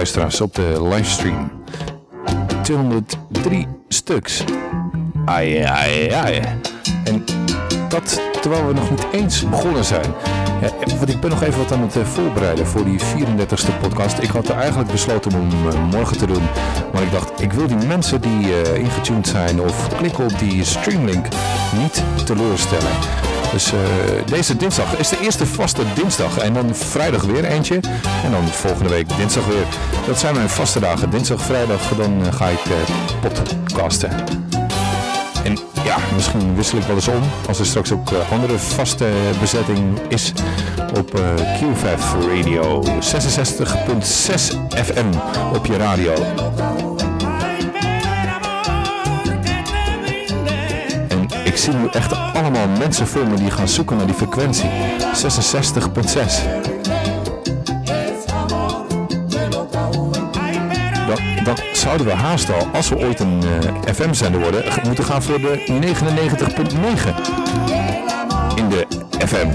luisteraars op de livestream. 203 stuks. Ai, ai, ai. En dat terwijl we nog niet eens begonnen zijn. Ja, want ik ben nog even wat aan het eh, voorbereiden voor die 34ste podcast. Ik had er eigenlijk besloten om eh, morgen te doen. Maar ik dacht, ik wil die mensen die uh, ingetuned zijn of klikken op die streamlink niet teleurstellen. Dus deze dinsdag is de eerste vaste dinsdag. En dan vrijdag weer eentje. En dan volgende week dinsdag weer. Dat zijn mijn vaste dagen. Dinsdag, vrijdag, dan ga ik podcasten. En ja, misschien wissel ik wel eens om. Als er straks ook andere vaste bezetting is op uh, QVF Radio 66.6 FM op je radio. Zie nu echt allemaal mensen voor me die gaan zoeken naar die frequentie. 66.6. dan zouden we haast al, als we ooit een uh, FM-zender worden, moeten gaan voor de 99.9 in de FM.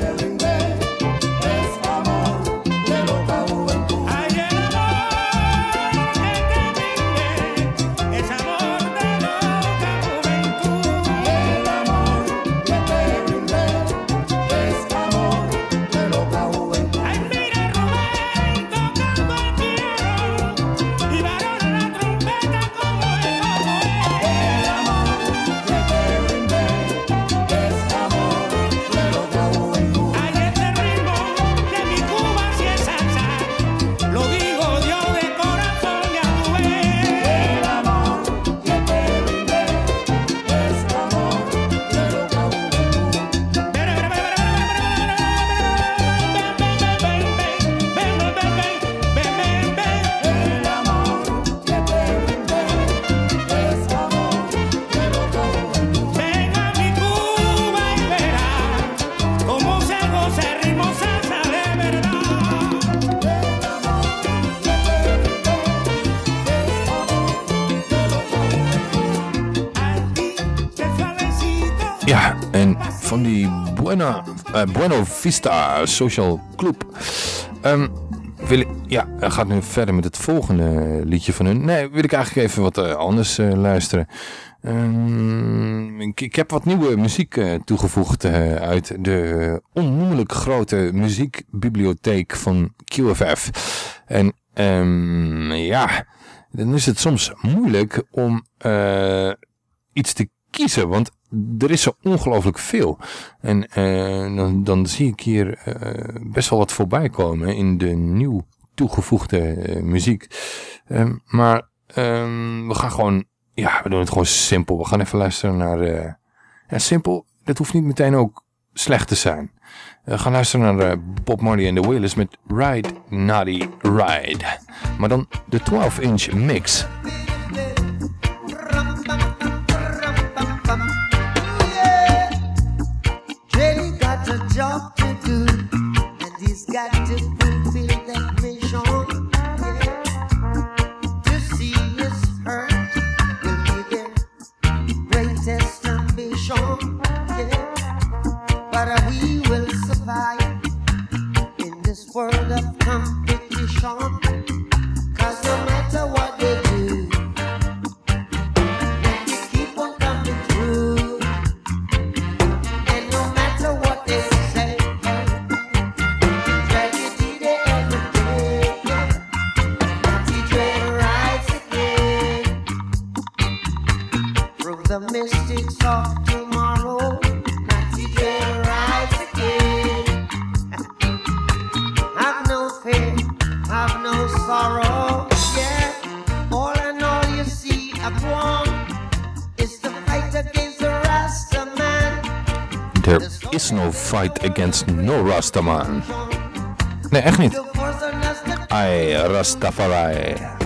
Uh, Bueno Vista Social Club. Um, wil ja, gaat nu verder met het volgende liedje van hun. Nee, wil ik eigenlijk even wat uh, anders uh, luisteren. Um, ik, heb wat nieuwe muziek toegevoegd uit de onnoemelijk grote muziekbibliotheek van QFF. En um, ja, dan is het soms moeilijk om iets te kiezen. Want er is zo ongelooflijk veel. En uh, dan, dan, zie ik hier uh, best wel wat voorbij komen in de nieuw toegevoegde uh, muziek. Um, maar um, we gaan gewoon, ja, we doen het gewoon simpel. We gaan even luisteren naar, ja, simpel, dat hoeft niet meteen ook slecht te zijn. We gaan luisteren naar Bob Marley en The Wailers met Ride Naughty Ride. Maar dan de 12-inch mix. mystics of tomorrow, not today, again. Have no fear, have no sorrow. Yeah, all and all you see at one is the fight against the Rasta man. There is no fight against no Rasta man. Nee, echt niet. I Rastafari.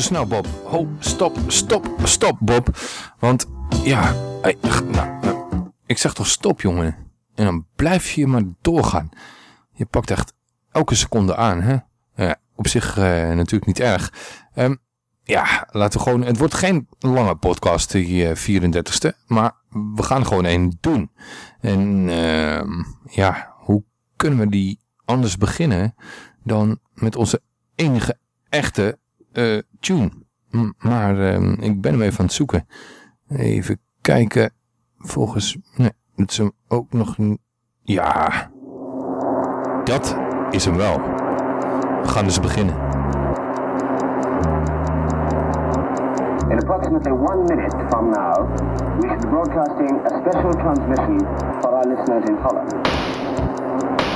snel, Bob. Ho, stop, stop, stop, Bob. Want, ja, nou, eh, ik zeg toch stop, jongen. En dan blijf je maar doorgaan. Je pakt echt elke seconde aan, hè. Ja, op zich eh, natuurlijk niet erg. Ehm, ja, laten we gewoon... Het wordt geen lange podcast, die 34ste. Maar we gaan gewoon één doen. En ehm, ja, hoe kunnen we die anders beginnen... dan met onze enige echte eh, uh, tune. Maar uh, ik ben hem even aan het zoeken. Even kijken. Volgens... Nee, moet is hem ook nog... Ja. Dat is hem wel. We gaan dus beginnen. In approximately one minute from now, we should be broadcasting a special transmission for our listeners in Holland.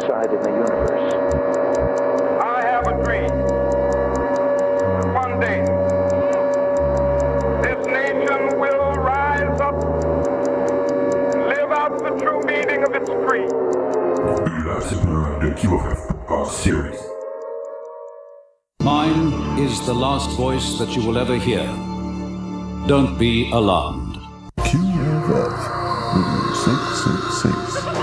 outside in the universe, I have a dream. that One day, this nation will rise up and live out the true meaning of its creed. U luistert naar de QFF Podcast Series. Mine is the last voice that you will ever hear. Don't be alarmed. QFF mm-hmm. 666.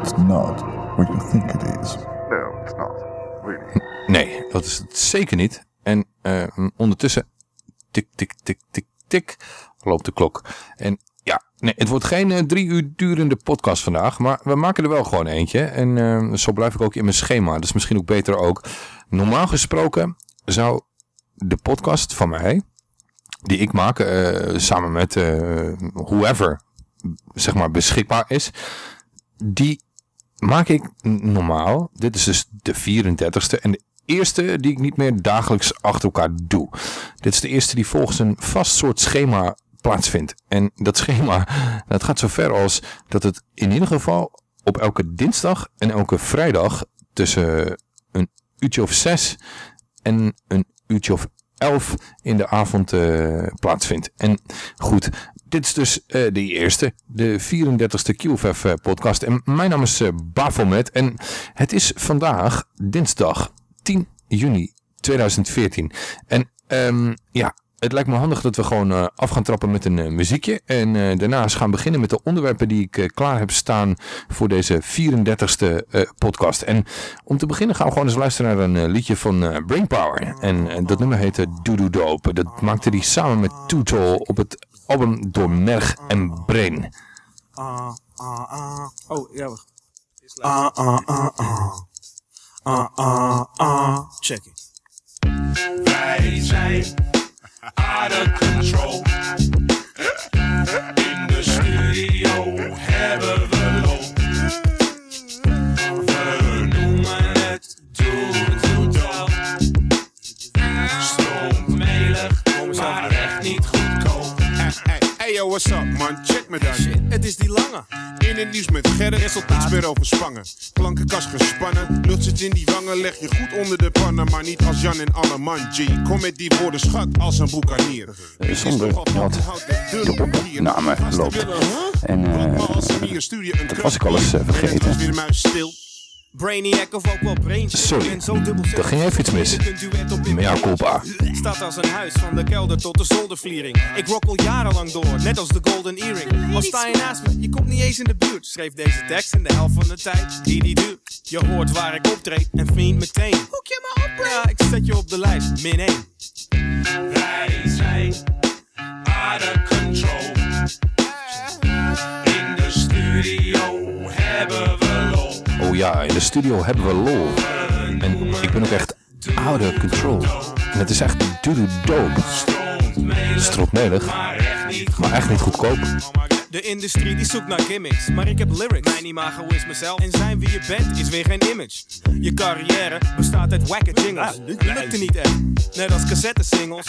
It's not what you think it is. No, it's not. Really. Nee, dat is het zeker niet. En eh, ondertussen, tik, tik, tik, tik, tik, loopt de klok. En ja, nee, het wordt geen eh, drie uur durende podcast vandaag, maar we maken er wel gewoon eentje. En eh, zo blijf ik ook in mijn schema, dus misschien ook beter ook. Normaal gesproken zou de podcast van mij, die ik maak, samen met whoever, zeg maar, beschikbaar is, die maak ik normaal. Dit is dus de 34ste en de eerste die ik niet meer dagelijks achter elkaar doe. Dit is de eerste die volgens een vast soort schema plaatsvindt. En dat schema, dat gaat zo ver als dat het in ieder geval op elke dinsdag en elke vrijdag tussen een uurtje of zes en een uurtje of elf in de avond eh, plaatsvindt. En goed, dit is dus eh, de eerste, de 34ste QFF eh, podcast. En mijn naam is eh, Bafomet en het is vandaag dinsdag 10 juni 2014. En ehm, ja, het lijkt me handig dat we gewoon af gaan trappen met een muziekje. En eh, daarna eens gaan beginnen met de onderwerpen die ik klaar heb staan voor deze 34ste eh, podcast. En om te beginnen gaan we gewoon eens luisteren naar een liedje van Brainpower. En dat nummer heette Doodoo Dope. Dat maakte hij samen met Tootol op het album Door Merg en Brain. Ah, ah, ah. Oh, ja, wacht. Ah, ah, ah, ah. Ah, ah, ah. Check it. Wij zijn out of control. Nieuws met Gerrit, resultaat niets meer over spangen. Plankenkast gespannen, lucht zit in die wangen. Leg je goed onder de pannen, maar niet als Jan en Anne man. G, kom met die woorden schat als een boekanier. zonder dat de opname loopt. En eh, dat was ik al eens eh, vergeten. Brainiac of ook wel Brains. Sorry, er ging even iets mis. Mea culpa. Staat als een huis van de kelder tot de zoldervliering. Ik rock al jarenlang door, net als de Golden Earring. Al sta je naast me, je komt niet eens in de buurt. Schreef deze tekst in de helft van de tijd die die duurt. Je hoort waar ik optreed en vriend meteen. Hoek je maar op, Ja, ik zet je op de lijst, min 1. Wij zijn out of control. In de studio hebben. Oh ja, in de studio hebben we lol. En ik ben ook echt out of control. En het is echt doodoo dope. Strotmelig, maar echt niet goedkoop. De industrie die zoekt naar gimmicks, maar ik heb lyrics. Mijn imago is mezelf en zijn wie je bent is weer geen image. Je carrière bestaat uit wacke jingles. Lukte niet echt, net als cassette singles.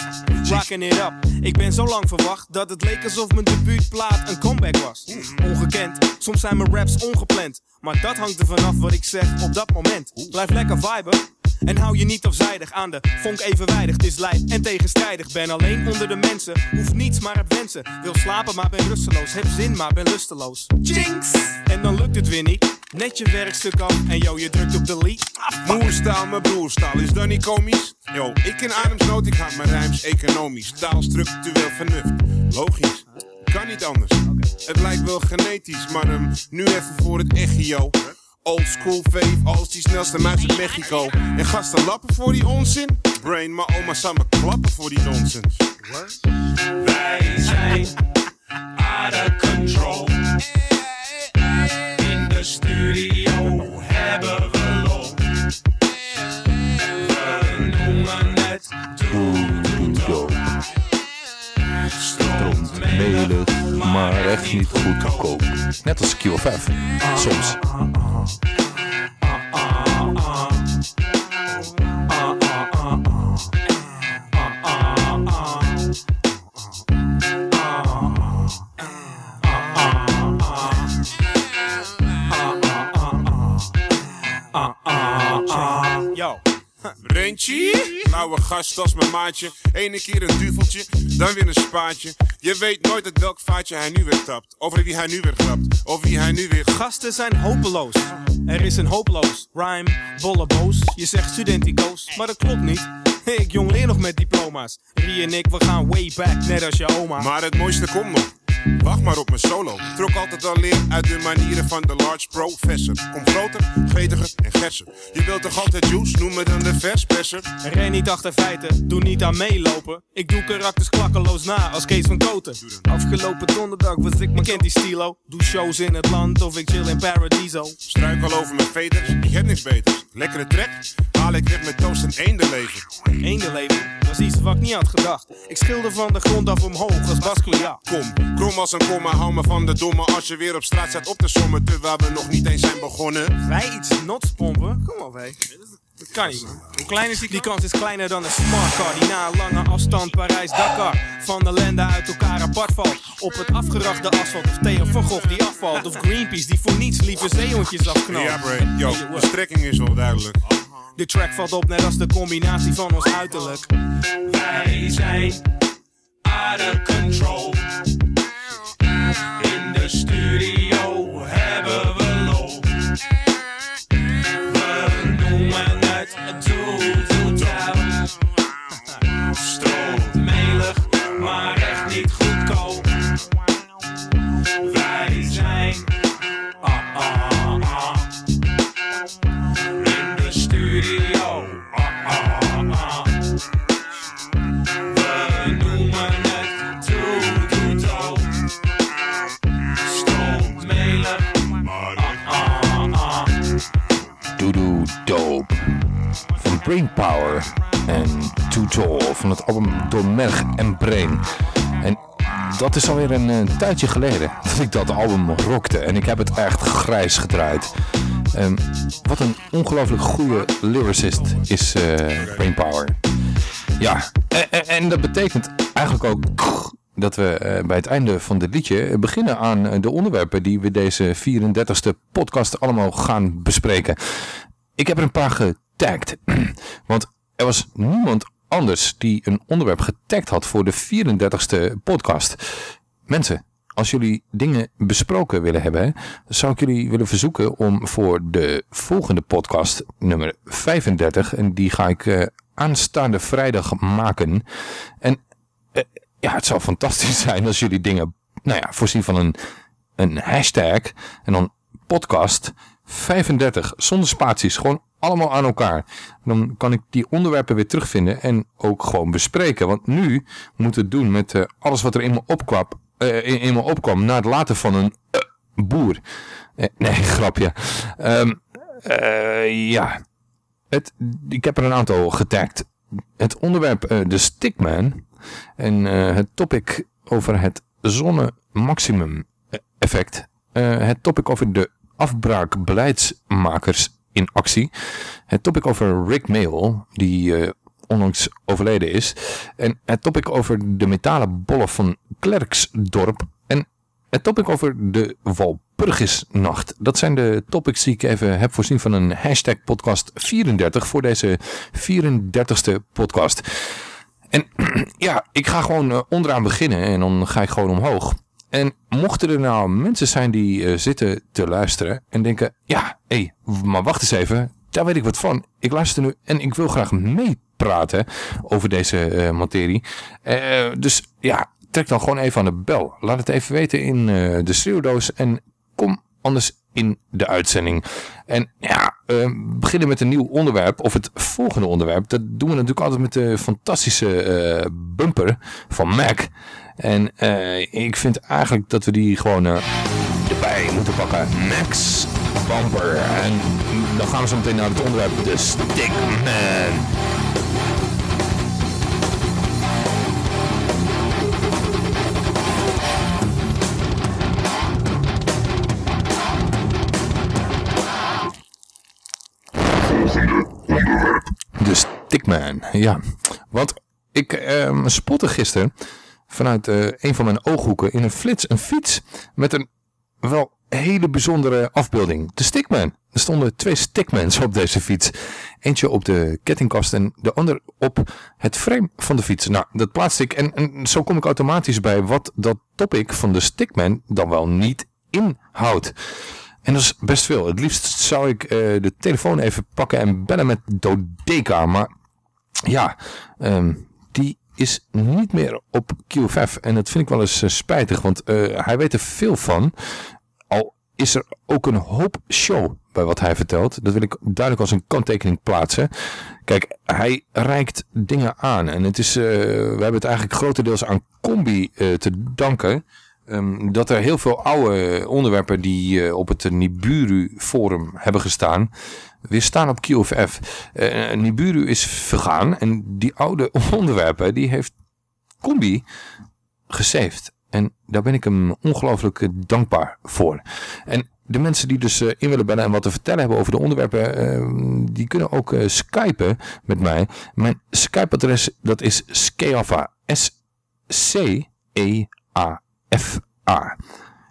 Rocking it up. Ik ben zo lang verwacht dat het leek alsof mijn debuutplaat een comeback was. Ongekend, soms zijn mijn raps ongepland. Maar dat hangt er vanaf wat ik zeg op dat moment. Blijf lekker viben. En hou je niet afzijdig aan de vonk evenwijdig. Het is lijp en tegenstrijdig. Ben alleen onder de mensen. Hoef niets maar het wensen. Wil slapen maar ben rusteloos. Heb zin maar ben lusteloos. Jinx! En dan lukt het weer niet. Net je werkstuk af en yo, je drukt op delete. Moerstaal, mijn broerstaal, is dat niet komisch? Yo, ik in ademsnood, ik haal mijn rijms economisch. Taal structureel vernuft, logisch. Kan niet anders. Het lijkt wel genetisch, maar um, nu even voor het echio. Old school fave, als die snelste muis uit Mexico. En gasten lappen voor die onzin? Brain, maar oma samen klappen voor die nonsens. Wij zijn out of control. In de studio hebben we lol. We noemen het Doe melig, maar echt niet goedkoop. Net als QFF, soms. Rentje? Lauwe gast als mijn maatje. Ene keer een duveltje, dan weer een spaatje. Je weet nooit uit welk vaatje hij nu weer tapt. Over wie hij nu weer grapt. Over wie hij nu weer... Gasten zijn hopeloos. Er is een hopeloos. Rhyme, bolle boos. Je zegt studentico's, maar dat klopt niet. Ik jong leer nog met diploma's. Rie en ik, we gaan way back, net als je oma. Maar het mooiste komt nog. Wacht maar op mijn solo. Trok altijd al leer uit de manieren van de large professor. Kom groter, gretiger en gerser. Je wilt toch altijd juice, noem me dan de verspresser. Ren niet achter feiten, doe niet aan meelopen. Ik doe karakters klakkeloos na als Kees van Koten. Afgelopen donderdag was ik mijn kent die stilo. Doe shows in het land of ik chill in Paradiso. Struikel over mijn veters, ik heb niks beters. Lekkere trek, haal ik weg met toast en eendenleven. Eendenleven, dat is iets wat ik niet had gedacht. Ik schilder van de grond af omhoog als Basquiat. Kom, krom als een komma, hou me van de domme als je weer op straat staat op te sommen. Terwijl we nog niet eens zijn begonnen. Wij iets nots pompen? Kom op, hé. Dat kan niet. Hoe klein is die kans? Die kans is kleiner dan een smart car die na een lange afstand Parijs-Dakar van de lende uit elkaar apart valt. Op het afgerachte asfalt of Theo van Gogh die afvalt. Of Greenpeace die voor niets lieve zeehondjes afknalt. Ja, Bray, yo, de strekking is wel duidelijk. De track valt op net als de combinatie van ons uiterlijk. Wij zijn out of control. In de studio Brainpower en Tutor van het album Door Merg en Brain. En dat is alweer een, eh, tijdje geleden dat ik dat album rockte. En ik heb het echt grijs gedraaid. Ehm, wat een ongelooflijk goede lyricist is eh Brainpower. Ja, en, dat betekent eigenlijk ook dat we eh, bij het einde van dit liedje beginnen aan de onderwerpen die we deze 34ste podcast allemaal gaan bespreken. Ik heb er een paar getagd, want er was niemand anders die een onderwerp getagd had voor de 34ste podcast. Mensen, als jullie dingen besproken willen hebben, zou ik jullie willen verzoeken om voor de volgende podcast, nummer 35, en die ga ik eh, aanstaande vrijdag maken. En eh, ja, het zou fantastisch zijn als jullie dingen, nou ja, voorzien van een, een hashtag en dan podcast 35, zonder spaties, gewoon allemaal aan elkaar. Dan kan ik die onderwerpen weer terugvinden en ook gewoon bespreken. Want nu moet het doen met eh, alles wat er in me opkwam, eh, in, in me opkwam na het laten van een eh, boer. Nee, grapje. Ehm, eh, ja, het, ik heb er een aantal getagd. Het onderwerp de Stickman en het topic over het zonne-maximum effect. Het topic over de afbraakbeleidsmakers in actie. Het topic over Rick Mail, die eh, onlangs overleden is. En het topic over de metalen bollen van Klerksdorp. En het topic over de Walpurgisnacht. Dat zijn de topics die ik even heb voorzien van een hashtag podcast 34 voor deze 34ste podcast. En ja, ik ga gewoon eh, onderaan beginnen en dan ga ik gewoon omhoog. En mochten er nou mensen zijn die eh, zitten te luisteren en denken, ja, hé, hey, maar wacht eens even, daar weet ik wat van. Ik luister nu en ik wil graag meepraten over deze eh, materie. Eh, dus ja, trek dan gewoon even aan de bel. Laat het even weten in de schreeuwdoos en kom anders in de uitzending. En ja, eh, beginnen met een nieuw onderwerp, of het volgende onderwerp. Dat doen we natuurlijk altijd met de fantastische bumper van Mac. En uh, ik vind eigenlijk dat we die gewoon uh, erbij moeten pakken. Max Bumper. En dan gaan we zo meteen naar het onderwerp de Stickman. De Stickman, ja. Want ik uh, spotte gisteren vanuit uh, een van mijn ooghoeken in een flits een fiets met een wel hele bijzondere afbeelding. De Stickman. Er stonden twee Stickmans op deze fiets. Eentje op de kettingkast en de ander op het frame van de fiets. Nou, dat plaatste ik en, en zo kom ik automatisch bij wat dat topic van de Stickman dan wel niet inhoudt. En dat is best veel. Het liefst zou ik uh, de telefoon even pakken en bellen met Dodeka. Maar ja, um, is niet meer op QFF. En dat vind ik wel eens uh, spijtig, want uh, hij weet er veel van. Al is er ook een hoop show bij wat hij vertelt. Dat wil ik duidelijk als een kanttekening plaatsen. Kijk, hij reikt dingen aan. En het is, uh, we hebben het eigenlijk grotendeels aan Combi te danken. Um, dat er heel veel oude onderwerpen die op het Nibiru forum hebben gestaan, weer staan op QFF. Uh, Nibiru is vergaan en die oude onderwerpen, die heeft Combi gesaved. En daar ben ik hem ongelooflijk dankbaar voor. En de mensen die dus uh, in willen bellen en wat te vertellen hebben over de onderwerpen, die kunnen ook skypen met mij. Mijn Skype-adres, dat is Skeafa. S-C-E-A. FA.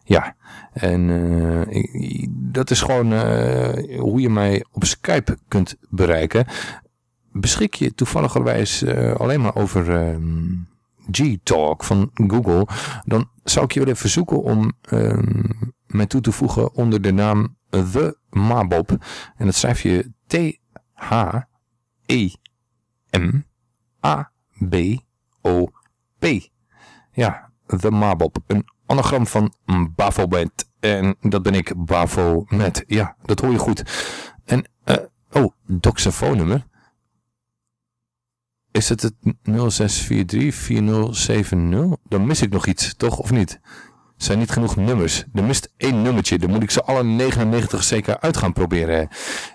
Ja, en uh, dat is gewoon uh, hoe je mij op Skype kunt bereiken. Beschik je toevalligerwijs uh, alleen maar over G-Talk van Google, dan zou ik je willen verzoeken om mij toe te voegen onder de naam The Mabob. En dat schrijf je T-H-E-M-A-B-O-P. Ja, The Mabob. Een anagram van Baphomet. En dat ben ik, Baphomet. Ja, dat hoor je goed. En, uh, oh, doxafoonnummer. Is het het 0643-4070? Dan mis ik nog iets, toch? Of niet? zijn niet genoeg nummers. Er mist één nummertje. Dan moet ik ze alle 99 zeker uit gaan proberen,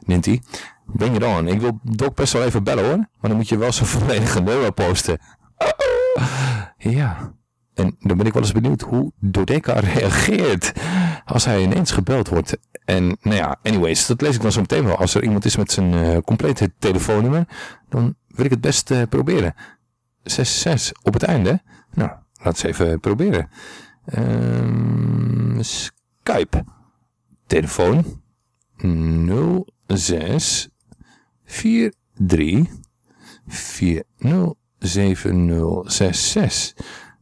Ninty. Ben je dan? Ik wil Doc best wel even bellen hoor. Maar dan moet je wel zo'n volledige nummer posten. Ja. En dan ben ik wel eens benieuwd hoe Dodeka reageert als hij ineens gebeld wordt. En nou ja, anyways, dat lees ik dan zo meteen wel. Als er iemand is met zijn uh, complete telefoonnummer, dan wil ik het best uh, proberen. 66 op het einde. Nou, laten we even proberen. Um, Skype. Telefoon 06 43 40 7066.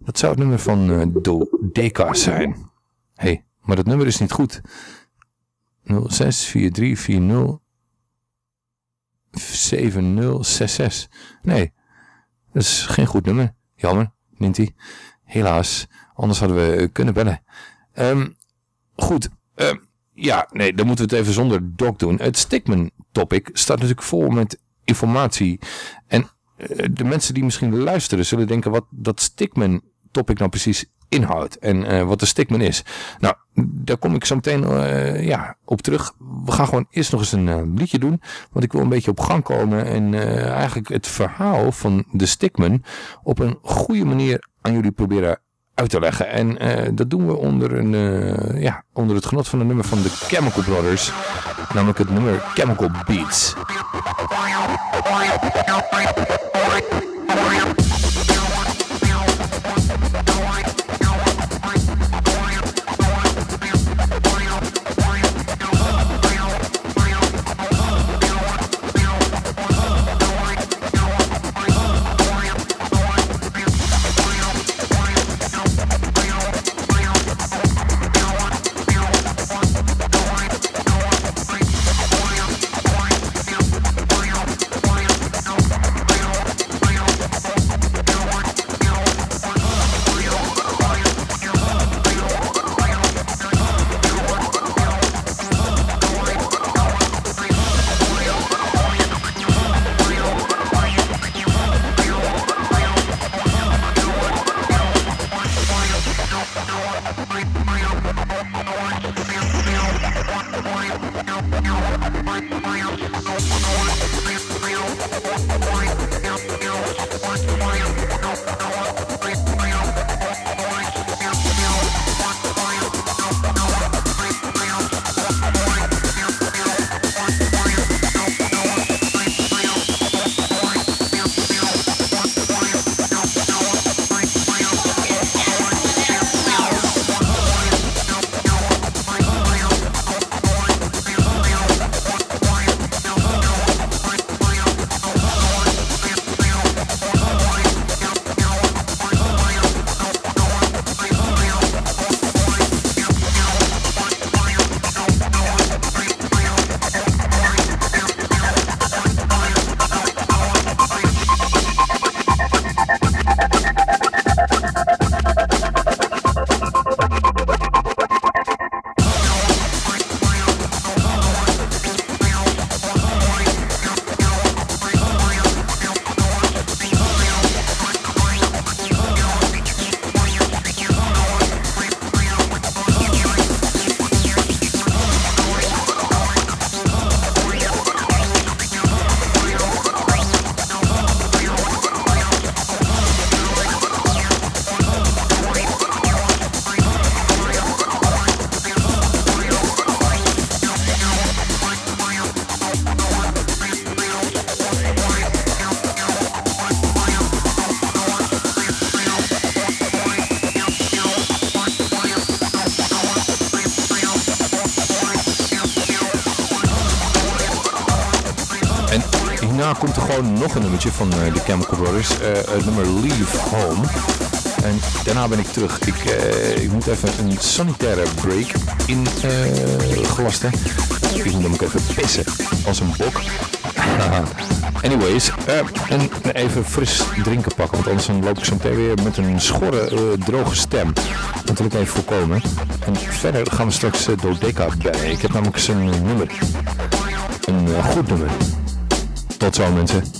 Dat zou het nummer van uh, Dodeka zijn. Hé, hey, maar dat nummer is niet goed. 064340 7066. Nee, dat is geen goed nummer. Jammer, Ninti. Helaas, anders hadden we kunnen bellen. Um, goed, um, ja, nee, dan moeten we het even zonder doc doen. Het Stickman topic staat natuurlijk vol met informatie. En uh, de mensen die misschien luisteren zullen denken wat dat Stickman topic nou precies inhoudt en uh, wat de stickman is. Nou, daar kom ik zo meteen uh, ja, op terug. We gaan gewoon eerst nog eens een uh, liedje doen, want ik wil een beetje op gang komen en eigenlijk het verhaal van de stickman op een goede manier aan jullie proberen uit te leggen. En dat doen we onder, een, ja, onder het genot van een nummer van de Chemical Brothers, namelijk het nummer Chemical Beats. Nog een nummertje van uh, de Chemical Brothers. Uh, het nummer Leave Home. En daarna ben ik terug. Ik, uh, ik moet even een sanitaire break in gelasten. Ik moet hem even pissen als een bok. Anyways, en even fris drinken pakken, want anders loop ik zo meteen weer met een schorre, droge stem. Dat wil ik even voorkomen. En verder gaan we straks uh, Dodeca bij. Ik heb namelijk zijn nummer. Een goed nummer. Tot zo mensen.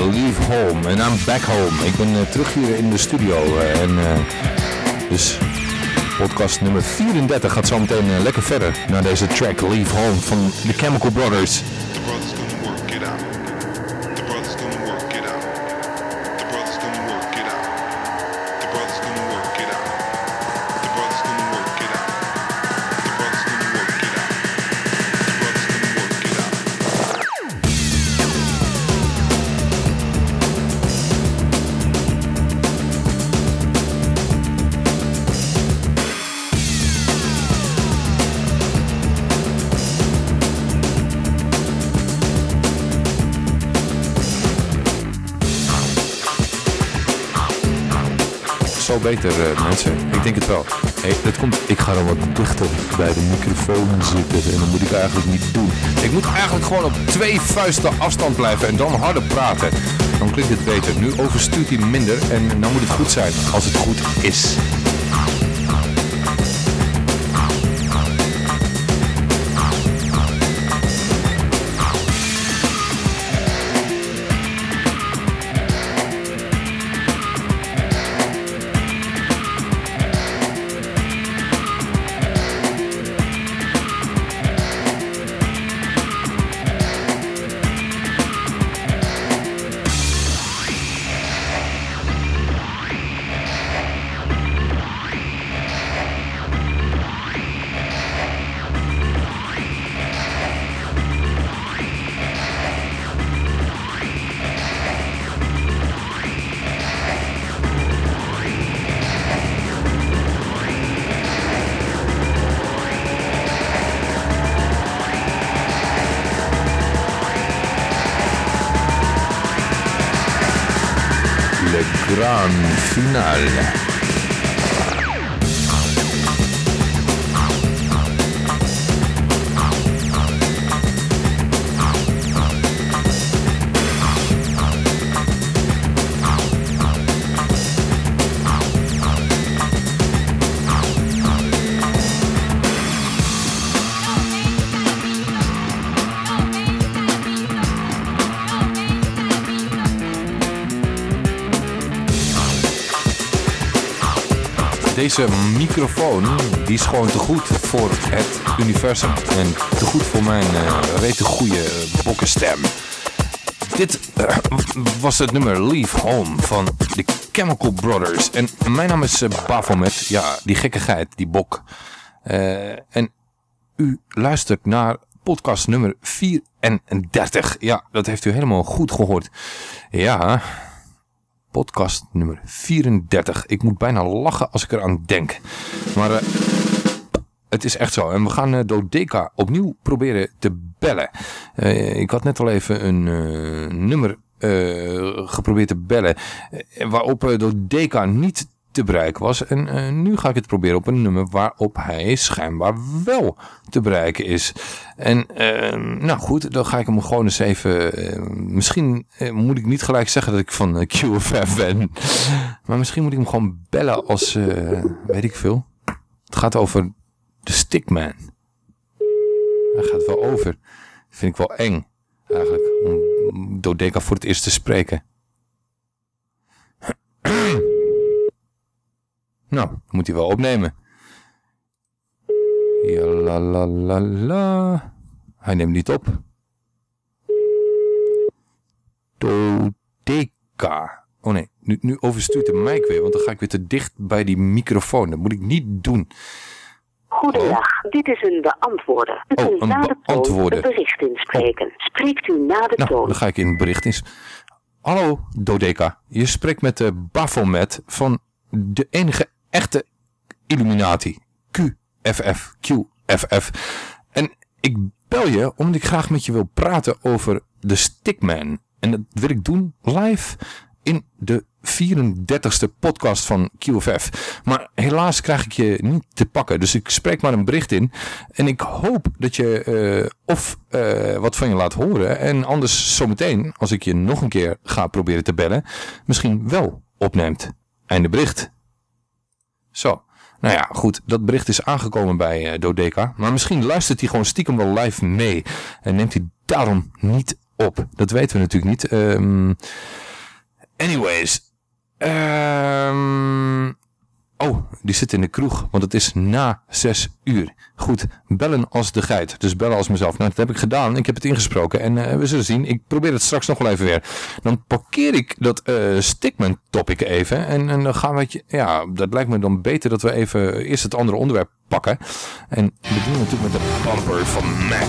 Leave Home. En I'm back home. Ik ben uh, terug hier in de studio. Uh, en uh, dus podcast nummer 34 gaat zo meteen lekker verder naar deze track Leave Home van The Chemical Brothers. Beter, uh, mensen. Ik denk het wel. Hey, dat komt, ik ga dan wat dichter bij de microfoon zitten. En dat moet ik eigenlijk niet doen. Ik moet eigenlijk gewoon op twee vuisten afstand blijven en dan harder praten. Dan klinkt het beter. Nu overstuurt hij minder en dan moet het goed zijn als het goed is. Metal. Deze microfoon die is gewoon te goed voor het universum. En te goed voor mijn uh, rete goede bokkenstem. Dit uh, was het nummer Leave Home van de Chemical Brothers. En mijn naam is uh. Ja, die gekkigheid, die bok. En u luistert naar podcast nummer 34. Ja, dat heeft u helemaal goed gehoord. Ja, podcast nummer 34. Ik moet bijna lachen als ik eraan denk. Maar uh, het is echt zo. En we gaan uh, opnieuw proberen te bellen. Uh, ik had net al even een nummer geprobeerd te bellen. waarop Dodeka niet te bereiken was. En uh, nu ga ik het proberen op een nummer waarop hij schijnbaar wel te bereiken is. En uh, nou goed, dan ga ik hem gewoon eens even... Uh, misschien moet ik niet gelijk zeggen dat ik van QFF ben. maar misschien moet ik hem gewoon bellen als... weet ik veel. Het gaat over de Stickman. Hij gaat wel over. vind ik wel eng. Eigenlijk. Om Dodeka voor het eerst te spreken. Nou, moet hij wel opnemen. Ja, la la la la. Hij neemt niet op. Dodeka. Oh nee, nu, nu overstuurt de mic weer, want dan ga ik weer te dicht bij die microfoon. Dat moet ik niet doen. Goedendag, oh. dit is een beantwoorden. U kunt oh, na de toon een bericht inspreken. Oh. Spreekt u na de nou, toon. dan ga ik in het bericht ins... Hallo, Dodeka. Je spreekt met de Baphomet van de enige echte Illuminati. QFF, QFF. En ik bel je omdat ik graag met je wil praten over de Stickman. En dat wil ik doen live in de 34ste podcast van QFF. Maar helaas krijg ik je niet te pakken. Dus ik spreek maar een bericht in. En ik hoop dat je uh, of uh, wat van je laat horen. En anders zometeen, als ik je nog een keer ga proberen te bellen, misschien wel opneemt. Einde bericht. Zo. Nou ja, goed. Dat bericht is aangekomen bij uh. Maar misschien luistert hij gewoon stiekem wel live mee. En neemt hij daarom niet op. Dat weten we natuurlijk niet. Um, anyways. Um, Oh, die zit in de kroeg, want het is na zes uur. Goed, bellen als de geit. Dus bellen als mezelf. Nou, dat heb ik gedaan. Ik heb het ingesproken en uh, we zullen zien. Ik probeer het straks nog wel even weer. Dan parkeer ik dat uh, stickman topic even. En, en dan gaan we... Ja, dat lijkt me dan beter dat we even eerst het andere onderwerp pakken. En we doen natuurlijk met de bumper van Mac.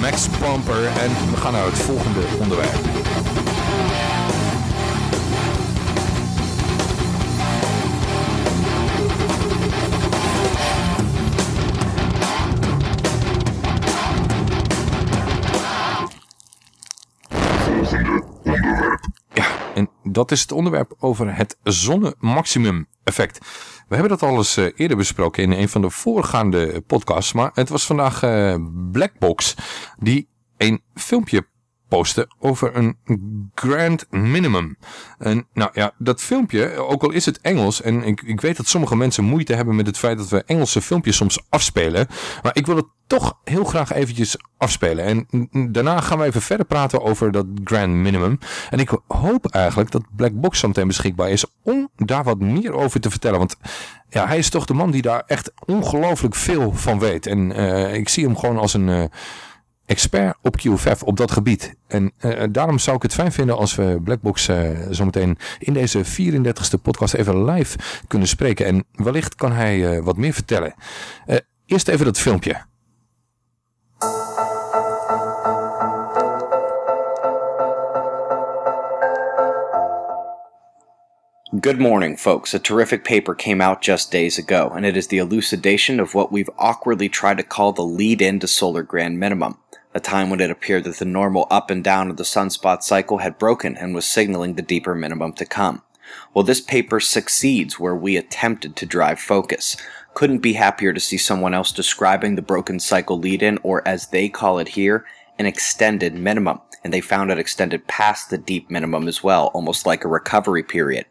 Max Bumper. En we gaan naar het volgende onderwerp. Dat is het onderwerp over het zonnemaximum effect. We hebben dat al eens uh, eerder besproken in een van de voorgaande podcasts. Maar het was vandaag uh, Blackbox die een filmpje posten over een grand minimum. En nou ja, dat filmpje, ook al is het Engels, en ik, ik weet dat sommige mensen moeite hebben met het feit dat we Engelse filmpjes soms afspelen, maar ik wil het toch heel graag eventjes afspelen. En daarna gaan we even verder praten over dat grand minimum. En ik hoop eigenlijk dat Black Box zometeen beschikbaar is om daar wat meer over te vertellen. Want ja, hij is toch de man die daar echt ongelooflijk veel van weet. En uh, ik zie hem gewoon als een... Uh, expert op QFF op dat gebied. En uh, daarom zou ik het fijn vinden als we Blackbox uh, zometeen in deze 34ste podcast even live kunnen spreken. En wellicht kan hij wat meer vertellen. eerst even dat filmpje. Good morning, folks. A terrific paper came out just days ago, and it is the elucidation of what we've awkwardly tried to call the lead in to solar grand minimum, a time when it appeared that the normal up and down of the sunspot cycle had broken and was signaling the deeper minimum to come. Well, this paper succeeds where we attempted to drive focus. Couldn't be happier to see someone else describing the broken cycle lead in, or as they call it here, an extended minimum. And they found it extended past the deep minimum as well, almost like a recovery period.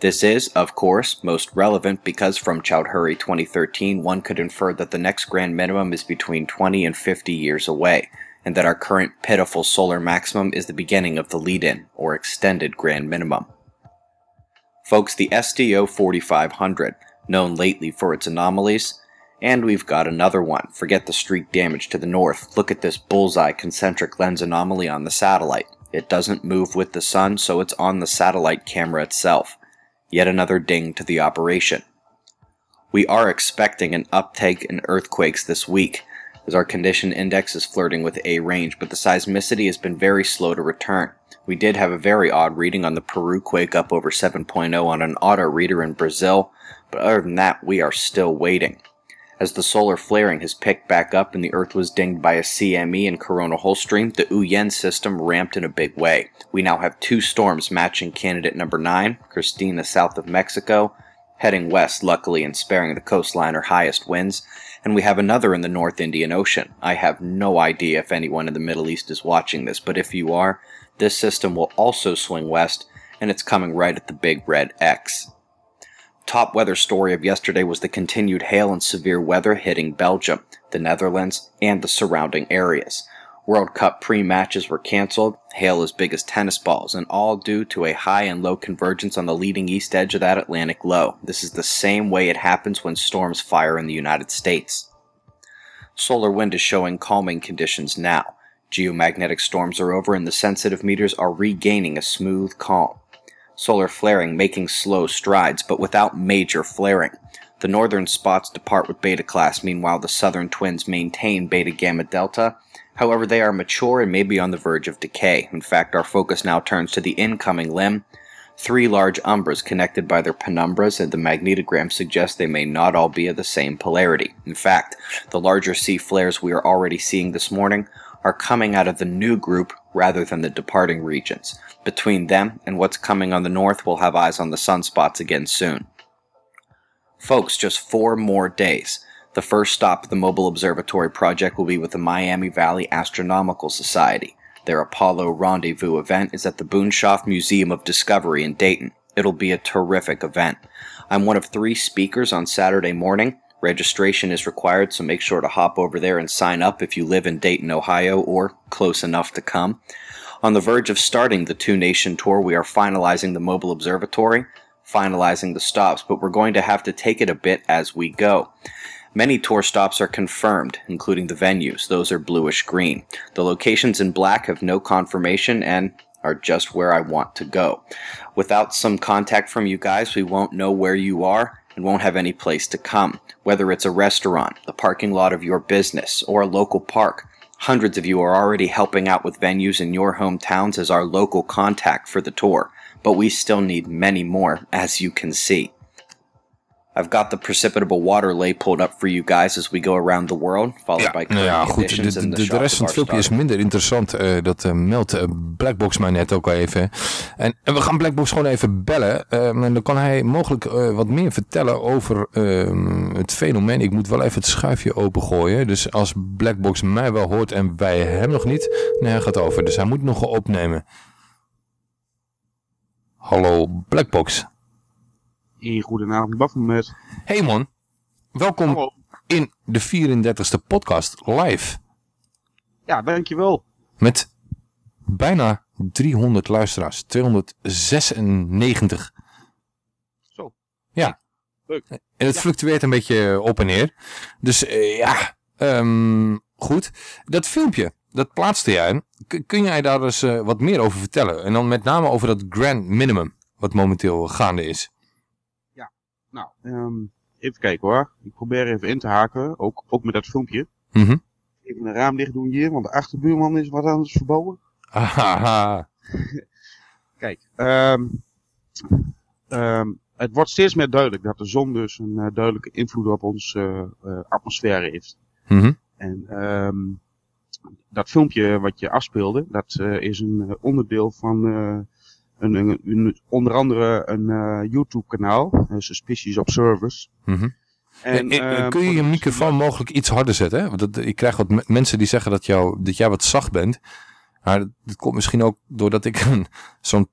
This is, of course, most relevant because from Chowdhury 2013, one could infer that the next grand minimum is between 20 and 50 years away, and that our current pitiful solar maximum is the beginning of the lead in, or extended grand minimum. Folks, the SDO 4500, known lately for its anomalies, and we've got another one. Forget the streak damage to the north. Look at this bullseye concentric lens anomaly on the satellite. It doesn't move with the sun, so it's on the satellite camera itself. Yet another ding to the operation. We are expecting an uptake in earthquakes this week, as our condition index is flirting with A range, but the seismicity has been very slow to return. We did have a very odd reading on the Peru quake up over 7.0 on an auto reader in Brazil, but other than that, we are still waiting. As the solar flaring has picked back up and the Earth was dinged by a CME and coronal hole stream, the Uyen system ramped in a big way. We now have two storms matching candidate number 9, Christina south of Mexico, heading west luckily and sparing the coastline or highest winds, and we have another in the North Indian Ocean. I have no idea if anyone in the Middle East is watching this, but if you are, this system will also swing west, and it's coming right at the big red X top weather story of yesterday was the continued hail and severe weather hitting Belgium, the Netherlands, and the surrounding areas. World Cup pre matches were cancelled, hail as big as tennis balls, and all due to a high and low convergence on the leading east edge of that Atlantic low. This is the same way it happens when storms fire in the United States. Solar wind is showing calming conditions now. Geomagnetic storms are over and the sensitive meters are regaining a smooth calm solar flaring making slow strides, but without major flaring. The northern spots depart with beta class, meanwhile, the southern twins maintain beta gamma delta. However, they are mature and may be on the verge of decay. In fact, our focus now turns to the incoming limb. Three large umbras connected by their penumbras, and the magnetogram suggests they may not all be of the same polarity. In fact, the larger C flares we are already seeing this morning are coming out of the new group rather than the departing regions. Between them and what's coming on the north, we'll have eyes on the sunspots again soon. Folks, just four more days. The first stop of the Mobile Observatory project will be with the Miami Valley Astronomical Society. Their Apollo Rendezvous event is at the Boonshoff Museum of Discovery in Dayton. It'll be a terrific event. I'm one of three speakers on Saturday morning. Registration is required, so make sure to hop over there and sign up if you live in Dayton, Ohio, or close enough to come. On the verge of starting the two nation tour, we are finalizing the mobile observatory, finalizing the stops, but we're going to have to take it a bit as we go. Many tour stops are confirmed, including the venues. Those are bluish green. The locations in black have no confirmation and are just where I want to go. Without some contact from you guys, we won't know where you are and won't have any place to come. Whether it's a restaurant, the parking lot of your business, or a local park, Hundreds of you are already helping out with venues in your hometowns as our local contact for the tour, but we still need many more, as you can see. I've got the precipitable water lay pulled up for you guys as we go around the world, followed ja, by nou ja, goed, de, de, de, de rest van het filmpje is minder interessant. Uh, dat uh, meldt uh, Blackbox mij net ook al even. En, en, we gaan Blackbox gewoon even bellen. en dan kan hij mogelijk wat meer vertellen over ehm, het fenomeen. Ik moet wel even het schuifje opengooien. Dus als Blackbox mij wel hoort en wij hem nog niet, nee, hij gaat over. Dus hij moet nog opnemen. Hallo Blackbox. Hey, goedenavond, Baffelmet. Hey man, welkom Hallo. in de 34ste podcast live. Ja, dankjewel. Met bijna 300 luisteraars, 296. Zo. Ja. Leuk. En het ja. fluctueert een beetje op en neer. Dus uh, ja, um, goed. Dat filmpje, dat plaatste jij. Kun jij daar eens uh, wat meer over vertellen? En dan met name over dat grand minimum, wat momenteel gaande is. Nou, um, even kijken hoor. Ik probeer even in te haken, ook, ook met dat filmpje. Mm -hmm. Even een raam dicht doen hier, want de achterbuurman is wat anders verbouwen. Haha. Kijk, um, um, het wordt steeds meer duidelijk dat de zon dus een uh, duidelijke invloed op onze uh, uh, atmosfeer heeft. Mm -hmm. En um, dat filmpje wat je afspeelde, dat uh, is een onderdeel van een, een, een- onder andere een eh, YouTube-kanaal, eh, Suspicious Observers. Mhm. En, Eh, eh, kun je je microfoon mogelijk iets harder zetten? Hè? Want dat, ik krijg wat me- mensen die zeggen dat, jou, dat jij wat zacht bent. Maar dat, dat komt misschien ook doordat ik zo'n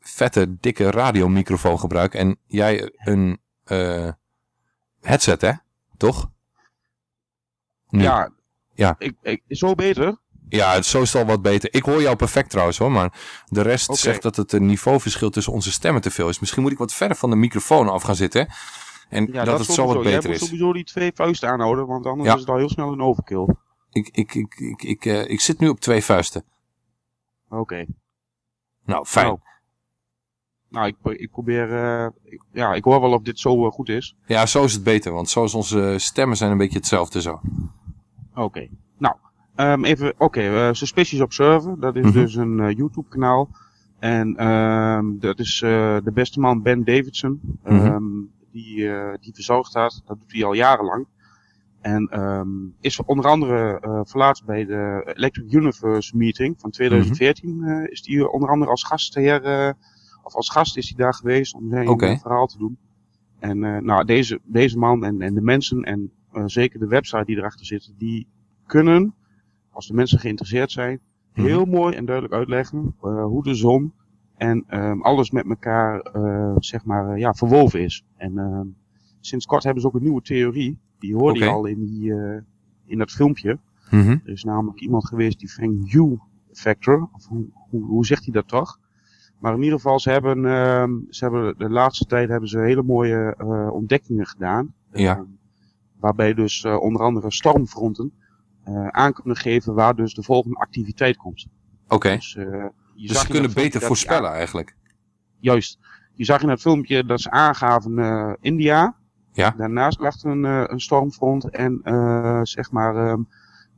vette, dikke radiomicrofoon gebruik. En jij een headset, hè? Toch? Nu. Ja, Ja. ik, ik, zo beter. Ja, zo is het al wat beter. Ik hoor jou perfect trouwens hoor, maar de rest zegt dat het een niveauverschil tussen onze stemmen te veel is. Misschien moet ik wat verder van de microfoon af gaan zitten. En Ja, dat, het zo wat Jij beter moet is. sowieso die twee vuisten aanhouden, want anders Ja. is het al heel snel een overkill. Ik, ik, ik, ik, ik, eh, ik zit nu op twee vuisten. Oké. Nou, fijn. Nou, nou, ik, ik probeer... eh, ik- ja, ik hoor wel of dit zo eh, goed is. Ja, zo is het beter, want zo is onze stemmen zijn een beetje hetzelfde zo. Oké. Ehm, even... Oké, eh, Suspicious Observer. Dat is Mhm. dus een eh, YouTube-kanaal. En ehm, dat is eh, de beste man Ben Davidson. Mhm. ehm, die, eh, die verzorgt dat. Dat doet hij al jarenlang. En ehm, is onder andere verlaatst bij de Electric Universe meeting van 2014. Mhm. eh, is die onder andere als gastheer, of als gast is hij daar geweest om zijn verhaal te doen. En nou, deze, deze man en, en de mensen en zeker de website die erachter zit, die kunnen, als de mensen geïnteresseerd zijn, Mhm. heel mooi en duidelijk uitleggen eh, hoe de zon en ehm, alles met elkaar eh, zeg maar, eh, ja, verwoven is. En ehm, sinds kort hebben ze ook een nieuwe theorie. Die hoorde je al in, die, in dat filmpje. Mhm. Er is namelijk iemand geweest die Feng Yu Factor, of hoe, hoe, hoe zegt hij dat toch? Maar in ieder geval, ze hebben, ehm, ze hebben de laatste tijd hebben ze hele mooie ontdekkingen gedaan. Ja. Waarbij dus onder andere stormfronten aan kunnen geven waar dus de volgende activiteit komt. Oké. Dus, eh, je Dus ze dat kunnen beter dat voorspellen eigenlijk. Juist. Je zag in het filmpje dat ze aangaven eh, India. Ja. Daarnaast lag er een, eh, een stormfront en eh, zeg maar ehm,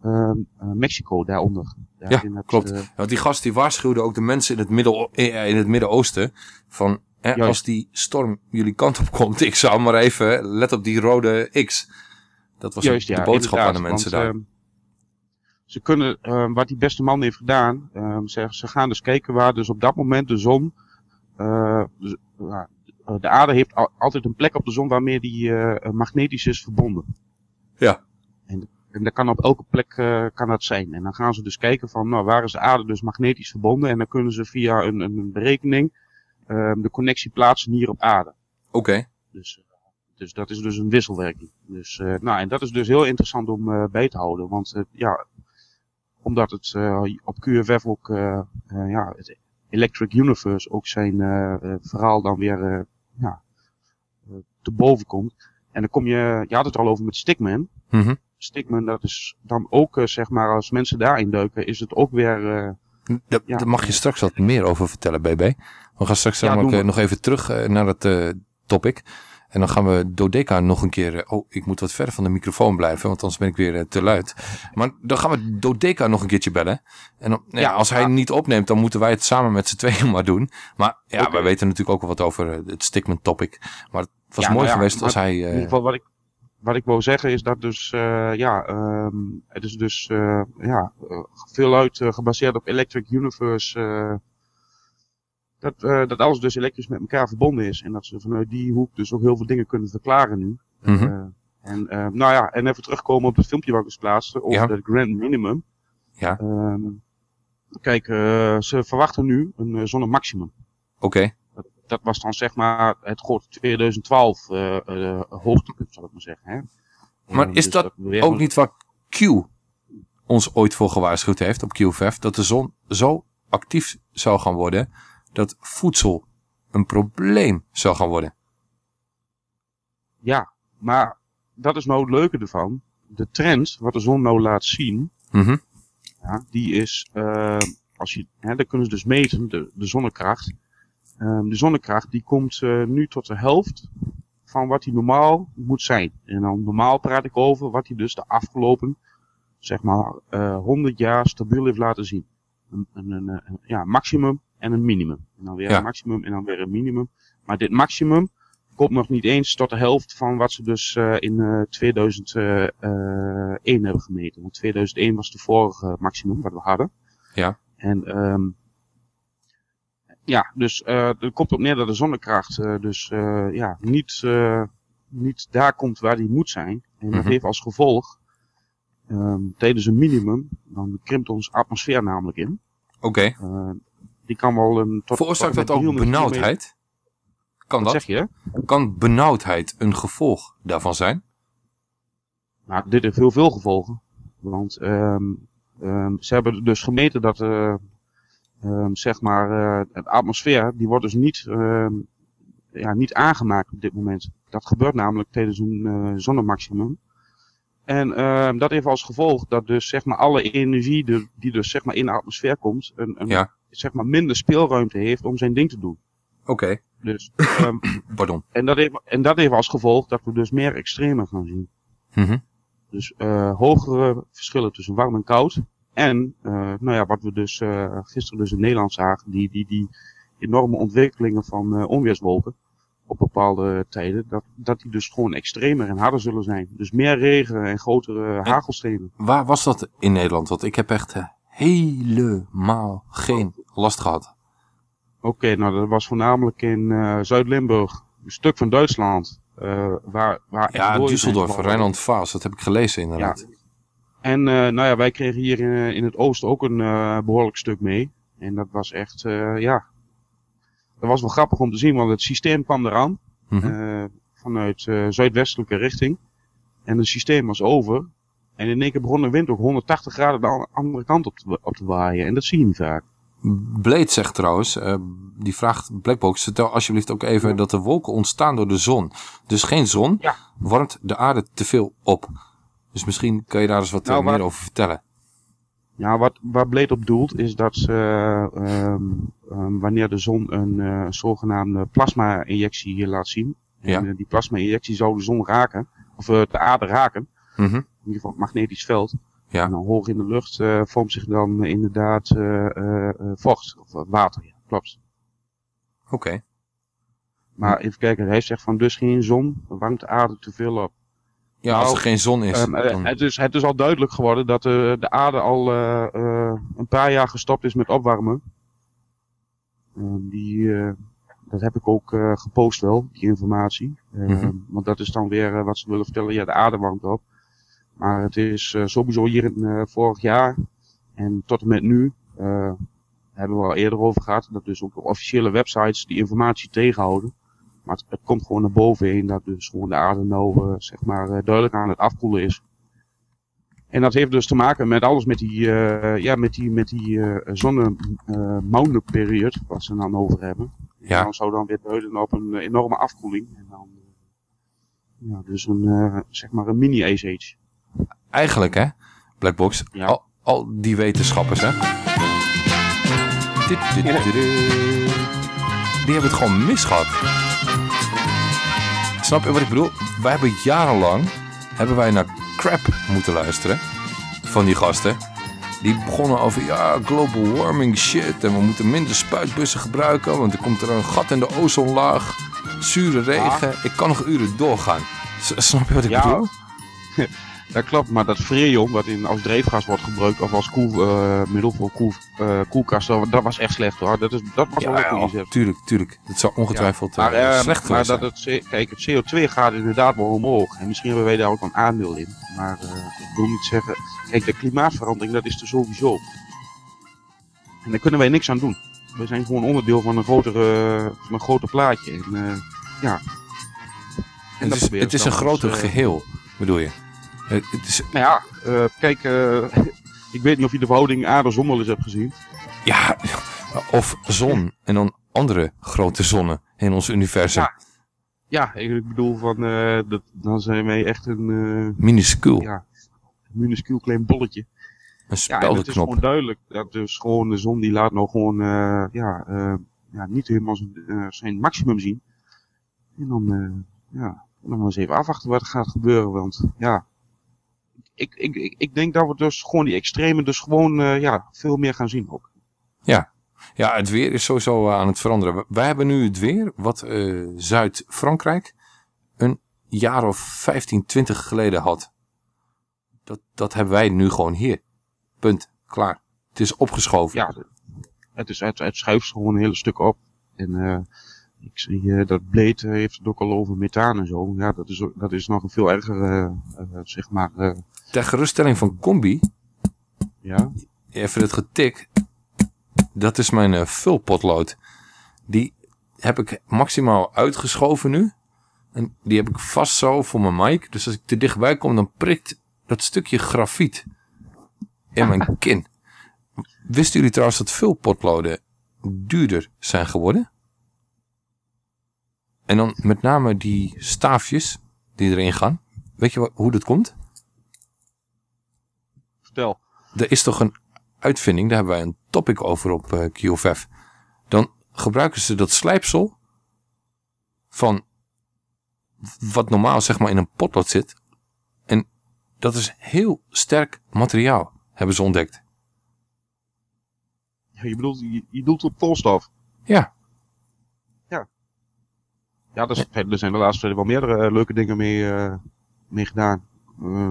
ehm, eh, Mexico daaronder. Daar Ja, het, klopt. eh, Want die gast die waarschuwde ook de mensen in het, middel, eh, in het Midden-Oosten van... Hè, als die storm jullie kant op komt, ik zou maar even, let op die rode X. Dat was juist, de ja, boodschap aan de mensen want, daar. Ze kunnen, ehm, wat die beste man heeft gedaan, ehm, ze, ze gaan dus kijken waar dus op dat moment de zon, eh, dus, ja, de aarde heeft al- altijd een plek op de zon waarmee die eh, magnetisch is verbonden. Ja. En, en dat kan op elke plek eh, kan dat zijn. En dan gaan ze dus kijken van, nou, waar is de aarde dus magnetisch verbonden? En dan kunnen ze via een, een berekening ehm, de connectie plaatsen hier op aarde. Oké. Dus, eh, dus dat is dus een wisselwerking. Dus, eh, nou, en dat is dus heel interessant om eh, bij te houden. Want eh, ja, omdat het eh, op QFF ook, eh, eh, ja, het Electric Universe ook zijn verhaal dan weer ja, te boven komt. En dan kom je, je had het al over met Stickman. Mhm. Stickman, dat is dan ook, zeg maar, als mensen daarin duiken, is het ook weer... eh, Daar, ja, mag je straks wat meer over vertellen, BB. We gaan straks Ja, namelijk nog even terug naar het eh, topic. En dan gaan we Dodeca nog een keer... eh, oh, ik moet wat verder van de microfoon blijven, want anders ben ik weer eh, te luid. Maar dan gaan we Dodeca nog een keertje bellen. En dan, nou ja, Ja, als hij ja. niet opneemt, dan moeten wij het samen met z'n tweeën maar doen. Maar ja, wij weten natuurlijk ook wel wat over eh, het Stickman topic. Maar het was Ja, mooi nou geweest als hij... In ieder geval wat ik, wat ik wou zeggen is dat dus, ja, ehm, het is dus, ja, veel uit gebaseerd op Electric Universe, dat, eh, dat alles dus elektrisch met elkaar verbonden is. En dat ze vanuit die hoek dus ook heel veel dingen kunnen verklaren nu. Mhm. Eh, en, eh, nou ja, en even terugkomen op het filmpje wat ik dus plaatste, over Ja. het Grand Minimum. Ja. Ehm, kijk, ze verwachten nu een zonnemaximum. Oké. Dat, dat was dan zeg maar het grote 2012 eh eh, hoogtepunt, zal ik maar zeggen. Hè? Maar Eh, is dus dat we ook niet waar Q ons ooit voor gewaarschuwd heeft op QVF? Dat de zon zo actief zou gaan worden dat voedsel een probleem zou gaan worden. Ja, maar dat is nou het leuke ervan. De trend, wat de zon nou laat zien, Mhm. ja, die is, eh, als je, hè, daar kunnen ze dus meten, de, de zonnekracht. Ehm, de zonnekracht die komt eh, nu tot de helft van wat die normaal moet zijn. En dan normaal praat ik over wat hij dus de afgelopen, zeg maar, eh 100 jaar stabiel heeft laten zien. Een, een, een, een- ja, maximum en een minimum. En dan weer Ja. een maximum en dan weer een minimum. Maar dit maximum komt nog niet eens tot de helft van wat ze dus eh, in eh 2001 hebben gemeten. Want 2001 was de vorige maximum wat we hadden. Ja. En, ehm Ja, dus er komt op neer dat de zonnekracht dus ja, niet, niet daar komt waar die moet zijn. En dat Mhm. heeft als gevolg, um, tijdens een minimum, dan krimpt onze atmosfeer namelijk in. Oké. die kan wel een... Tot, Veroorzaakt tot dat ook 300 benauwdheid? Kan Wat dat? zeg je? Kan benauwdheid een gevolg daarvan zijn? Nou, dit heeft heel veel gevolgen. Want um, um, ze hebben dus gemeten dat uh, um, zeg maar, uh, de atmosfeer, die wordt dus niet, ja, niet aangemaakt op dit moment. Dat gebeurt namelijk tijdens een uh, zonnemaximum. En uh, dat heeft als gevolg dat dus zeg maar alle energie de, die dus zeg maar in de atmosfeer komt, een, een Ja. zeg maar minder speelruimte heeft om zijn ding te doen. Oké. Dus, um, Pardon. en, dat heeft, en dat heeft als gevolg dat we dus meer extremen gaan zien. Mhm. Dus uh, hogere verschillen tussen warm en koud. En uh, nou ja, wat we dus uh, gisteren dus in Nederland zagen, die, die, die enorme ontwikkelingen van onweerswolken op bepaalde tijden, dat, dat die dus gewoon extremer en harder zullen zijn. Dus meer regen en grotere hagelstenen. Waar was dat in Nederland? Want ik heb echt eh, helemaal geen last gehad. Oké, okay, nou dat was voornamelijk in uh, Zuid-Limburg, een stuk van Duitsland. Uh, waar, waar ja, Düsseldorf, Rijnland-Vaals, dat heb ik gelezen inderdaad. Ja. En uh, nou ja, wij kregen hier in, in het oosten ook een behoorlijk stuk mee. En dat was echt, ja, dat was wel grappig om te zien, want het systeem kwam eraan. Mm -hmm. vanuit zuidwestelijke richting. En het systeem was over. En in één keer begon de wind ook 180 graden de andere kant op te, op te waaien. En dat zie je niet vaak. Blade zegt trouwens, uh, die vraagt Blackbox, vertel alsjeblieft ook even ja. dat de wolken ontstaan door de zon. Dus geen zon ja. warmt de aarde te veel op. Dus misschien kan je daar eens wat nou, meer waar, over vertellen. Ja, wat, waar Blade op doelt is dat uh, um, um, wanneer de zon een uh, zogenaamde plasma-injectie laat zien. Ja. En die plasma-injectie zou de zon raken, of de aarde raken. Mm -hmm. In ieder geval het magnetisch veld. Ja. En dan hoog in de lucht vormt zich dan inderdaad vocht of water. Ja, klopt. Oké. Okay. Maar even kijken, hij zegt van dus geen zon, warmt de aarde te veel op. Ja, als er geen zon is. Um, dan... het, is het is al duidelijk geworden dat de, de aarde al een paar jaar gestopt is met opwarmen. Um, die, dat heb ik ook gepost wel, die informatie. Mm -hmm. Want dat is dan weer wat ze willen vertellen, ja de aarde warmt op. Maar het is sowieso hier in, vorig jaar en tot en met nu, hebben we al eerder over gehad, dat dus ook de officiële websites die informatie tegenhouden. Maar het, het komt gewoon naar boven heen dat dus gewoon de aarde nou zeg maar duidelijk aan het afkoelen is. En dat heeft dus te maken met alles met die, ja, met die, met die zonne-maanden-periode, wat ze dan over hebben. Ja. En dan zou dan weer duiden op een enorme afkoeling. En dan, ja, dus een, zeg maar een mini-ice age eigenlijk hè, Blackbox, ja. al, al die wetenschappers hè. Die hebben het gewoon misgehad. Snap je wat ik bedoel? Wij hebben jarenlang, hebben wij naar crap moeten luisteren. Van die gasten. Die begonnen over, ja, global warming shit. En we moeten minder spuitbussen gebruiken. Want er komt er een gat in de ozonlaag. Zure regen. Ja. Ik kan nog uren doorgaan. S snap je wat ik ja. bedoel? Dat klopt, maar dat freon wat in, als drijfgas wordt gebruikt of als koelmiddel uh, voor koel, uh, koelkasten, dat was echt slecht hoor. Dat, is, dat was ja, wel ja, goed. tuurlijk, tuurlijk. Dat zou ongetwijfeld ja, maar, uh, slecht maar zijn. dat het, kijk, het CO2 gaat inderdaad wel omhoog. En misschien hebben wij daar ook een aandeel in. Maar ik wil niet zeggen, kijk, de klimaatverandering dat is er sowieso. En daar kunnen wij niks aan doen. We zijn gewoon onderdeel van een, grotere, van een groter plaatje. En, ja. En het is, het is een groter geheel, bedoel je? Het, het is... Nou ja, uh, kijk, uh, ik weet niet of je de verhouding aarde-zon wel eens hebt gezien. Ja, of zon en dan andere grote zonnen in ons universum. Ja, ja ik bedoel van, uh, dat, dan zijn wij echt een... minuscuul. Ja, een minuscuul klein bolletje. Een speldenknop. Ja, het is gewoon duidelijk dat dus gewoon de zon die laat nou gewoon, ja, ja, niet helemaal zijn, zijn maximum zien. En dan, ja, dan maar eens even afwachten wat er gaat gebeuren, want ja, ik, ik, ik, denk dat we dus gewoon die extremen dus gewoon uh, ja, veel meer gaan zien ook. Ja. ja, het weer is sowieso aan het veranderen. Wij hebben nu het weer wat uh, Zuid-Frankrijk een jaar of 15, 20 geleden had. Dat, dat hebben wij nu gewoon hier. Punt. Klaar. Het is opgeschoven. Ja, het, is, het, het schuift gewoon een hele stuk op. En uh, ik zie uh, dat Blade heeft het ook al over methaan en zo. Ja, dat is, dat is nog een veel erger, uh, zeg maar... Ter geruststelling van Combi. Ja? Even het getik. Dat is mijn vulpotlood. Die heb ik maximaal uitgeschoven nu. En die heb ik vast zo voor mijn mic. Dus als ik te dichtbij kom, dan prikt dat stukje grafiet in mijn kin. Wisten jullie trouwens dat veel potloden duurder zijn geworden? En dan met name die staafjes die erin gaan. Weet je hoe dat komt? Vertel. Er is toch een uitvinding, daar hebben wij een topic over op uh, QFF. Dan gebruiken ze dat slijpsel van wat normaal zeg maar in een potlood zit. En dat is heel sterk materiaal, hebben ze ontdekt. Ja, je bedoelt, je, je doelt op koolstof? Ja. Ja. Ja, er, er zijn de laatste wel meerdere leuke dingen mee, uh, mee gedaan.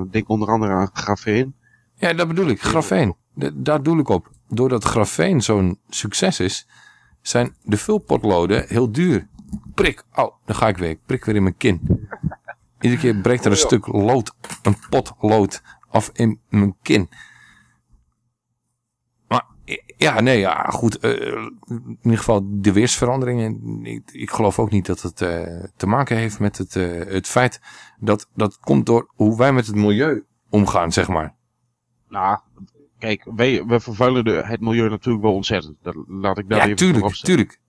Denk onder andere aan grafeen. Ja, dat bedoel ik, grafeen. Daar doe ik op. Doordat grafeen zo'n succes is, zijn de vulpotloden heel duur. Prik, oh, dan ga ik weer. Ik prik weer in mijn kin. Iedere keer breekt er een stuk lood, een pot lood af in mijn kin. Maar ja, nee, ja, goed. Uh, in ieder geval de weersveranderingen. Ik, ik geloof ook niet dat het uh, te maken heeft met het, uh, het feit dat dat komt door hoe wij met het milieu omgaan, zeg maar. Nou, kijk, wij, we vervuilen de, het milieu natuurlijk wel ontzettend. Dat, laat ik daar ja, even tuurlijk, tuurlijk.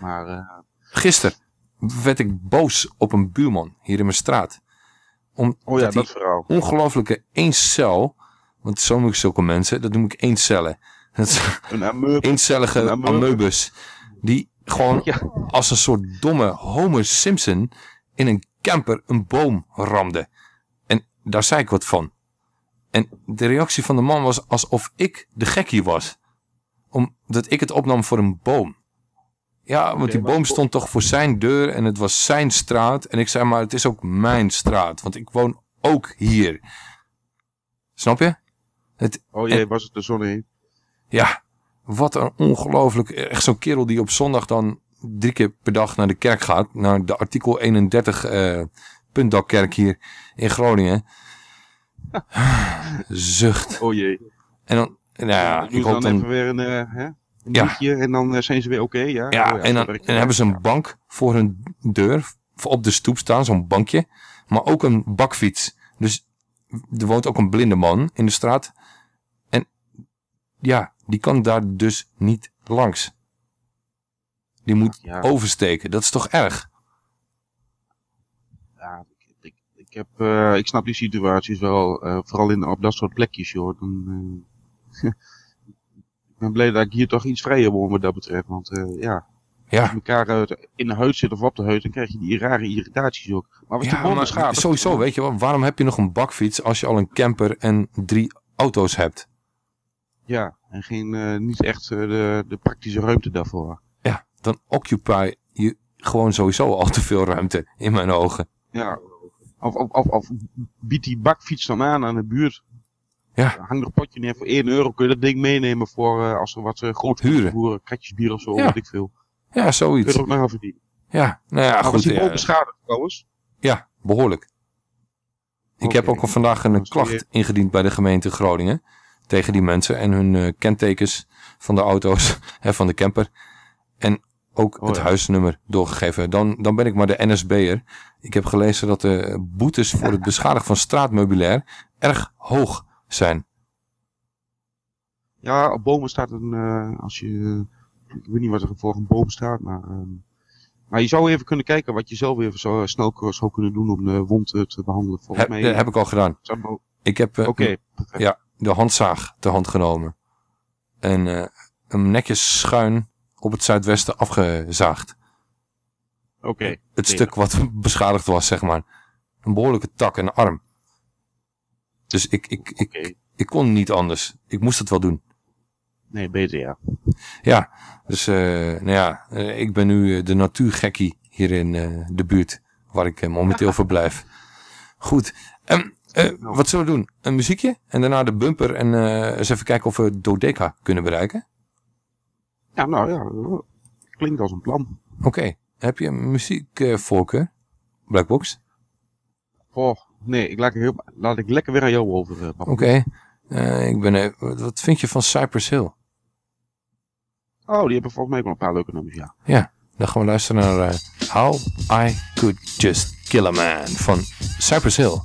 maar gisteren werd ik boos op een buurman hier in mijn straat. Om oh ja, dat verhaal. ongelooflijke één cel, want zo noem ik zulke mensen, dat noem ik één cellen. Dat is een eencellige een amoebus. Die gewoon ja. als een soort domme Homer Simpson in een camper een boom ramde. En daar zei ik wat van. En de reactie van de man was alsof ik de gekkie was. Omdat ik het opnam voor een boom. Ja, want die boom stond toch voor zijn deur en het was zijn straat. En ik zei, maar het is ook mijn straat, want ik woon ook hier. Snap je? Het, oh jee, was het de zon heen? Ja, wat een ongelooflijk... Echt zo'n kerel die op zondag dan drie keer per dag naar de kerk gaat. Naar de artikel 31 uh, puntdakkerk hier in Groningen. Zucht. Oh jee. En dan, nou ja, ik hoop dan... dan... even weer een... Uh, hè? Een ja. Liedje, en dan uh, zijn ze weer oké, okay, ja? Ja, oh, en dan, en hebben ze een bank voor hun deur, op de stoep staan, zo'n bankje. Maar ook een bakfiets. Dus er woont ook een blinde man in de straat. En ja, die kan daar dus niet langs. Die moet ja. oversteken. Dat is toch erg? Ja, ik, ik, heb, uh, ik snap die situaties wel. Uh, vooral in, op dat soort plekjes, joh. Dan, uh, ik ben blij dat ik hier toch iets vrijer woon wat dat betreft. Want ja, ja. als je elkaar in de huid zit of op de huid, dan krijg je die rare irritaties ook. Maar wat ja, die maar schade, sowieso, weet je wel, waarom heb je nog een bakfiets als je al een camper en drie auto's hebt? Ja, en geen, niet echt de, de praktische ruimte daarvoor. Ja, dan occupy je gewoon sowieso al te veel ruimte, in mijn ogen. Ja, of, of, of, of bied die bakfiets dan aan aan de buurt. Ja. Hang er een potje neer voor 1 euro. Kun je dat ding meenemen voor uh, als er wat uh, groot Huren. voeren, kratjesbier of zo, Ja. weet ik veel. Ja, zoiets. Kun je er ook nog aan verdienen. Ja, nou ja, maar goed. was die boom beschadigd trouwens? Ja, behoorlijk. Ik heb ook al vandaag een Dan klacht ingediend bij de gemeente Groningen. Tegen die mensen en hun eh, kentekens van de auto's en van de camper. En ook Oh het ja. huisnummer doorgegeven. Dan, dan ben ik maar de NSB'er. Ik heb gelezen dat de boetes voor het beschadigen van straatmeubilair erg hoog zijn. Ja, op bomen staat een, eh, als je, ik weet niet wat er voor een boom staat, maar, ehm, maar je zou even kunnen kijken wat je zelf even zo snel k- zou kunnen doen om de wond eh, te behandelen. Volgens Heb, mij, dat heb ik al gedaan. Ik heb eh, Oké, m- ja, de handzaag te hand genomen. En eh, hem netjes schuin op het zuidwesten afgezaagd. Oké. Het stuk wat beschadigd was, zeg maar. Een behoorlijke tak en arm. Dus ik, ik, ik, ik kon niet anders. Ik moest het wel doen. Nee, beter ja. Ja, dus eh, nou ja, eh, ik ben nu eh, de natuurgekkie hier in de buurt waar ik momenteel verblijf. Goed, eh, wat zullen we doen? Een muziekje en daarna de bumper en eh, eens even kijken of we Dodeca kunnen bereiken. Ja, nou ja, klinkt als een plan. Oké, heb je een muziekvoorkeur? Blackbox? Oh, nee, ik laat, ik heel, laat ik lekker weer aan jou over, papa. Oké, uh, ik ben even, wat vind je van Cypress Hill? Oh, die hebben volgens mij ook nog een paar leuke nummers, ja. Ja, dan gaan we luisteren naar uh, How I Could Just Kill a Man van Cypress Hill.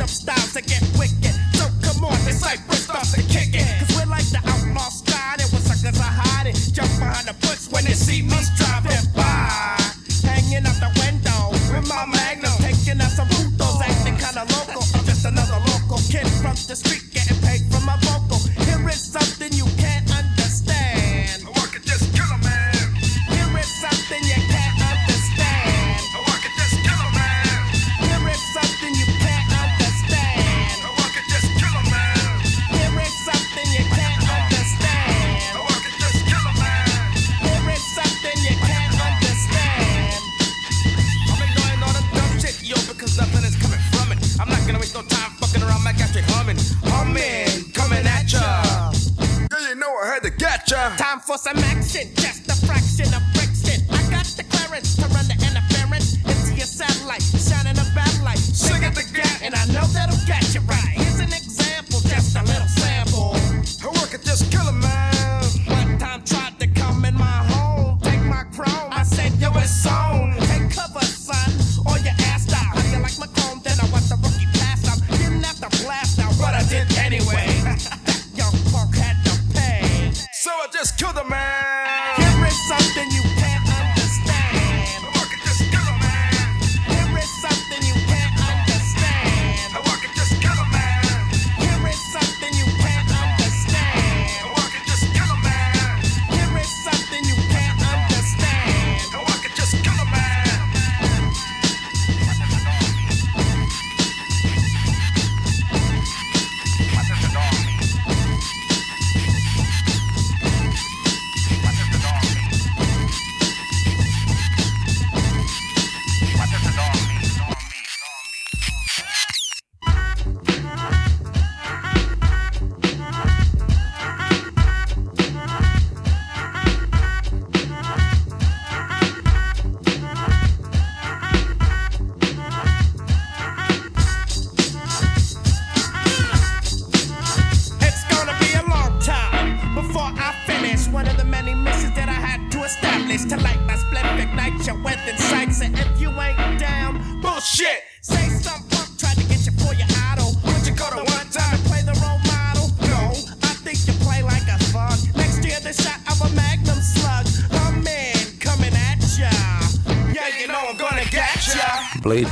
Up styles to get wicked. So come on, it's Cypress stuff to kick it. Cause we're like the outlaw squad. And when suckers are hiding, jump behind the bush when they see me driving by. Hanging out the window with my magnum. Taking out some putos, acting kinda local. Just another local kid from the street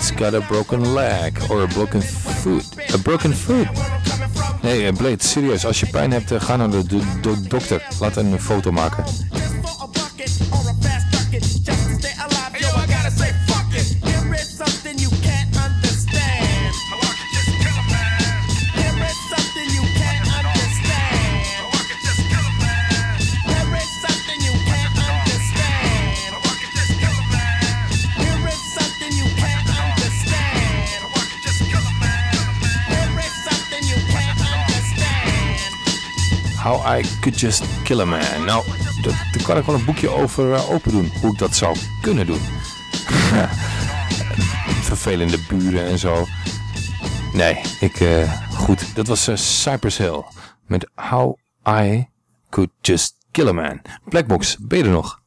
Blade's got a broken leg or a broken foot. A broken foot. Nee, eh, Blade, serieus. Als je pijn hebt, eh, ga naar de, de- de dokter. Laat een foto maken. Could Just Kill a Man. Nou, dat- daar kan ik wel een boekje over eh, open doen. Hoe ik dat zou kunnen doen. Vervelende buren en zo. Nee, ik... eh, goed, dat was eh, Cypress Hill. Met How I Could Just Kill a Man. Blackbox, ben je er nog?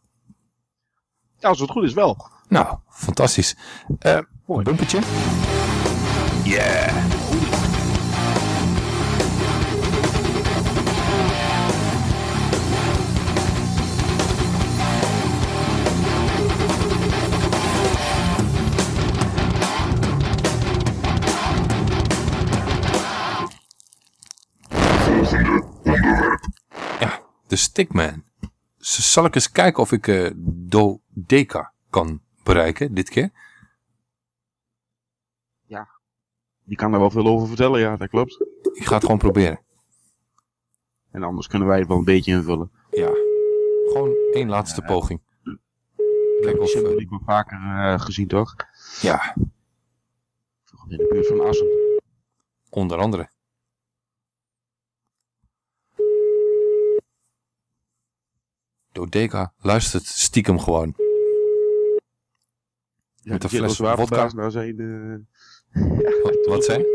Ja, als het goed is wel. Nou, fantastisch. Eh bumpertje? Yeah! Ja, de Stickman. Z- Zal ik eens kijken of ik eh Dodeca kan bereiken dit keer? Die kan er wel veel over vertellen, ja, dat klopt. Ik ga het gewoon proberen. En anders kunnen wij het wel een beetje invullen. Ja, gewoon één laatste poging. Kijk of... Die heb ik wel vaker uh, gezien, toch? Ja. In de buurt van Assen. Onder andere. Dodeka luistert stiekem gewoon. Ja, Met een fles vodka. Naar zijn, uh... wat, wat zei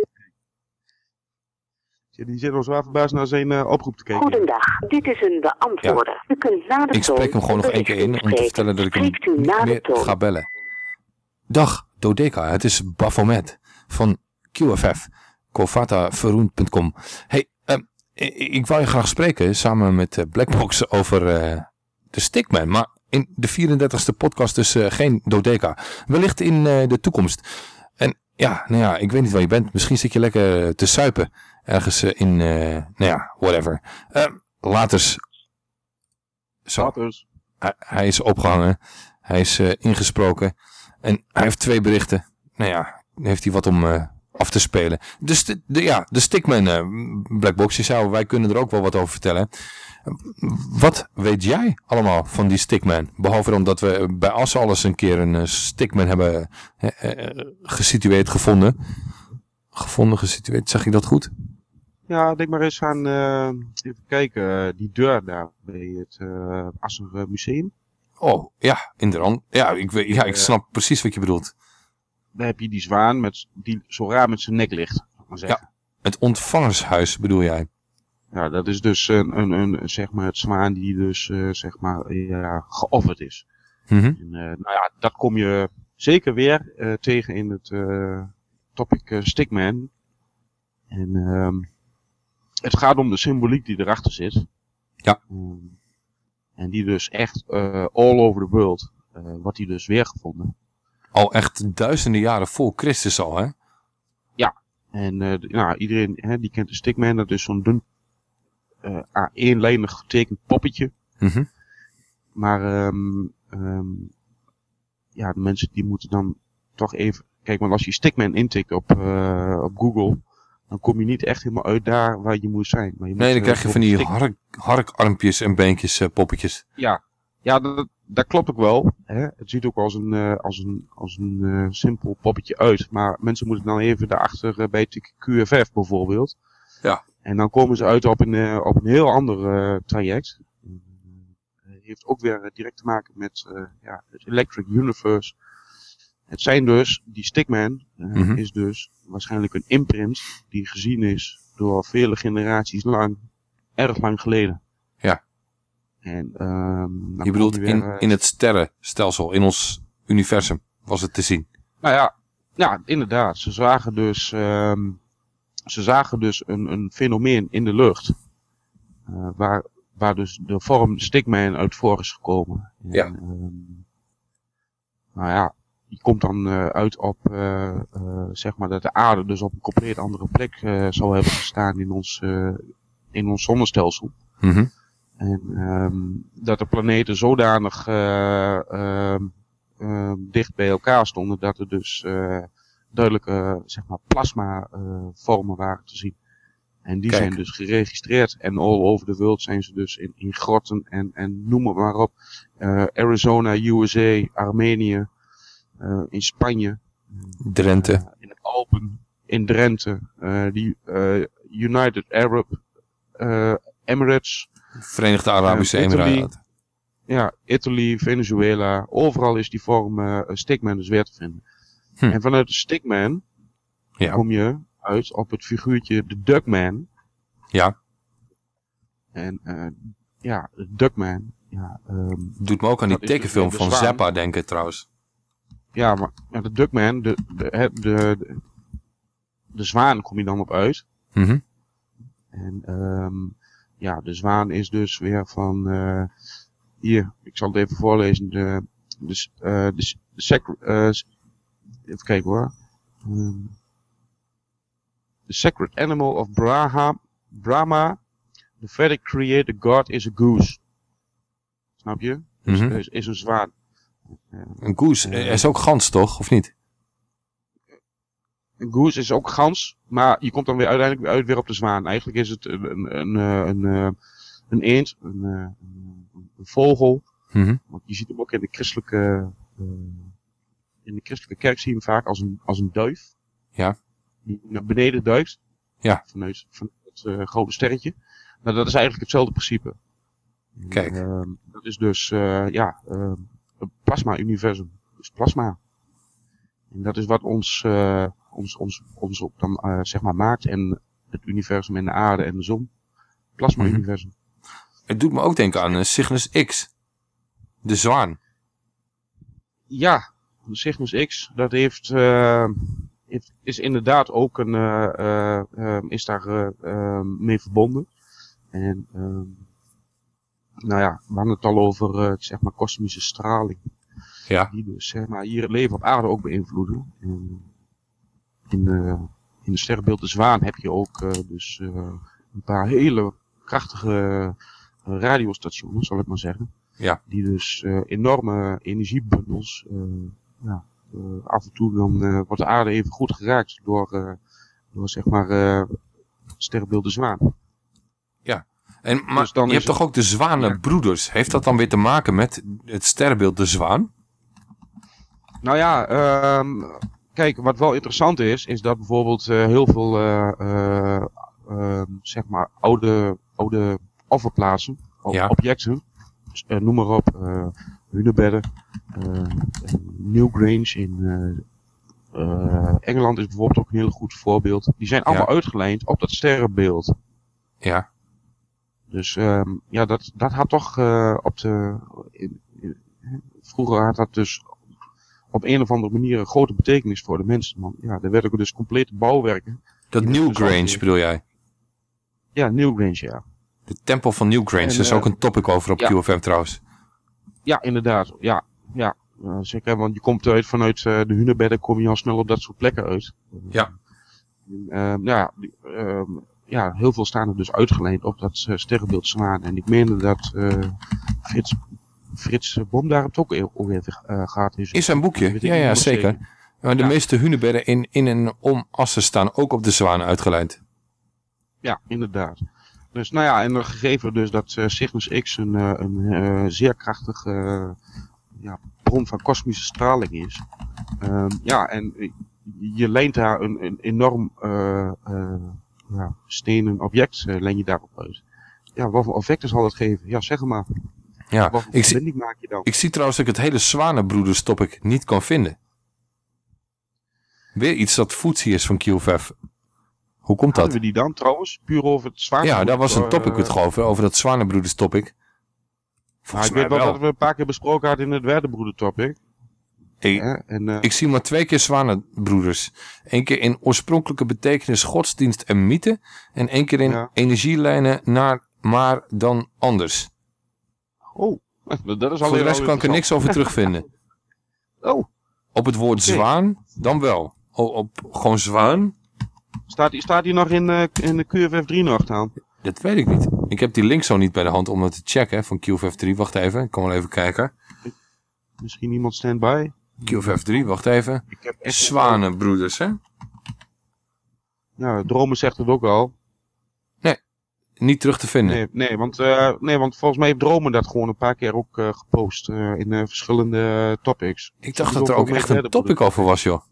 Die zit ons wel verbaasd naar zijn uh, oproep te kijken. Goedendag, dit is een beantwoorden. Ja. U kunt na de Ik spreek hem gewoon nog één keer in om te vertellen dat ik hem niet meer ga bellen. Dag, Dodeka, het is Baphomet van QFF, kovataveroen.com. Hey, uh, ik wou je graag spreken samen met Blackbox over uh, de Stickman, maar in de 34ste podcast dus uh, geen Dodeka. Wellicht in uh, de toekomst. En ja, nou ja, ik weet niet waar je bent. Misschien zit je lekker te suipen. Ergens in, nou ja, whatever. laters. Zo. Laters. Hij, hij, is opgehangen. Hij is ingesproken. En hij heeft twee berichten. Nou ja, heeft hij wat om af te spelen. Dus de, de, ja, de Stickman uh, zou, wij kunnen er ook wel wat over vertellen. Wat weet jij allemaal van die Stickman? Behalve omdat we bij Assen alles een keer een uh, Stickman hebben uh, gesitueerd gevonden. Gevonden, gesitueerd, zeg ik dat goed? Ja, denk maar eens aan, even kijken, die deur daar bij het Assen Museum. Oh, ja, inderdaad. Ja, ik, weet, ja, ik snap precies wat je bedoelt daar heb je die zwaan met, die zo raar met zijn nek ligt. Maar ja, het ontvangershuis bedoel jij? Ja, dat is dus een, een, een zeg maar het zwaan die dus uh, zeg maar ja, geofferd is. Mm -hmm. en, uh, nou ja, dat kom je zeker weer uh, tegen in het topic Stickman. En um, het gaat om de symboliek die erachter zit. Ja. Um, en die dus echt all over the world wordt die dus weer gevonden. Al echt duizenden jaren voor Christus al, hè? Ja. En uh, nou, iedereen hè, die kent de Stickman. Dat is zo'n dun uh, A1-lijnig getekend poppetje. Mm -hmm. Maar um, um, ja, de mensen die moeten dan toch even... Kijk, want als je Stickman intikt op, uh, op Google... Dan kom je niet echt helemaal uit daar waar je moet zijn. Maar je nee, dan krijg je van die hark, harkarmpjes en beentjes poppetjes. Ja, ja, dat, dat klopt ook wel. Hè? Het ziet ook als een, uh, als een, als een uh, simpel poppetje uit. Maar mensen moeten dan even daarachter bij QFF bijvoorbeeld. Ja. En dan komen ze uit op een, op een heel ander traject. Het heeft ook weer direct te maken met ja, het Electric Universe. Het zijn dus, die Stickman mm -hmm. is dus waarschijnlijk een imprint die gezien is door vele generaties lang, erg lang geleden. Ja. En, um, je bedoelt weer, in, in het sterrenstelsel, in ons universum, was het te zien? Nou ja, ja inderdaad. Ze zagen dus, um, ze zagen dus een, een fenomeen in de lucht. Uh, waar, waar dus de vorm Stickman uit voor is gekomen. Ja. En, um, nou ja, die komt dan uh, uit op, uh, uh, zeg maar, dat de aarde dus op een compleet andere plek zou hebben gestaan in ons, in ons zonnestelsel. Mm -hmm. En um, dat de planeten zodanig uh, dicht bij elkaar stonden dat er dus duidelijke zeg maar plasma uh, vormen waren te zien. En die Kijk. zijn dus geregistreerd en all over the world zijn ze dus in, in grotten en, en noem het maar op. Uh, Arizona, USA, Armenië, uh, in Spanje. Drenthe. Uh, in de Alpen, in Drenthe. Die United Arab Emirates. Verenigde Arabische Emiraten. Ja, Italië, Venezuela. Overal is die vorm uh, dus weer te vinden. Hm. En vanuit de Stickman ja. kom je uit op het figuurtje de Duckman. Ja. En uh, ja, de Duckman. Ja, um, Doet me ook aan die tekenfilm de van. Zappa denken trouwens. Ja, maar ja, de Duckman, de, de, de, de, zwaan kom je dan op uit. Mm -hmm. En um, ja, de zwaan is dus weer van, uh, hier, ik zal het even voorlezen, de, de, uh, de, de uh, even kijken hoor. Um, the sacred animal of Braha, Brahma, the Vedic creator god is a goose. Snap je? Dus Mhm. is, is een zwaan. Een koes er is ook gans toch, of niet? Een goose is ook gans, maar je komt dan weer uiteindelijk weer uit weer op de zwaan. Eigenlijk is het een, een, een, eh, een, eh, een eend, een, eh, een, een vogel. Mhm. Want je ziet hem ook in de christelijke, eh, in de christelijke kerk zie je hem vaak als een, als een duif. Ja. Die naar beneden duikt. Ja. Vanuit, vanuit het eh, grote sterretje. Nou, dat is eigenlijk hetzelfde principe. Kijk. Ehm, dat is dus, eh, ja, ehm, een plasma-universum. Dus plasma. En dat is wat ons, eh, ons, ons, ons ook dan, zeg maar, maakt. En het universum en de aarde en de zon. Plasma-universum. Het doet me ook denken aan Cygnus X. De zwaan. Ja, Cygnus X, dat heeft, eh, heeft- is inderdaad ook een, eh, eh, is daar mee verbonden. En, ehm, nou ja, we hadden het al over, zeg maar, kosmische straling. Ja. Die dus, zeg maar, hier het leven op aarde ook beïnvloeden. En in, in de sterrenbeeld de Zwaan heb je ook dus een paar hele krachtige radiostations, zal ik maar zeggen. Ja. Die dus eh, enorme energiebundels, eh, ja, eh, af en toe dan eh, wordt de aarde even goed geraakt door, eh, door zeg maar, eh sterrenbeeld de Zwaan. Ja. En, maar Dus je hebt toch ook de zwanenbroeders. Heeft dat dan weer te maken met het sterrenbeeld de zwaan? Nou ja, ehm, kijk, wat wel interessant is, is dat bijvoorbeeld heel veel, eh, eh, ehm, zeg maar, oude, oude offerplaatsen, Ja. objecten, dus, noem maar op, eh hunebedden, eh, Newgrange in eh, eh, Engeland is bijvoorbeeld ook een heel goed voorbeeld. Die zijn allemaal uitgeleend op dat sterrenbeeld. Ja. Dus ehm, ja, dat, dat had toch op de. In, in- vroeger had dat dus op een of andere manier een grote betekenis voor de mensen. Want ja, er werden ook dus complete bouwwerken. Dat dus Newgrange bedoel jij? Ja, Newgrange, ja. De tempel van Newgrange. Daar is ook een topic over op ja. QFM trouwens. Ja, inderdaad. Ja, ja. Zeker, want je komt uit vanuit eh, de hunebedden, kom je al snel op dat soort plekken uit. Ja. Ehm, ja, ehm, ja, heel veel staan er dus uitgeleend op dat eh, sterrenbeeld Zwaan. En ik meende dat eh, Frits, Frits Bom daar het ook, even eh, gehad is. Is zijn boekje? Ja, ja, zeker. Maar de meeste hunebedden in, in en om Assen staan ook op de zwanen uitgelijnd. Ja, inderdaad. Dus nou ja, en gegeven dus dat eh, Cygnus X een, eh, een eh, zeer krachtige ja, bron van kosmische straling is. Ehm, ja, en je leent daar een, een enorm ja, stenen object, leen je daarop uit. Ja, wat voor effecten zal dat geven? Ja, zeg maar. Ja, Wat ik zie, maak je dan? ik zie trouwens dat ik het hele zwanenbroeders topic niet kan vinden. Weer iets dat footsie is van QFF. Hoe komt dat? Hadden we die dan trouwens? Puur over het zwaar. Ja, daar was een topic het over, over dat zwanenbroeders topic. ik weet wel, dat we een paar keer besproken hadden in het Werdebroeder topic. Ik, en, eh, ik zie maar twee keer zwanenbroeders. Eén keer in oorspronkelijke betekenis godsdienst en mythe. En één keer in energielijnen naar maar dan anders. Oh, dat is al Voor de rest kan ik er niks over terugvinden. Oh. Op het woord zwaan, dan wel. O- op gewoon zwaan, Staat staat die nog in, eh, in de QFF 3 nog staan? dat weet ik niet. Ik heb die link zo niet bij de hand om het te checken van QFF3. Wacht even, ik kan wel even kijken. Misschien iemand standby? QFF3, wacht even. Zwanenbroeders, hè? Ja, Dromen zegt het ook al. Nee, niet terug te vinden. Nee, nee, want, eh, nee, want volgens mij heeft Dromen dat gewoon een paar keer ook eh, gepost eh, in eh, verschillende topics. Ik dacht dat er ook echt een topic over was, joh.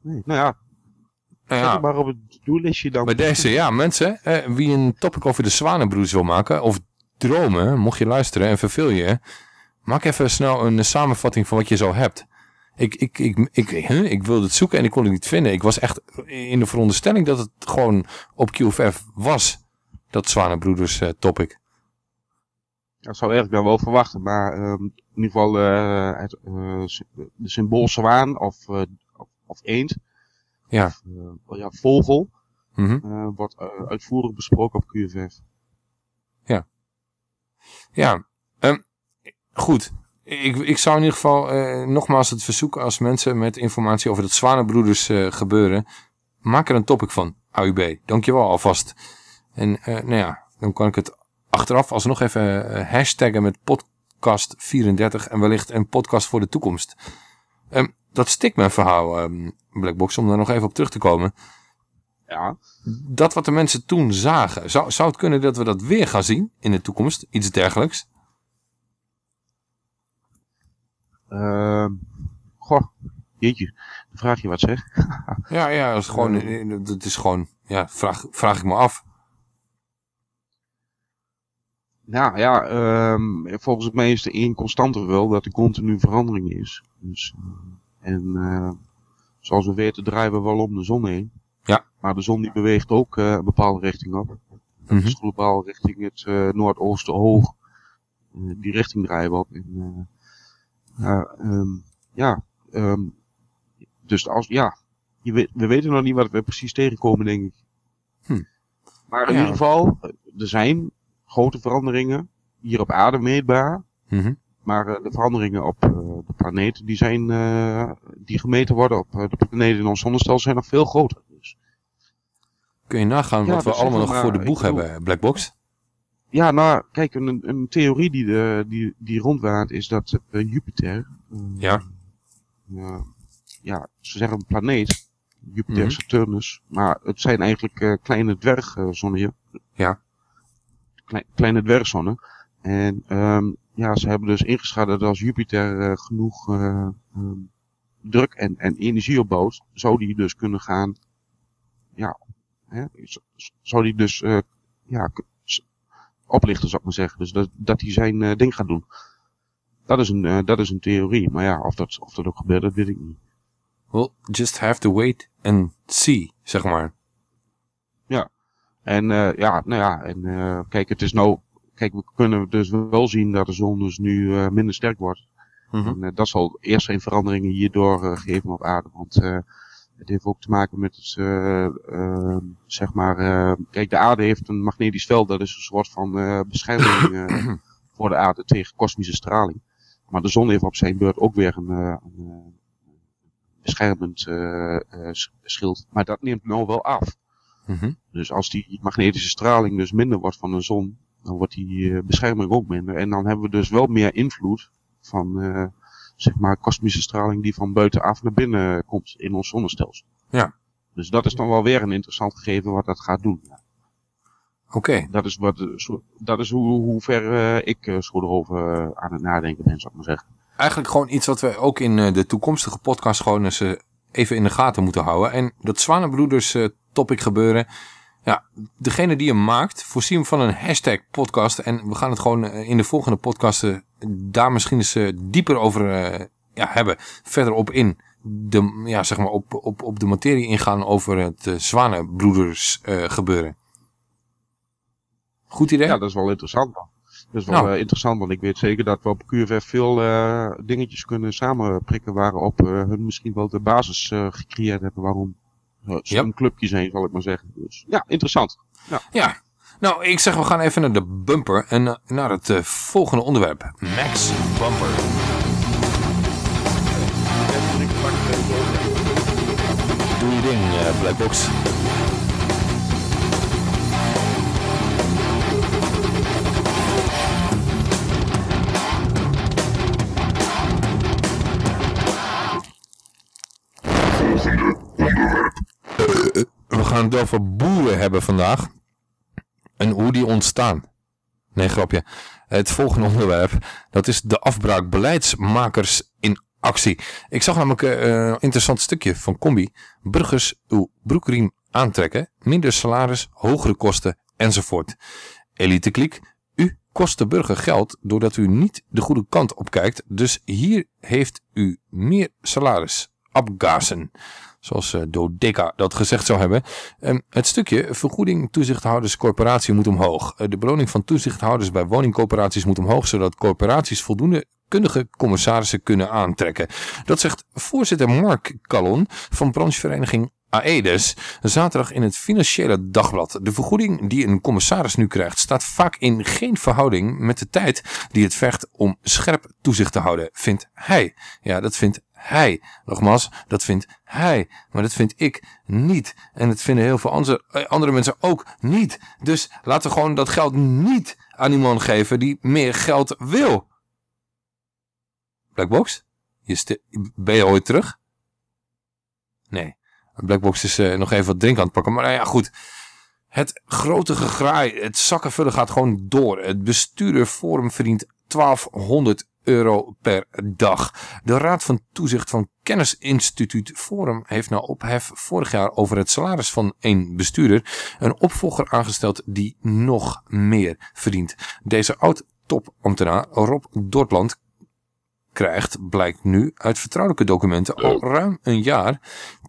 Nee, nou ja. Nou ja. maar op het doellistje dan. Bij deze, ja, mensen, eh, wie een topic over de Zwanenbroeders wil maken, of dromen, mocht je luisteren en verveel je, maak even snel een samenvatting van wat je zo hebt. Ik, ik, ik, ik, huh, ik wilde het zoeken en ik kon het niet vinden. Ik was echt in de veronderstelling dat het gewoon op QFF was, dat Zwanenbroeders eh, topic. Dat zou eigenlijk dan wel verwachten, maar ehm, in ieder geval eh, het, eh, de symbool zwaan of, eh, of, of eend, Ja. eh, ja, vogel, Mhm. eh, wordt eh, uitvoerig besproken op QFF. Ja. Ja, ehm, goed. Ik, ik zou in ieder geval nogmaals het verzoeken als mensen met informatie over dat Zwanenbroeders eh, gebeuren. Maak er een topic van, AUB. Dankjewel alvast. En nou ja, dan kan ik het achteraf alsnog even hashtaggen met podcast34 en wellicht een podcast voor de toekomst. Ehm, dat stickman verhaal, um, Blackbox, om daar nog even op terug te komen. Ja. Dat wat de mensen toen zagen, zou, zou het kunnen dat we dat weer gaan zien in de toekomst? Iets dergelijks? Uh, goh, jeetje, dan vraag je wat zeg. ja, ja, dat is gewoon, uh, dat is gewoon ja, vraag, vraag ik me af. Nou ja, um, volgens mij is de één constante wel dat er continu verandering is. Dus, en uh, zoals we weten draaien we wel om de zon heen. Ja. Maar de zon die beweegt ook uh, een bepaalde richting op. Mm -hmm. Dus globaal richting het uh, noordoosten hoog. die richting draaien we op. En, um, ja, um, dus als, ja, je weet, we weten nog niet wat we precies tegenkomen, denk ik. Hm. Maar in ja. ieder geval, er zijn grote veranderingen hier op aarde meetbaar. Mm -hmm. Maar de veranderingen op de planeten die, zijn, uh, die gemeten worden op de planeten in ons zonnestelsel zijn nog veel groter. Dus. Kun je nagaan ja, wat we allemaal nog maar, voor de boeg hebben, Blackbox? Ja, nou, kijk, een, een theorie die, de, die, die rondwaart is dat Jupiter... ja. ja, ze zeggen een planeet, Jupiter, mm -hmm. Saturnus, maar het zijn eigenlijk kleine dwergzonnen. Ja. Klein, kleine dwergzonnen. En um, ja, ze hebben dus ingeschat dat als Jupiter uh, genoeg uh, um, druk en, en energie opbouwt, zou die dus kunnen gaan, ja, hè, zou die dus, uh, ja, oplichten zou ik maar zeggen. Dus dat, dat hij zijn ding gaat doen. Dat is een, dat is een theorie. Maar ja, of dat, of dat ook gebeurt, dat weet ik niet. Well, just have to wait and see, zeg maar. Ja. En ja, nou ja, en kijk, het is nou kijk, we kunnen dus wel zien dat de zon dus nu uh, minder sterk wordt. Mm -hmm. En uh, dat zal eerst zijn veranderingen hierdoor uh, geven op aarde. Want het heeft ook te maken met het, zeg maar, kijk, de aarde heeft een magnetisch veld. Dat is een soort van bescherming voor de aarde tegen kosmische straling. Maar de zon heeft op zijn beurt ook weer een, een beschermend schild. Maar dat neemt nou wel af. Mm -hmm. Dus als die magnetische straling dus minder wordt van de zon, dan wordt die uh, bescherming ook minder. En dan hebben we dus wel meer invloed van, uh, zeg maar, kosmische straling die van buitenaf naar binnen komt in ons zonnestelsel. Ja. Dus dat is dan wel weer een interessant gegeven wat dat gaat doen. Ja. Oké. Okay. Dat is, wat, dat is hoe, hoe ver uh, ik uh, zo erover aan het nadenken ben, zou ik maar zeggen. Eigenlijk gewoon iets wat we ook in de toekomstige podcast gewoon eens even in de gaten moeten houden. En dat Zwanenbroeders topic gebeuren ja, degene die hem maakt, voorzien van een hashtag podcast. En we gaan het gewoon in de volgende podcasten daar misschien eens uh, dieper over uh, ja, hebben. Verderop in de, ja, zeg maar op, op, op de materie ingaan over het uh, Zwanenbroeders gebeuren. Goed idee? Ja, dat is wel interessant. Man. Dat is wel nou. interessant, want ik weet zeker dat we op QFF veel dingetjes kunnen samenprikken waarop hun misschien wel de basis gecreëerd hebben waarom zo'n yep. clubje zijn, zal ik maar zeggen. Dus ja, interessant. Ja. ja. Nou, ik zeg we gaan even naar de bumper en uh, naar het uh, volgende onderwerp. Max Bumper. Doe je ding, uh, Blackbox. We gaan het over boeren hebben vandaag. En hoe die ontstaan. Nee, grapje. Het volgende onderwerp, dat is de afbraak beleidsmakers in actie. Ik zag namelijk een uh, interessant stukje van Combi. Burgers uw broekriem aantrekken, minder salaris, hogere kosten enzovoort. Elite kliek, u kost de burger geld doordat u niet de goede kant op kijkt. Dus hier heeft u meer salaris. Abgazen zoals uh, Dodeca dat gezegd zou hebben. Um, het stukje vergoeding toezichthouders corporatie moet omhoog. Uh, de beloning van toezichthouders bij woningcoöperaties moet omhoog, zodat corporaties voldoende kundige commissarissen kunnen aantrekken. Dat zegt voorzitter Mark Callon van branchevereniging Aedes zaterdag in het Financiële Dagblad. De vergoeding die een commissaris nu krijgt staat vaak in geen verhouding met de tijd die het vecht om scherp toezicht te houden, vindt hij. Ja, dat vindt hij. Nogmaals, dat vindt hij. Maar dat vind ik niet. En dat vinden heel veel andere, andere mensen ook niet. Dus laten we gewoon dat geld niet aan die man geven die meer geld wil. Blackbox? Je ben je ooit terug? Nee. Blackbox is uh, nog even wat drink aan het pakken. Maar nou ja, goed. Het grote gegraai, het zakkenvullen gaat gewoon door. Het bestuurderforum verdient 1200 euro per dag. De Raad van Toezicht van Kennisinstituut Forum heeft nou ophef vorig jaar over het salaris van één bestuurder een opvolger aangesteld die nog meer verdient. Deze oud-topambtenaar Rob Dortland krijgt, blijkt nu uit vertrouwelijke documenten, al ruim een jaar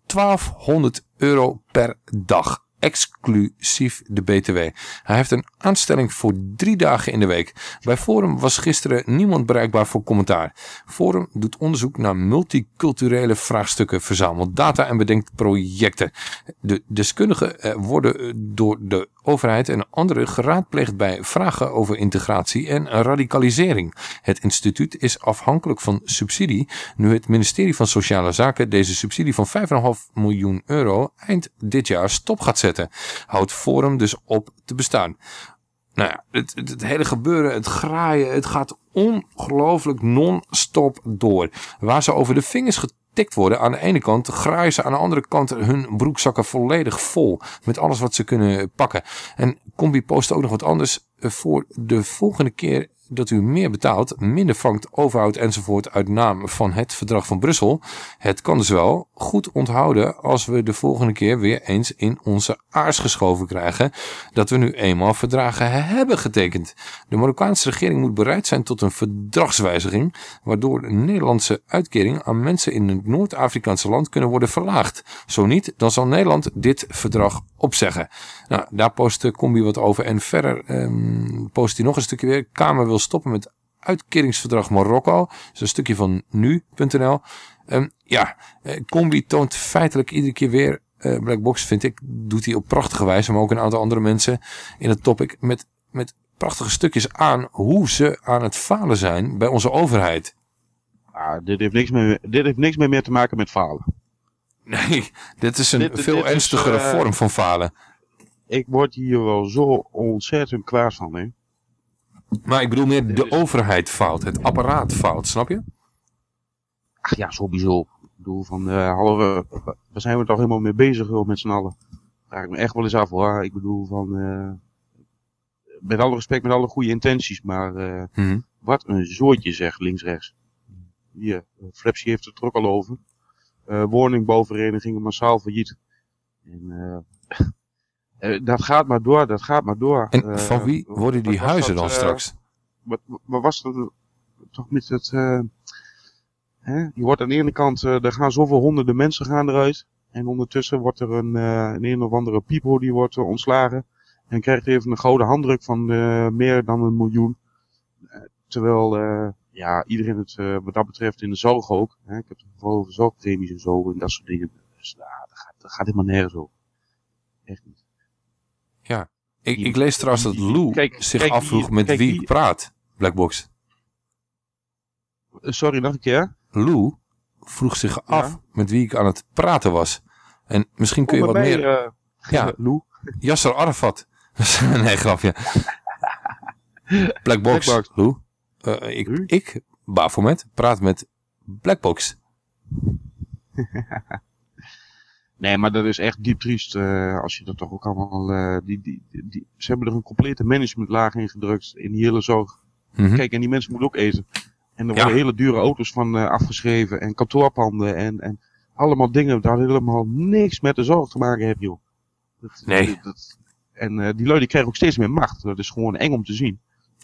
1200 euro per dag exclusief de BTW. Hij heeft een aanstelling voor drie dagen in de week. Bij Forum was gisteren niemand bereikbaar voor commentaar. Forum doet onderzoek naar multiculturele vraagstukken, verzamelt data en bedenkt projecten. De deskundigen eh, worden door de overheid en anderen geraadpleegd bij vragen over integratie en radicalisering. Het instituut is afhankelijk van subsidie, nu het ministerie van Sociale Zaken deze subsidie van 5,5 miljoen euro eind dit jaar stop gaat zetten. Houdt Forum dus op te bestaan. Nou ja, het, het, het, hele gebeuren, het graaien, het gaat ongelooflijk non-stop door. Waar ze over de vingers getikt worden, aan de ene kant ze aan de andere kant hun broekzakken volledig vol. Met alles wat ze kunnen pakken. En Combi post ook nog wat anders voor de volgende keer dat u meer betaalt, minder vangt, overhoudt enzovoort uit naam van het verdrag van Brussel. Het kan dus wel goed onthouden als we de volgende keer weer eens in onze aars geschoven krijgen dat we nu eenmaal verdragen hebben getekend. De Marokkaanse regering moet bereid zijn tot een verdragswijziging waardoor de Nederlandse uitkeringen aan mensen in het Noord-Afrikaanse land kunnen worden verlaagd. Zo niet, dan zal Nederland dit verdrag opzeggen. Nou, daar post Combi wat over en verder um, post hij nog een stukje weer. Kamer wil stoppen met uitkeringsverdrag Marokko. Dat is een stukje van nu.nl. Um, ja, Combi toont feitelijk iedere keer weer, uh, Blackbox vind ik, doet hij op prachtige wijze, maar ook een aantal andere mensen in het topic, met, met prachtige stukjes aan hoe ze aan het falen zijn bij onze overheid. Ah, dit, heeft niks meer, dit heeft niks meer, meer te maken met falen. Nee, dit is een dit, veel dit ernstigere is, uh, vorm van falen. Ik word hier wel zo ontzettend kwaad van, hè. Maar ik bedoel meer de overheid fout, het apparaat fout, snap je? Ach ja, sowieso. Ik bedoel van, uh, hallo, we, we zijn we toch helemaal mee bezig hoor, met z'n allen. Vraag ik me echt wel eens af hoor. Ik bedoel van, uh, met alle respect, met alle goede intenties, maar uh, -hmm. wat een zootje zeg, links-rechts. Hier, Flapsy heeft het er ook al over. Uh, woningbouwverenigingen massaal failliet. En dat gaat maar door, dat gaat maar door. En uh, van wie worden die huizen dat, dan straks? Wat, wat was dat toch met het... Hè? Je wordt aan de ene kant, er gaan zoveel honderden mensen gaan eruit. En ondertussen wordt er een, een, een of andere piepo die wordt ontslagen. En krijgt even een gouden handdruk van meer dan een miljoen. terwijl ja, iedereen het wat dat betreft in de zorg ook. Hè? Ik heb het vooral over zorgpremies en zo en dat soort dingen. Dus nou, dat, gaat, dat gaat helemaal nergens over. Echt niet. Ik, ik lees trouwens dat Lou kijk, zich kijk, afvroeg met kijk, wie ik praat, Blackbox. Sorry, nog een keer? Lou vroeg zich af ja? met wie ik aan het praten was. En misschien kun je wat meer... Uh, ja, Lou. Yasser Arafat. nee, grapje. Blackbox, Blackbox. Lou. Uh, ik, ik, Bafomet, praat met Blackbox. Nee, maar dat is echt diep triest uh, als je dat toch ook allemaal... Uh, die, die, die, ze hebben er een complete managementlaag in gedrukt in die hele zorg. Mm -hmm. Kijk, en die mensen moeten ook eten. En er ja. worden hele dure auto's van uh, afgeschreven en kantoorpanden en, en allemaal dingen daar helemaal niks met de zorg te maken hebben, joh. Dat, nee. Dat, en die lui die krijgen ook steeds meer macht. Dat is gewoon eng om te zien.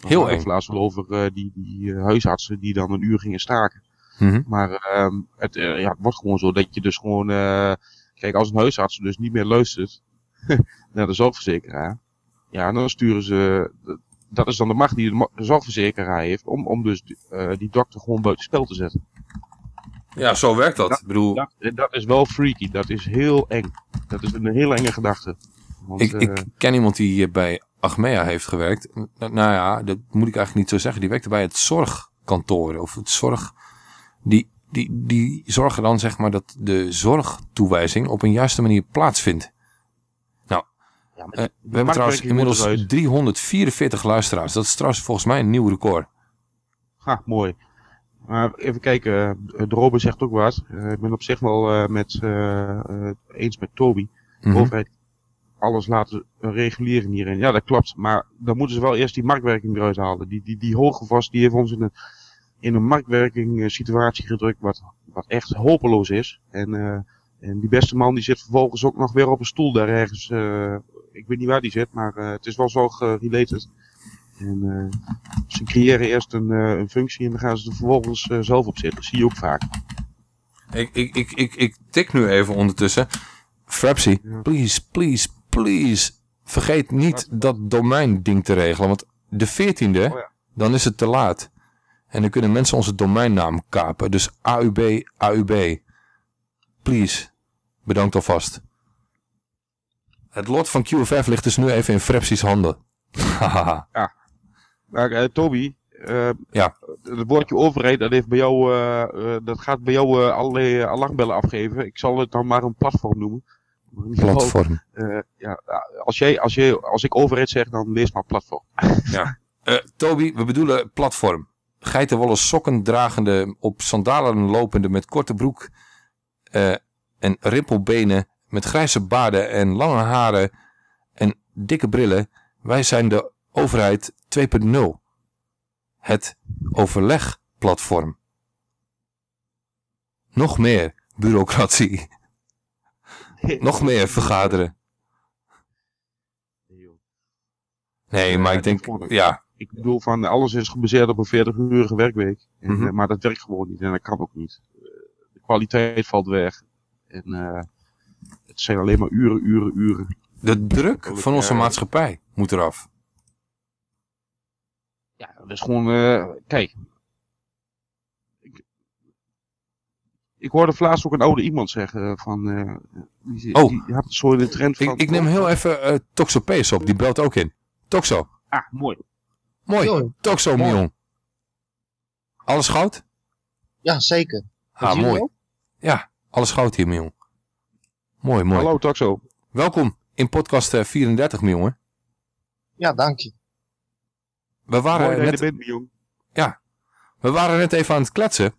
Heel eng. laatst wel over die, die huisartsen die dan een uur gingen staken. Mm -hmm. Maar um, het, ja, het wordt gewoon zo dat je dus gewoon... Kijk, als een huisarts dus niet meer luistert naar de zorgverzekeraar, ja, dan sturen ze, dat is dan de macht die de zorgverzekeraar heeft, om, om dus uh, die dokter gewoon buiten spel te zetten. Ja, zo werkt dat. dat Ik bedoel... Dat, dat, is wel freaky, dat is heel eng. Dat is een heel enge gedachte. Want, ik, uh, ik ken iemand die bij Achmea heeft gewerkt. Nou ja, dat moet ik eigenlijk niet zo zeggen. Die werkte bij het zorgkantoor of het zorg... Die, die, die zorgen dan zeg maar dat de zorgtoewijzing op een juiste manier plaatsvindt. Nou, ja, uh, we hebben trouwens inmiddels 344 luisteraars. Dat is trouwens volgens mij een nieuw record. Ha, mooi. Maar even kijken, de Robin zegt ook wat. Uh, ik ben op zich wel uh, met, eens met Toby. De Mhm. overheid alles laten reguleren hierin. Ja, dat klopt. Maar dan moeten ze wel eerst die marktwerking eruit halen. Die, die, die hoge vast, die heeft ons in een, in een marktwerking situatie gedrukt wat, wat echt hopeloos is. En, en die beste man die zit vervolgens ook nog weer op een stoel daar ergens. ik weet niet waar die zit, maar het is wel zo gerelated. En ze creëren eerst een, een, functie en dan gaan ze er vervolgens zelf op zitten. Dat zie je ook vaak. Ik, ik, ik, ik, ik tik nu even ondertussen. Frapsy, please, please, please. Vergeet niet dat domeinding te regelen. Want de 14e, oh, ja. dan is het te laat. En dan kunnen mensen onze domeinnaam kapen. Dus AUB, AUB. Please. Bedankt alvast. Het lot van QFF ligt dus nu even in Frapsy's handen. ja. Maar uh, Toby, uh, ja. het woordje overheid, dat, heeft bij jou, uh, dat gaat bij jou allerlei alarmbellen afgeven. Ik zal het dan maar een platform noemen. Platform. ja, als, jij, als, jij, als ik overheid zeg, dan lees maar platform. ja. Toby, we bedoelen platform. Geitenwolle sokken dragende, op sandalen lopende met korte broek en rimpelbenen, met grijze baarden en lange haren en dikke brillen. Wij zijn de overheid 2.0. Het overlegplatform. Nog meer bureaucratie. Nog meer vergaderen. Nee, maar ik denk, ja. Ik bedoel van, alles is gebaseerd op een 40-urige werkweek. En, mm -hmm. Maar dat werkt gewoon niet en dat kan ook niet. De kwaliteit valt weg. En uh, het zijn alleen maar uren, uren, uren. De druk van onze maatschappij moet eraf. Ja, dat is gewoon, uh, kijk. Ik, ik hoorde laatst ook een oude iemand zeggen van, uh, die, oh. die had zo de trend van... Ik, ik neem heel even uh, op, die belt ook in. Toxo. Ah, mooi. Mooi, Toxo, mooi. Mion. Alles goud? Ja, zeker. Ah, mooi. Ook? Ja, alles goud hier, Mion. Mooi, mooi. Hallo, Toxo. Welkom in podcast 34, Mion. Ja, dank je. We waren Mooi net... bent. Ja. We waren net even aan het kletsen.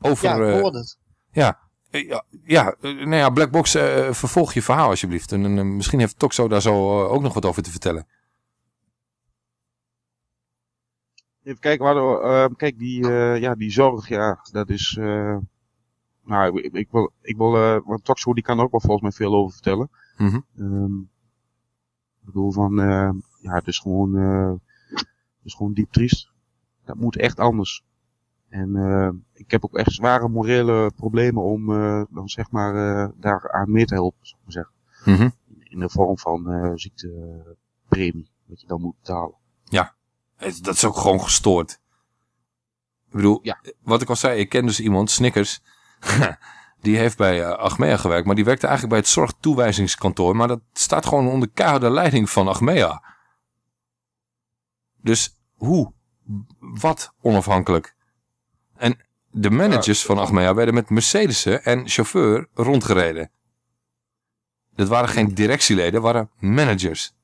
Over... Ja, ik hoorde het. Ja. Ja, ja, nou ja, Blackbox, uh, vervolg je verhaal alsjeblieft. En uh, misschien heeft Toxo daar zo uh, ook nog wat over te vertellen. Even kijken, waar kijk, die, ja, die zorg, ja, dat is... nou, ik, ik, wil, ik wil want Toxo die kan er ook wel volgens mij veel over vertellen. Mm -hmm. um, ik bedoel van, ja, het is gewoon, het is gewoon diep triest. Dat moet echt anders. En uh, ik heb ook echt zware morele problemen om uh, dan zeg maar uh, daar aan mee te helpen, zou ik maar zeggen. Mm -hmm. In de vorm van ziektepremie, wat je dan moet betalen. Ja, dat is ook gewoon gestoord. Ik bedoel, ja. wat ik al zei, ik ken dus iemand, Snickers, die heeft bij Achmea gewerkt, maar die werkte eigenlijk bij het zorgtoewijzingskantoor, maar dat staat gewoon onder keiharde leiding van Achmea. Dus hoe? Wat onafhankelijk? En de managers van Achmea werden met Mercedes'en en chauffeur rondgereden. Dat waren geen directieleden, waren managers.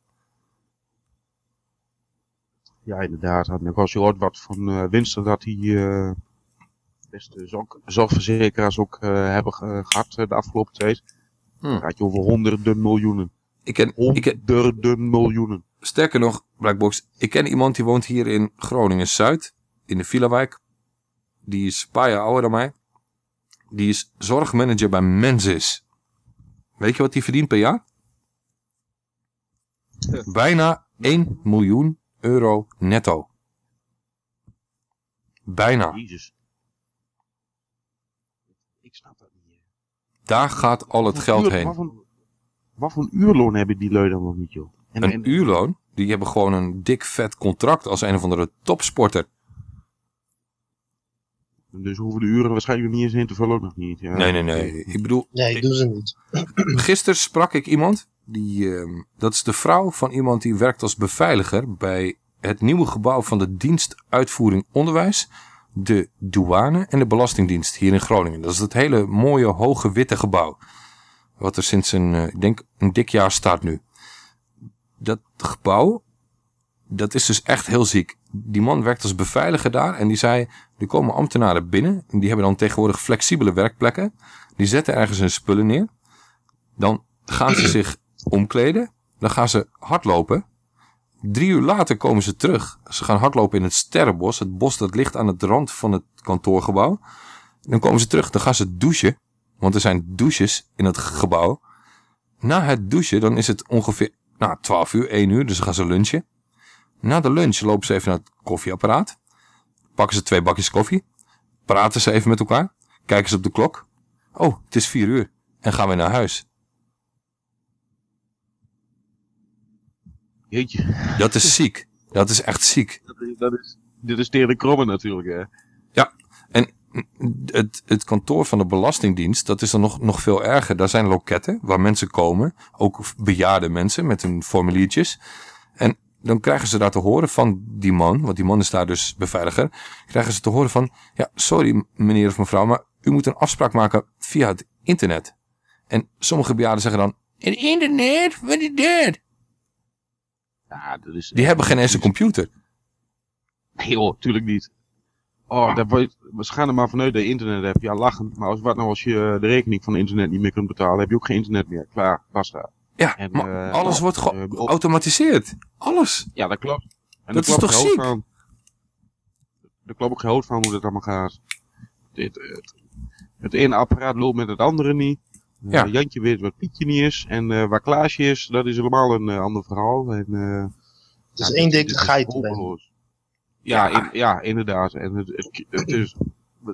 Ja, inderdaad. En als je hoort wat van uh, winsten dat die uh, beste zorg zorgverzekeraars ook uh, hebben gehad de afgelopen tijd. Hmm. Dan gaat je over honderden miljoenen. Ik ken, honderden ik ken, miljoenen. Sterker nog, Blackbox, ik ken iemand die woont hier in Groningen-Zuid, in de Villawijk. Die is een paar jaar ouder dan mij. Die is zorgmanager bij Mensis. Weet je wat die verdient per jaar? Ja. Bijna 1 miljoen euro netto. Bijna. Jezus. Ik snap dat niet. Daar gaat al het geld uur, heen. Wat voor, wat voor uurloon hebben die lui dan nog niet, joh? En, een en, uurloon? Die hebben gewoon een dik vet contract als een of andere topsporter. Dus hoeven de uren waarschijnlijk niet eens in te vullen, ook nog niet. Ja. Nee, nee, nee. Ik bedoel... Nee, doen ze niet. Gisteren sprak ik iemand, die, uh, dat is de vrouw van iemand die werkt als beveiliger bij het nieuwe gebouw van de dienst uitvoering onderwijs, de douane en de belastingdienst hier in Groningen. Dat is het hele mooie, hoge, witte gebouw. Wat er sinds een, uh, ik denk, een dik jaar staat nu. Dat gebouw, dat is dus echt heel ziek. Die man werkt als beveiliger daar en die zei, er komen ambtenaren binnen. En die hebben dan tegenwoordig flexibele werkplekken. Die zetten ergens hun spullen neer. Dan gaan ze zich omkleden. Dan gaan ze hardlopen. Drie uur later komen ze terug. Ze gaan hardlopen in het Sterrenbos. Het bos dat ligt aan het rand van het kantoorgebouw. Dan komen ze terug. Dan gaan ze douchen. Want er zijn douches in het gebouw. Na het douchen, dan is het ongeveer nou, 12 uur, 1 uur. Dus dan gaan ze lunchen. Na de lunch lopen ze even naar het koffieapparaat. Pakken ze twee bakjes koffie. Praten ze even met elkaar. Kijken ze op de klok. Oh, het is 4 uur. En gaan we naar huis. Jeetje. Dat is ziek. Dat is echt ziek. Dat is, dat is, dit is tegen de kromme natuurlijk, hè. Ja, en het, het kantoor van de Belastingdienst, dat is dan nog, nog veel erger. Daar zijn loketten waar mensen komen, ook bejaarde mensen met hun formuliertjes. En dan krijgen ze daar te horen van die man, want die man is daar dus beveiliger, krijgen ze te horen van, ja, sorry meneer of mevrouw, maar u moet een afspraak maken via het internet. En sommige bejaarden zeggen dan, het internet? Wat is dat? Ja, dat is... Die hebben geen eens een computer. Nee joh, tuurlijk niet. Oh, daar we gaan er maar vanuit dat je internet hebt. Ja, lachen. Maar als, wat nou als je eh, de rekening van internet niet meer kunt betalen, heb je ook geen internet meer. Klaar, basta. Ja, En, maar eh, alles wordt eh, geautomatiseerd. Alles. Ja, dat klopt. En Dat is toch ziek? Van. Daar klopt ook geen hout van hoe dat allemaal gaat. Dit, het, het ene apparaat loopt met het andere niet. Eh, Ja. Jantje weet wat Pietje niet is. En eh, waar Klaasje is, dat is helemaal een eh, ander verhaal. En, eh, Het is ja, één dikke geit. Ja, in- ja, inderdaad. En het, het, het is,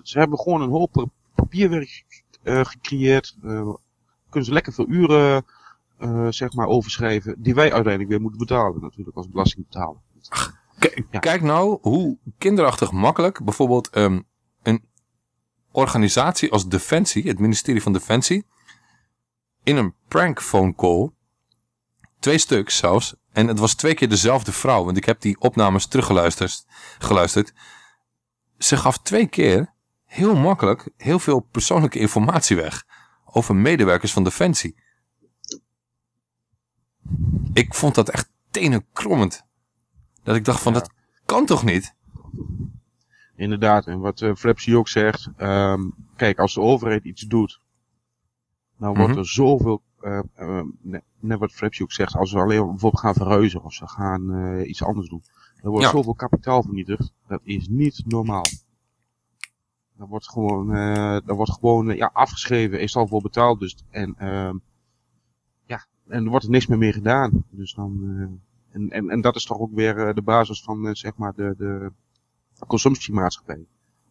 ze hebben gewoon een hoop pa- papierwerk eh, gecreëerd. Eh, kunnen ze lekker veel uren eh, zeg maar overschrijven. Die wij uiteindelijk weer moeten betalen natuurlijk als belastingbetaler. Kijk nou hoe kinderachtig makkelijk bijvoorbeeld ehm, een organisatie als Defensie, het ministerie van Defensie, in een prank phone call, twee stuks zelfs, en het was twee keer dezelfde vrouw, want ik heb die opnames teruggeluisterd, geluisterd. Ze gaf twee keer heel makkelijk heel veel persoonlijke informatie weg over medewerkers van Defensie. Ik vond dat echt tenenkrommend. Dat ik dacht van, dat kan toch niet? Inderdaad, en wat uh, Flapsy ook zegt, ehm, kijk, als de overheid iets doet, dan wordt Mhm. er zoveel, eh, eh, net, wat Flapsy ook zegt, als we alleen bijvoorbeeld gaan verhuizen of ze gaan eh, iets anders doen, er wordt Ja. zoveel kapitaal vernietigd, dat is niet normaal. Dat wordt gewoon, eh dat wordt gewoon eh, ja, afgeschreven, is al voor betaald dus, en ehm, ja, en er wordt er niks meer mee gedaan. Dus dan, en, en, en dat is toch ook weer de basis van, zeg maar, de, de consumptiemaatschappij. Er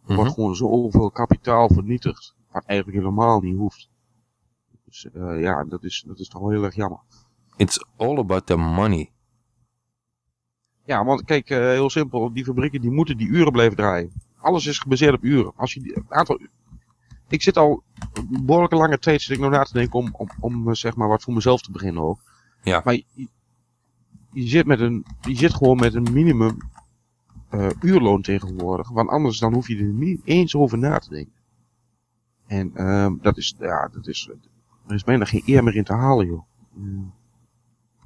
Mhm. wordt gewoon zoveel kapitaal vernietigd, wat eigenlijk helemaal niet hoeft. Dus eh, ja, dat is, dat is toch wel heel erg jammer. It's all about the money. Ja, want kijk, eh, heel simpel, die fabrieken die moeten die uren blijven draaien. Alles is gebaseerd op uren. Als je een aantal, ik zit al een behoorlijke lange tijd zit ik nou na te denken om, om, om eh, zeg maar wat voor mezelf te beginnen ook. Ja. Maar je, je zit met een, je zit gewoon met een minimum uurloon tegenwoordig. Want anders dan hoef je er niet eens over na te denken. En ehm, dat is, ja, dat is, er is bijna geen eer meer in te halen, joh. Eh,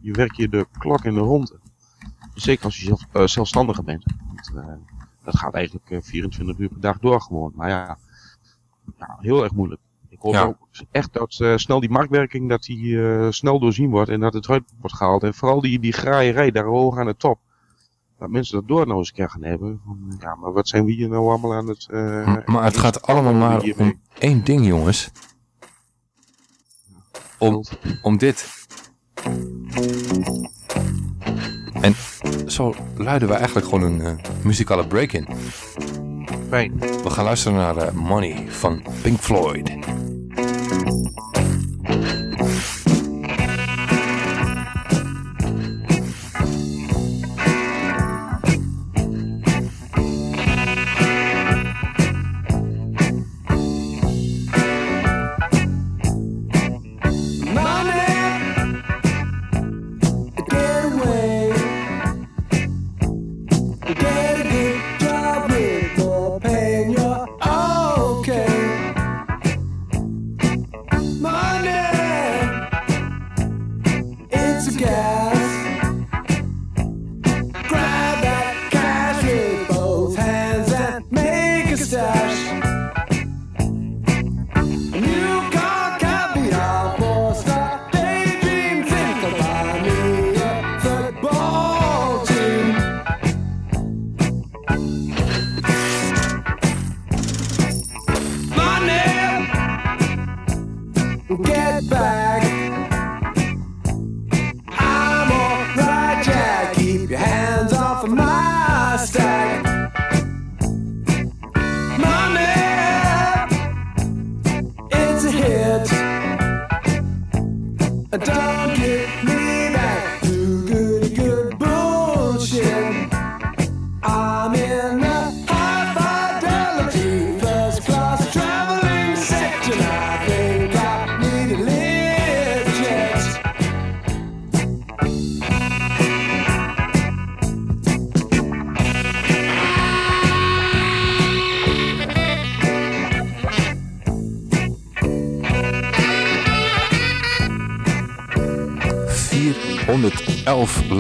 je werkt je de klok in de ronde. Zeker als je zelf, eh, zelfstandige bent. Want, eh, dat gaat eigenlijk eh, 24 uur per dag door gewoon. Maar ja, ja heel erg moeilijk. Ik hoop Ja. ook echt dat eh, snel die marktwerking dat die eh, snel doorzien wordt en dat het eruit wordt gehaald. En vooral die, die graaierij daar hoog aan de top. Dat mensen dat door nou eens een keer gaan hebben. Van, ja, maar wat zijn we hier nou allemaal aan het... eh, maar het gaat allemaal maar om één ding, jongens. Om, om dit. En zo luiden we eigenlijk gewoon een eh, muzikale break in. Fijn. We gaan luisteren naar eh, Money van Pink Floyd.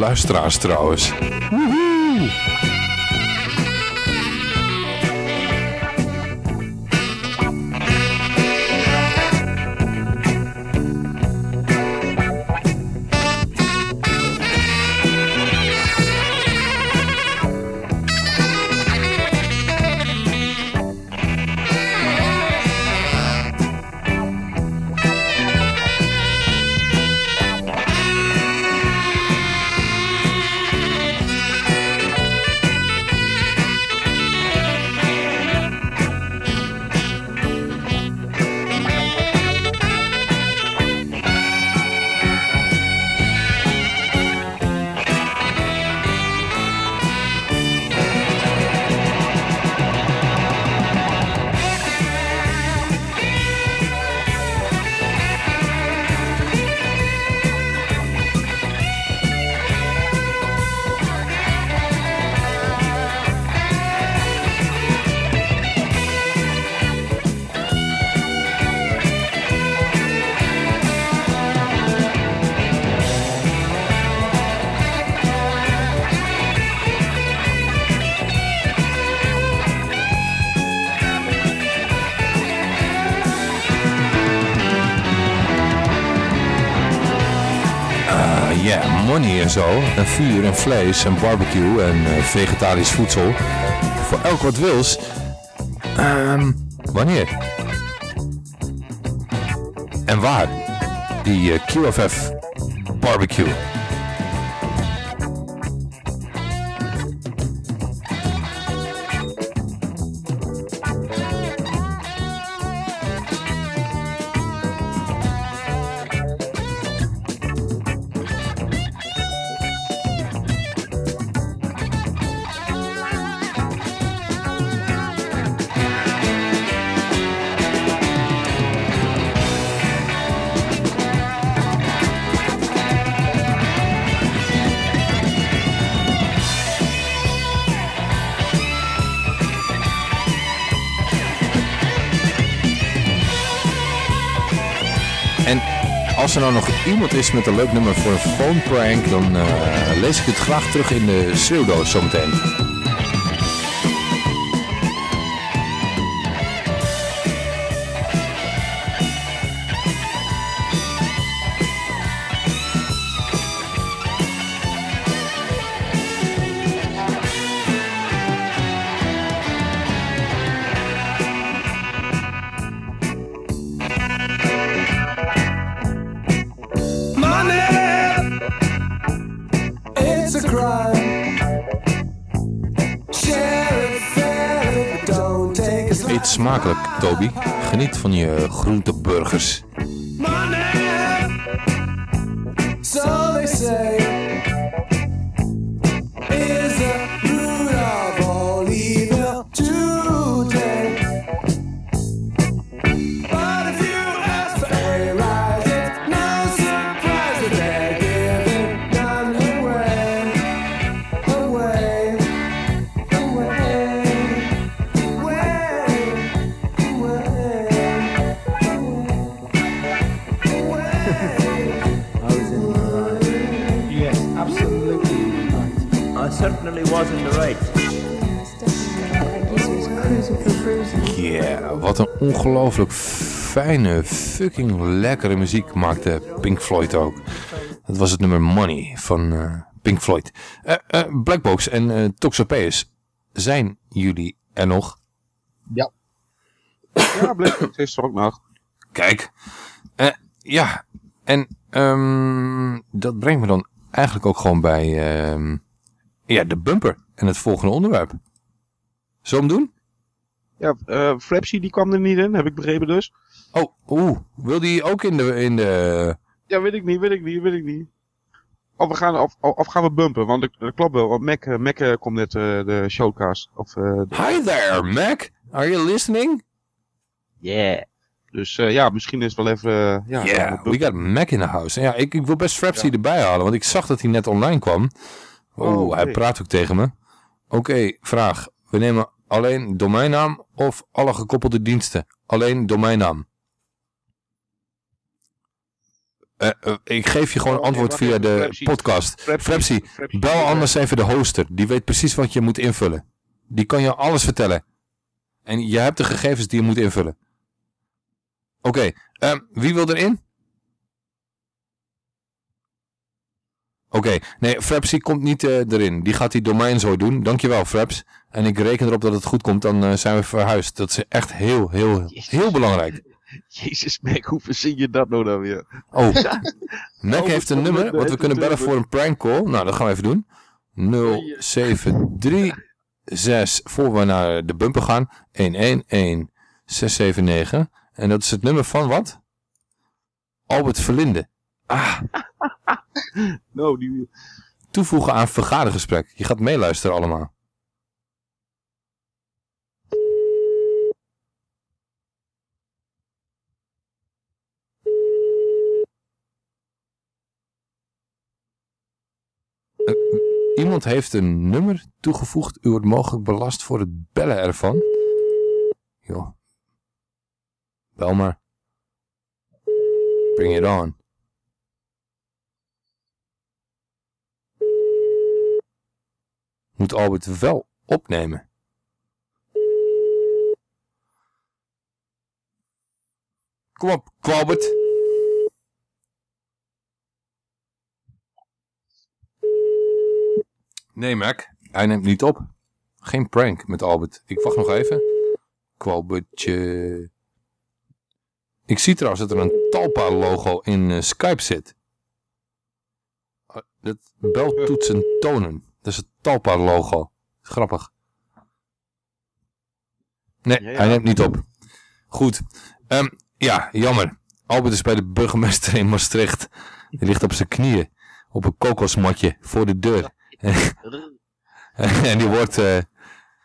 luisteraars trouwens. zo. En vuur en vlees en barbecue en eh, vegetarisch voedsel. Voor elk wat wils. Ehm, wanneer? En waar? Die eh, QFF barbecue. nou nog iemand is met een leuk nummer voor een phone prank, dan eh, lees ik het graag terug in de pseudo zometeen. Toby. Geniet van je groenteburgers. Fucking lekkere muziek maakte Pink Floyd ook. Dat was het nummer Money van eh, Pink Floyd. Eh eh, Blackbox en eh Toxopeus, zijn jullie er nog? Ja. Ja, Blackbox is er ook nog. Kijk, eh, ja, en ehm, dat brengt me dan eigenlijk ook gewoon bij ehm, ja, de bumper en het volgende onderwerp. Zullen we hem doen? Ja, eh Frapsy die kwam er niet in, heb ik begrepen dus. Oh, oeh, wil die ook in de... In de... Ja, weet ik niet, weet ik niet, weet ik niet. Of, we gaan, of, of gaan we bumpen, want dat, dat klopt wel, want Mac, eh, Mac eh, komt net eh, de showcast. Of, eh, de- Hi there, Mac. Are you listening? Yeah. Dus eh, ja, misschien is het wel even... ja, Yeah, we got Mac in the house. En ja, ik, ik wil best Frapsy erbij halen, want ik zag dat hij net online kwam. Oh, Oh, hij praat ook tegen me. Oké, vraag. We nemen alleen domeinnaam of alle gekoppelde diensten? Alleen domeinnaam. Eh, eh, ik geef je gewoon Oh, antwoord via de podcast. Frapsy, bel anders even de hoster. Die weet precies wat je moet invullen. Die kan je alles vertellen. En je hebt de gegevens die je moet invullen. Oké, ehm, wie wil erin? Oké, nee, Frapsy komt niet eh, erin. Die gaat die domein zo doen. Dankjewel, Fraps. En ik reken erop dat het goed komt, dan eh, zijn we verhuisd. Dat is echt heel, heel, heel belangrijk. Jezus, Mac, hoe verzin je dat nou dan weer? Oh, Mac heeft een nummer wat we kunnen bellen voor een prank call. Nou, dat gaan we even doen. 0736, voor we naar de bumper gaan, 111679. En dat is het nummer van wat? Albert Verlinde. Ah, Nou, die... toevoegen aan vergadergesprek. Je gaat meeluisteren allemaal. Eh, Iemand heeft een nummer toegevoegd. U wordt mogelijk belast voor het bellen ervan. Joh. Bel maar. Bring it on. Moet Albert wel opnemen. Kom op, Kwalbert. Nee, Mac. Hij neemt niet op. Geen prank met Albert. Ik wacht nog even. Kwalbertje. Ik zie trouwens dat er een Talpa-logo in eh, Skype zit. Uh, dat beltoetsen tonen. Dat is het Talpa-logo. Grappig. Nee, Ja, ja. hij neemt niet op. Goed. Ehm, ja, jammer. Albert is bij de burgemeester in Maastricht. Die ligt op zijn knieën. Op een kokosmatje voor de deur. en die wordt eh,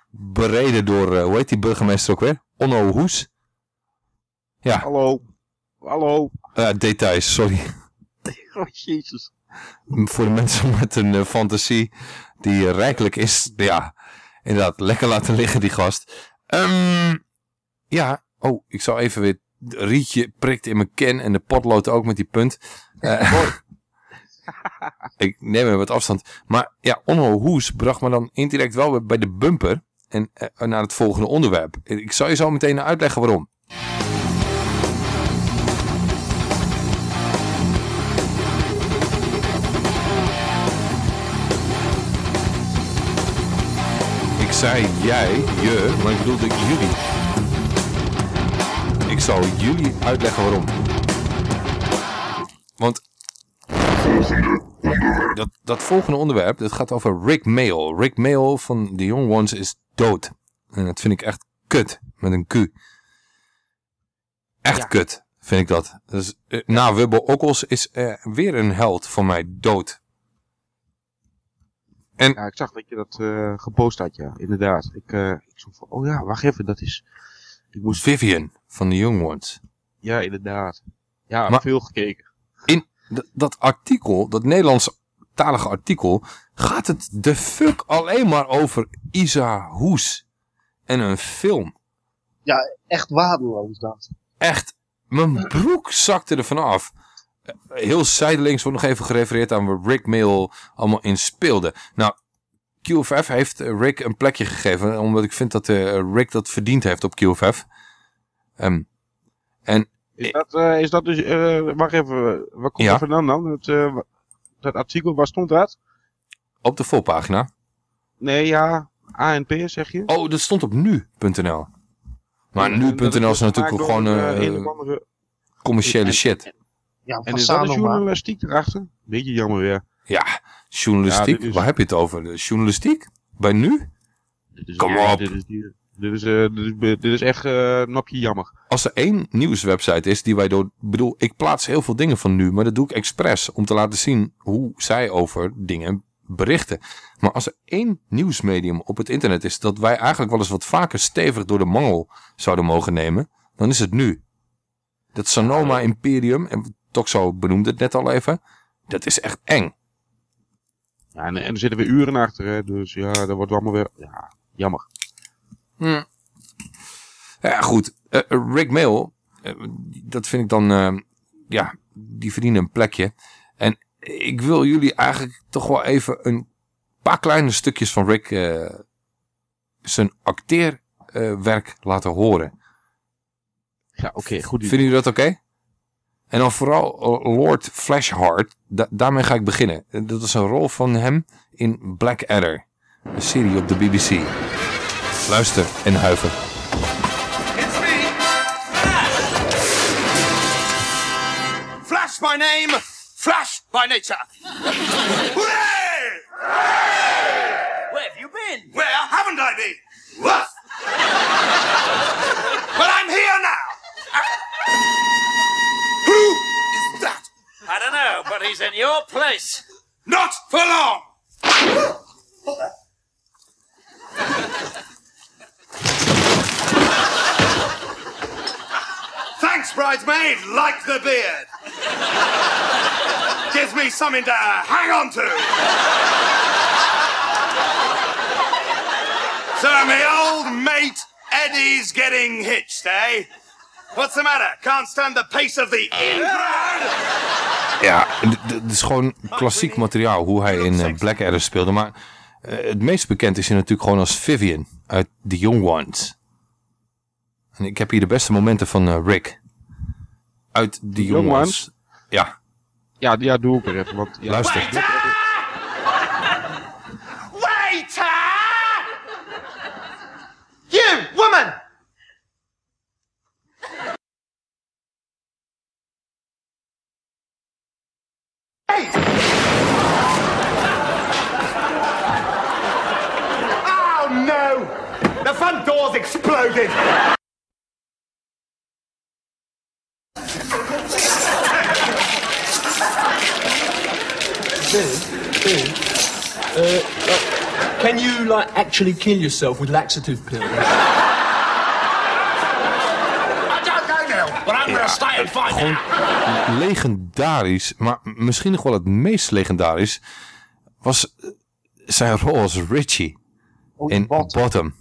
bereden door, eh, hoe heet die burgemeester ook weer? Onno Hoes. Ja. Hallo. Hallo. Eh, details, sorry. Oh, jezus. Voor de mensen met een fantasie die rijkelijk is. Ja, inderdaad, lekker laten liggen die gast. Ehm, ja, oh, ik zal even weer... Rietje prikt in mijn ken en de potlood ook met die punt. Eh, ik neem even wat afstand. Maar ja, Onno Hoes bracht me dan indirect wel bij de bumper. En eh, naar het volgende onderwerp. Ik zal je zo meteen uitleggen waarom. Ik zei jij, je, maar ik bedoelde jullie. Ik zal jullie uitleggen waarom. Want dat, dat volgende onderwerp, dat gaat over Rick Mail. Rick Mail van The Young Ones is dood. En dat vind ik echt kut, met een Q. Echt kut, vind ik dat. Dus, eh, na Wubbo Okkels is eh, weer een held van mij dood. En... Ja, ik zag dat je dat eh, gepost had, ja, inderdaad. Ik, eh ik zo van, oh ja, wacht even, dat is... Ik moest... Vivian van The Young Ones. Ja, inderdaad. Ja, Maar- veel gekeken. In dat artikel, dat Nederlandstalige artikel, gaat het de fuck alleen maar over Isa Hoes. En een film. Ja, echt waardeloos dat. Echt, mijn broek zakte er vanaf. Heel zijdelings wordt nog even gerefereerd aan waar Rick Mail allemaal in speelde. Nou, QFF heeft eh, Rick een plekje gegeven. Omdat ik vind dat eh, Rick dat verdiend heeft op QFF. Ehm, en Is dat, eh, is dat dus... eh, wacht even, waar komt Ja. dat vandaan dan? Het, eh, dat artikel, waar stond dat? op de voorpagina. Nee, ja, ANP zeg je? Oh, dat stond op nu.nl. Maar nu.nl is dus natuurlijk ook gewoon eh, andere- commerciële En- shit. Ja, En is dat de journalistiek erachter? Beetje jammer weer. Ja, journalistiek. Ja, dit is- Waar heb je het over? De journalistiek? Bij nu? Kom op. Dit is, dit is, eh, dit is, echt eh nopje jammer. Als er één nieuwswebsite is die wij door... bedoel, ik plaats heel veel dingen van nu, maar dat doe ik expres om te laten zien hoe zij over dingen berichten. Maar als er één nieuwsmedium op het internet is dat wij eigenlijk wel eens wat vaker stevig door de mangel zouden mogen nemen, dan is het nu. Dat Sonoma Imperium, en Toxo benoemde het net al even, dat is echt eng. Ja, en, en er zitten weer uren achter, hè, dus ja, dat wordt allemaal weer... Ja, jammer. Hm. Ja, goed. Eh, Rick Mail, eh, dat vind ik dan, eh, ja, die verdienen een plekje. En ik wil jullie eigenlijk toch wel even een paar kleine stukjes van Rick eh, zijn acteerwerk laten horen. Ja, oké, goed. Vinden jullie dat oké? En dan vooral eh, Lord Flashheart, da- daarmee ga ik beginnen. Eh, Dat is een rol van hem in Blackadder, een serie op de BBC. Luister en huiver. Flash Flash by name, Flash by nature. Hooray! Where have you been? Where haven't I been? What? well, I'm here now. Who is that? I don't know, but he's in your place. Not for long. Thanks, bridesmaid. Like the beard. Gives me something to hang on to. so my old mate Eddie's getting hitched, eh? What's the matter? Can't stand the pace of the in crowd? Ja, het is gewoon klassiek materiaal hoe hij in eh, Blackadder speelde. Maar eh, het meest bekend is hij natuurlijk gewoon als Vivian uit The Young Ones. En ik heb hier de beste momenten van eh, Rick. Uit The Young, Young Ones. Ones? Ja, Ja, ja, doe ik er even. Want, ja. luister. Waiter! You, woman! Hey! Oh no! The front door's exploded! Bill, Bill, uh, uh, can you like actually kill yourself with laxative pills? I don't know now, but I'm gonna stay and find Gewoon out. legendarisch, maar misschien nog wel het meest legendarisch, was eh, zijn rol als Richie in Bottom.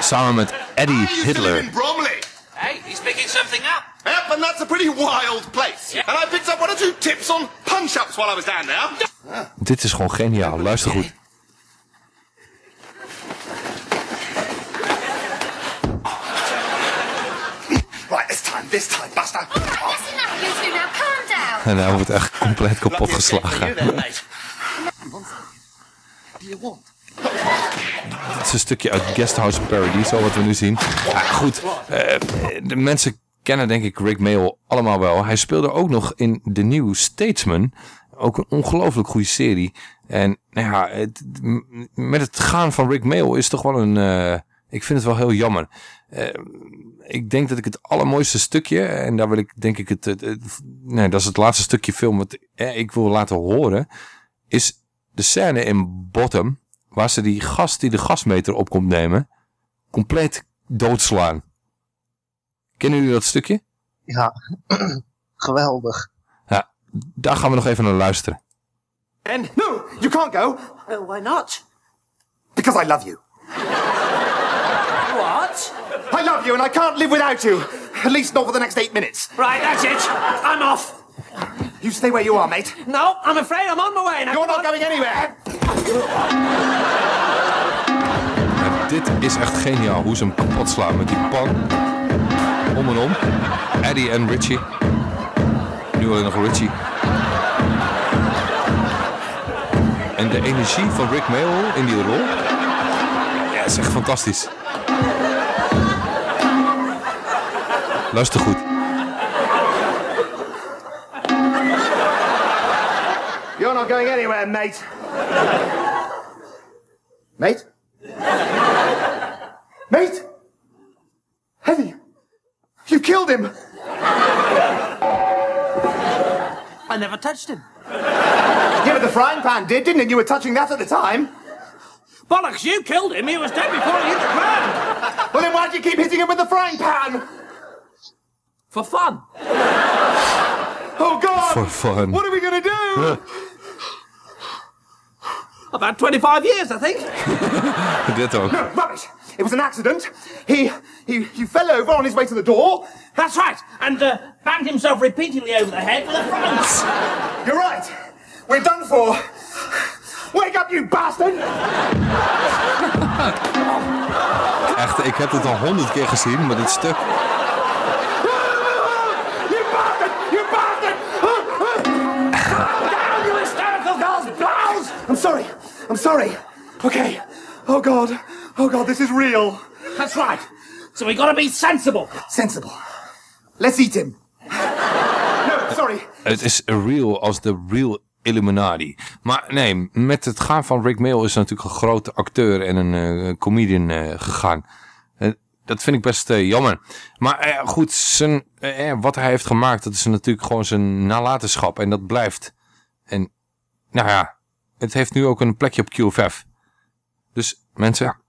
Samen met Eddie Hitler. in Bromley. Hey, he's picking something up. And that's a pretty wild place. And I picked up one or two tips on punch-ups while I was down there. Dit is gewoon geniaal, luister goed. Right, this time, this time, Buster. Enough, you two. Now calm down. En hij wordt echt compleet kapot geslagen. Het is een stukje uit Guesthouse Paradiso wat we nu zien. Ja, goed, eh, de mensen kennen denk ik Rick Mail allemaal wel. Hij speelde ook nog in The New Statesman. Ook een ongelooflijk goede serie. En nou ja, het, met het gaan van Rick Mail is toch wel een... eh, ik vind het wel heel jammer. Eh, ik denk dat ik het allermooiste stukje, en daar wil ik denk ik het- nee, dat is het laatste stukje film wat eh, ik wil laten horen, is de scène in Bottom, waar ze die gast die de gasmeter op komt nemen, compleet doodslaan. Kennen jullie dat stukje? Ja, geweldig. Ja, daar gaan we nog even naar luisteren. And no, you can't go. Oh, why not? Because I love you. What? I love you and I can't live without you. At least not for the next eight minutes. Right, that's it. I'm off. You stay where you are, mate. No, I'm afraid I'm on my way now. You're not going anywhere. Dit is echt geniaal, hoe ze hem kapot slaan met die pan. Om en om. Eddie en Richie. Nu alleen nog Richie. En de energie van Rick Mayall in die rol. Ja, is echt fantastisch. Luister goed. You're not going anywhere, mate. Mate? Mate? Eddie, you killed him. I never touched him. Yeah, but the frying pan did, didn't it? You were touching that at the time. Bollocks, you killed him. He was dead before he hit the ground. Well, then why'd you keep hitting him with the frying pan? For fun. Oh, God! For fun. What are we going to do? About 25 years, I think. Dit ook. No, rubbish. It was an accident. He, he, he fell over on his way to the door. That's right. And uh, banged himself repeatedly over the head with a frying You're right. We're done for. Wake up, you bastard! Echt, ik heb het al honderd keer gezien, maar dit stuk... You bastard! You bastard! Down, you hysterical girls! Blouse! I'm sorry. I'm sorry. Okay. Oh, God. Oh, God, this is real. That's right. So we gotta be sensible. Sensible. Let's eat him. No, sorry. Het is real als de real Illuminati. Maar nee, met het gaan van Rick Mail is natuurlijk een grote acteur en een eh, comedian eh, gegaan. Eh, dat vind ik best eh, jammer. Maar eh, goed, zijn, eh, wat hij heeft gemaakt, dat is natuurlijk gewoon zijn nalatenschap. En dat blijft. En nou ja, het heeft nu ook een plekje op QFF. Dus mensen,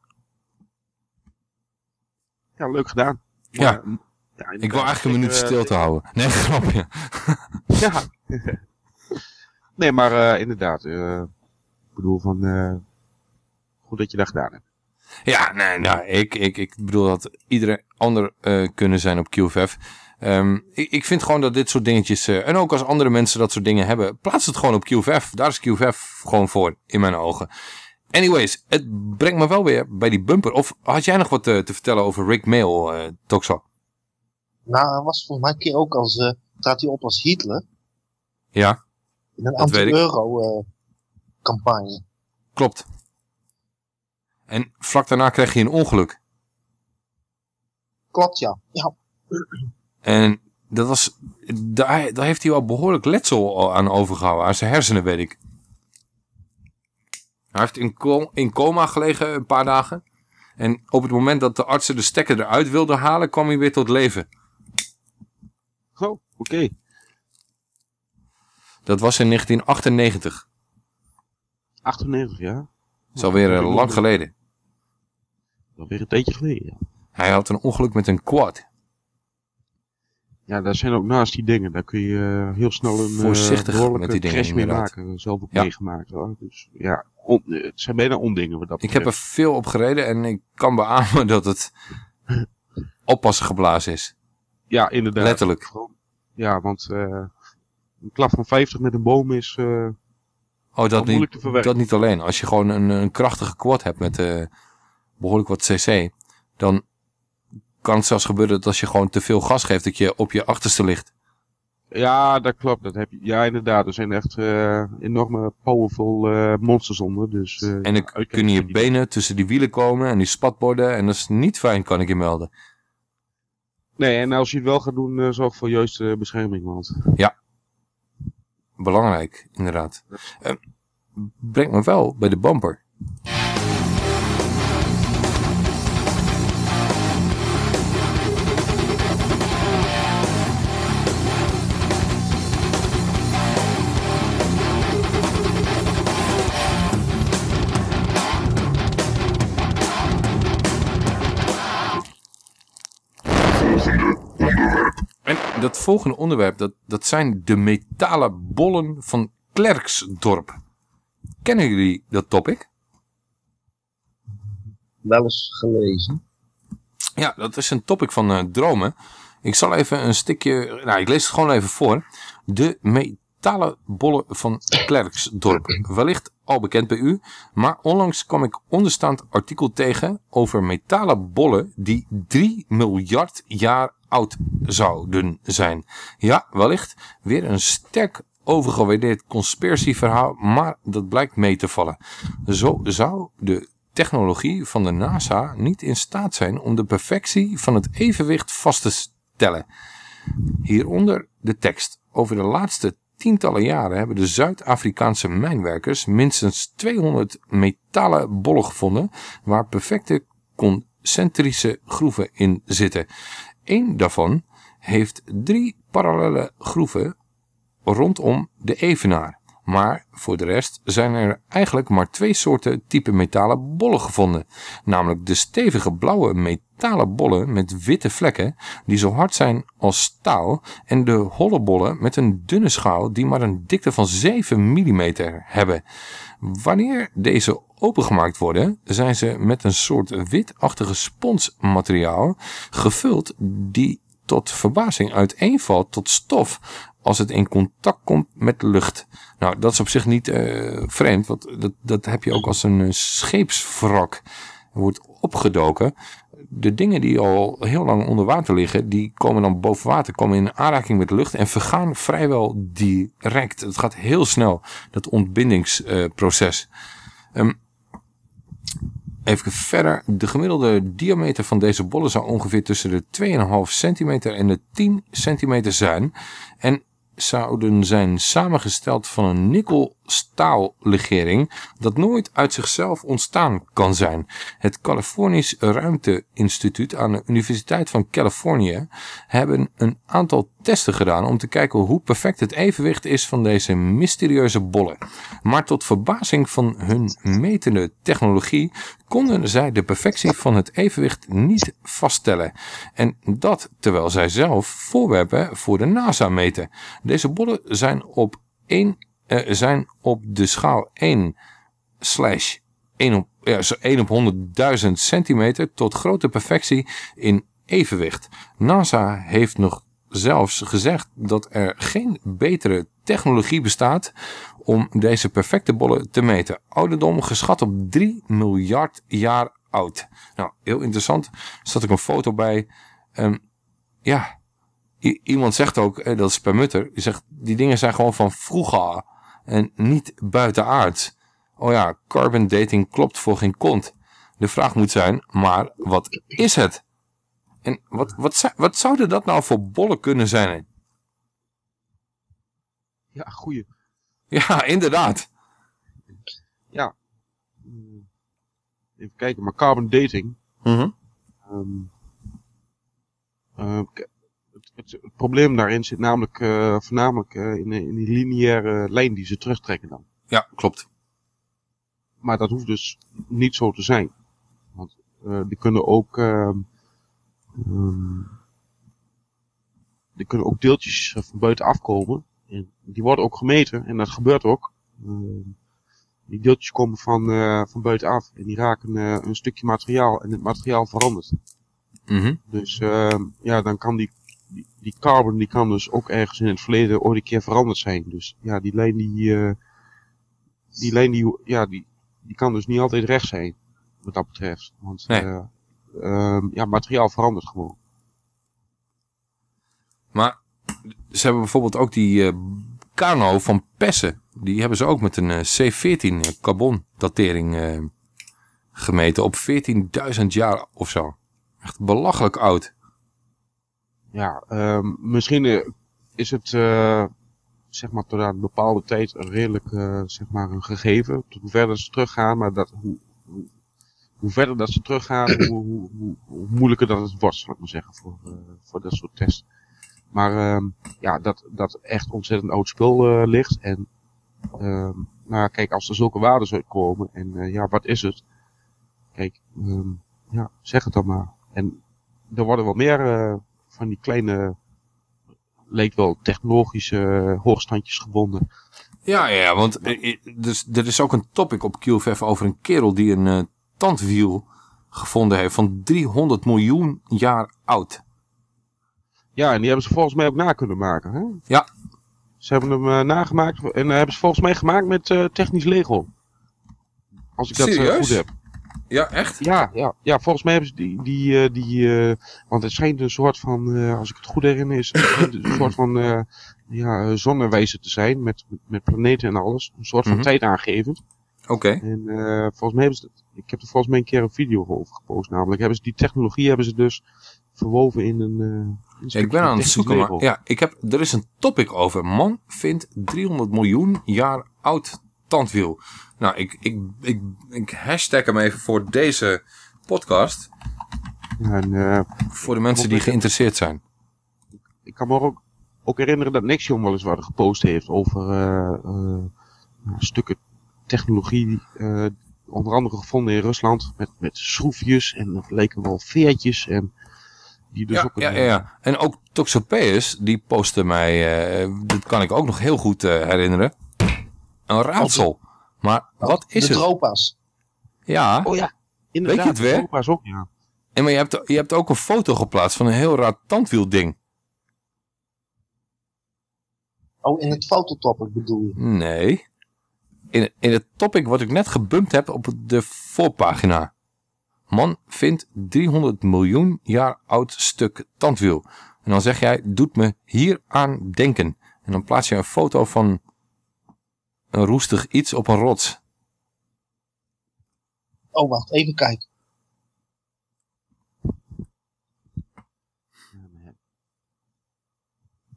Ja, leuk gedaan. ja. Maar, ja, ik wil eigenlijk een minuut zeker, stil te houden. Nee, grapje. Ja. nee, maar eh, inderdaad. eh, ik bedoel van... eh, goed dat je dat gedaan hebt. Ja, nee, nou, ik, ik, ik bedoel dat iedere ander eh, kunnen zijn op QFF. Ehm, ik, ik vind gewoon dat dit soort dingetjes, eh, en ook als andere mensen dat soort dingen hebben, plaats het gewoon op QFF. Daar is QFF gewoon voor, in mijn ogen. Anyways, het brengt me wel weer bij die bumper. Of had jij nog wat eh, te vertellen over Rick Mail, Toxo? Nou, hij was volgens mij een keer ook als, trad hij op als Hitler. Ja, In een anti-euro-campagne. klopt. En vlak daarna kreeg hij een ongeluk. Klopt, ja. Ja. En dat was, daar, daar heeft hij wel behoorlijk letsel aan overgehouden. Aan zijn hersenen, weet ik. Hij heeft in, co- in coma gelegen een paar dagen. En op het moment dat de artsen de stekker eruit wilden halen, kwam hij weer tot leven. Oh, oké. Dat was in 1998. 98, ja. Dat is alweer eh, lang geleden. Alweer een tijdje geleden, ja. Hij had een ongeluk met een quad. Ja, daar zijn ook naast die dingen. Daar kun je eh, heel snel een Voorzichtig eh, behoorlijke met die dingen, crash mee maken. Zelf ook Ja. meegemaakt. Hoor. Dus ja, on- het zijn bijna ondingen wat dat Ik heb er veel op gereden en ik kan beamen dat het oppassen geblazen is. Ja, inderdaad. Letterlijk. Ja, want eh, een klap van 50 met een boom is... eh, Oh, dat moeilijk te niet, verwerken. dat niet alleen. Als je gewoon een, een krachtige quad hebt met eh, behoorlijk wat cc, dan kan het zelfs gebeuren dat als je gewoon te veel gas geeft, dat je op je achterste ligt. Ja, dat klopt. Dat heb je, ja, inderdaad. Er zijn echt eh, enorme powerful eh, monsters onder. Dus, eh, En dan kunnen je benen tussen die wielen komen en die spatborden. En dat is niet fijn, kan ik je melden. Nee, en als je het wel gaat doen, zorg voor juiste bescherming. Want Ja, belangrijk, inderdaad. Brengt me wel bij de bumper. Dat volgende onderwerp, dat, dat zijn de metalen bollen van Klerksdorp. Kennen jullie dat topic? Wel eens gelezen. Ja, dat is een topic van eh, dromen. Ik zal even een stukje, nou ik lees het gewoon even voor. De metalen metalen bollen van Klerksdorp. Wellicht al bekend bij u, maar onlangs kwam ik onderstaand artikel tegen over metalen bollen die 3 miljard jaar oud zouden zijn. Ja, wellicht weer een sterk overgewaardeerd conspiratieverhaal, maar dat blijkt mee te vallen. Zo zou de technologie van de NASA niet in staat zijn om de perfectie van het evenwicht vast te stellen. Hieronder de tekst. Over de laatste tientallen jaren hebben de Zuid-Afrikaanse mijnwerkers minstens 200 metalen bollen gevonden waar perfecte concentrische groeven in zitten. Eén daarvan heeft drie parallele groeven rondom de evenaar. Maar voor de rest zijn er eigenlijk maar twee soorten type metalen bollen gevonden. Namelijk de stevige blauwe metalen bollen met witte vlekken die zo hard zijn als staal. En de holle bollen met een dunne schaal die maar een dikte van 7 mm hebben. Wanneer deze opengemaakt worden zijn ze met een soort witachtige sponsmateriaal gevuld die tot verbazing uiteenvalt tot stof als het in contact komt met lucht. Nou, dat is op zich niet uh, vreemd, want dat, dat heb je ook als een uh, scheepswrak wordt opgedoken. De dingen die al heel lang onder water liggen, die komen dan boven water, komen in aanraking met lucht en vergaan vrijwel direct. Het gaat heel snel, dat ontbindingsproces. Um, Even verder. De gemiddelde diameter van deze bollen zou ongeveer tussen de 2,5 centimeter en de 10 centimeter zijn. En zouden zijn samengesteld van een nikkelstaallegering dat nooit uit zichzelf ontstaan kan zijn. Het Californisch Ruimteinstituut aan de Universiteit van Californië hebben een aantal testen gedaan om te kijken hoe perfect het evenwicht is van deze mysterieuze bollen. Maar tot verbazing van hun metende technologie konden zij de perfectie van het evenwicht niet vaststellen. En dat terwijl zij zelf voorwerpen voor de NASA meten. Deze bollen zijn op, 1, uh, zijn op de schaal 1 slash 1 op, ja, 1 op 100.000 centimeter tot grote perfectie in evenwicht. NASA heeft nog zelfs gezegd dat er geen betere technologie bestaat om deze perfecte bollen te meten. Ouderdom geschat op 3 miljard jaar oud. Nou, heel interessant. Er staat ook een foto bij. Um, ja, iemand zegt ook, eh, dat is Permutter, die zegt, die dingen zijn gewoon van vroeger en niet buitenaard. Oh ja, carbon dating klopt voor geen kont. De vraag moet zijn, maar wat is het? En wat, wat, wat zouden dat nou voor bollen kunnen zijn? Ja, goeie. Ja, inderdaad. Ja. Even kijken, maar carbon dating. Mm -hmm. um, uh, het, probleem daarin zit namelijk uh, voornamelijk uh, in, in, die lineaire lijn die ze terugtrekken dan. Ja, klopt. Maar dat hoeft dus niet zo te zijn. Want die kunnen ook... Um, er kunnen ook deeltjes van buiten afkomen. En die worden ook gemeten en dat gebeurt ook. die deeltjes komen van, van buitenaf en die raken een stukje materiaal en het materiaal verandert. Mm -hmm. Dus uh, ja, dan kan die, die, die, carbon die kan dus ook ergens in het verleden ooit een keer veranderd zijn. Dus ja, die lijn die, die lijn die, ja, die, die kan dus niet altijd recht zijn, wat dat betreft. Want nee. Ehm, ja, materiaal verandert gewoon. Maar ze hebben bijvoorbeeld ook die uh, Kano van Pessen. Die hebben ze ook met een uh, C14 carbon datering gemeten op 14.000 jaar of zo. Echt belachelijk oud. Ja, um, misschien is het zeg maar tot aan een bepaalde tijd redelijk zeg maar een gegeven. Hoe verder ze teruggaan, maar dat, hoe, hoe, hoe verder dat ze teruggaan, hoe, hoe, hoe, moeilijker dat het wordt, zal ik maar zeggen, voor, voor dat soort tests. Maar uh, ja, dat, dat echt ontzettend oud spul uh, ligt. En uh, nou kijk, als er zulke waarden uitkomen en uh, ja, wat is het? Kijk, um, ja, zeg het dan maar. En er worden wel meer van die kleine, leek wel technologische hoogstandjes gevonden. Ja, ja, want dus, er is ook een topic op QFF over een kerel die een tandwiel gevonden heeft van 300 miljoen jaar oud. Ja, en die hebben ze volgens mij ook na kunnen maken. Hè? Ja. Ze hebben hem eh, nagemaakt en uh, hebben ze volgens mij gemaakt met technisch Lego. Als ik dat goed heb. Ja, echt? Ja, ja, ja, volgens mij hebben ze die, die, die want het schijnt een soort van, als ik het goed herinner, is het een soort van ja, zonnewezen te zijn met, met planeten en alles. Een soort van Mhm. tijd aangeven. Oké. En volgens mij hebben ze, het, ik heb er volgens mij een keer een video over gepost namelijk. Hebben ze die technologie hebben ze dus verwoven in een... Ja, stukje ik ben aan het zoeken, maar ja, ik heb, er is een topic over. Man vindt 300 miljoen jaar oud tandwiel. Nou, ik, ik, ik, ik hashtag hem even voor deze podcast. En, eh, voor de mensen die geïnteresseerd zijn. ik kan me ook, ook herinneren dat Nexion wel eens wat gepost heeft over eh, eh, stukken technologie, onder andere gevonden in Rusland, met, met schroefjes en dat leken wel veertjes en die dus Ja, ook een, ja, ja, ja. En ook Toxopeus, die postte mij, dat kan ik ook nog heel goed herinneren. Een raadsel. Maar wat is de het? tropa's. Ja. Oh ja, Weet inderdaad, je het weer? Tropa's ook, ja. En maar je hebt, je hebt ook een foto geplaatst van een heel raar tandwielding. Oh, in het fototopic bedoel je? Nee. In, in het topic wat ik net gebumpt heb op de voorpagina. Man vindt 300 miljoen jaar oud stuk tandwiel. En dan zeg jij, doet me hier aan denken. En dan plaats je een foto van een roestig iets op een rots. Oh, wacht, even kijken.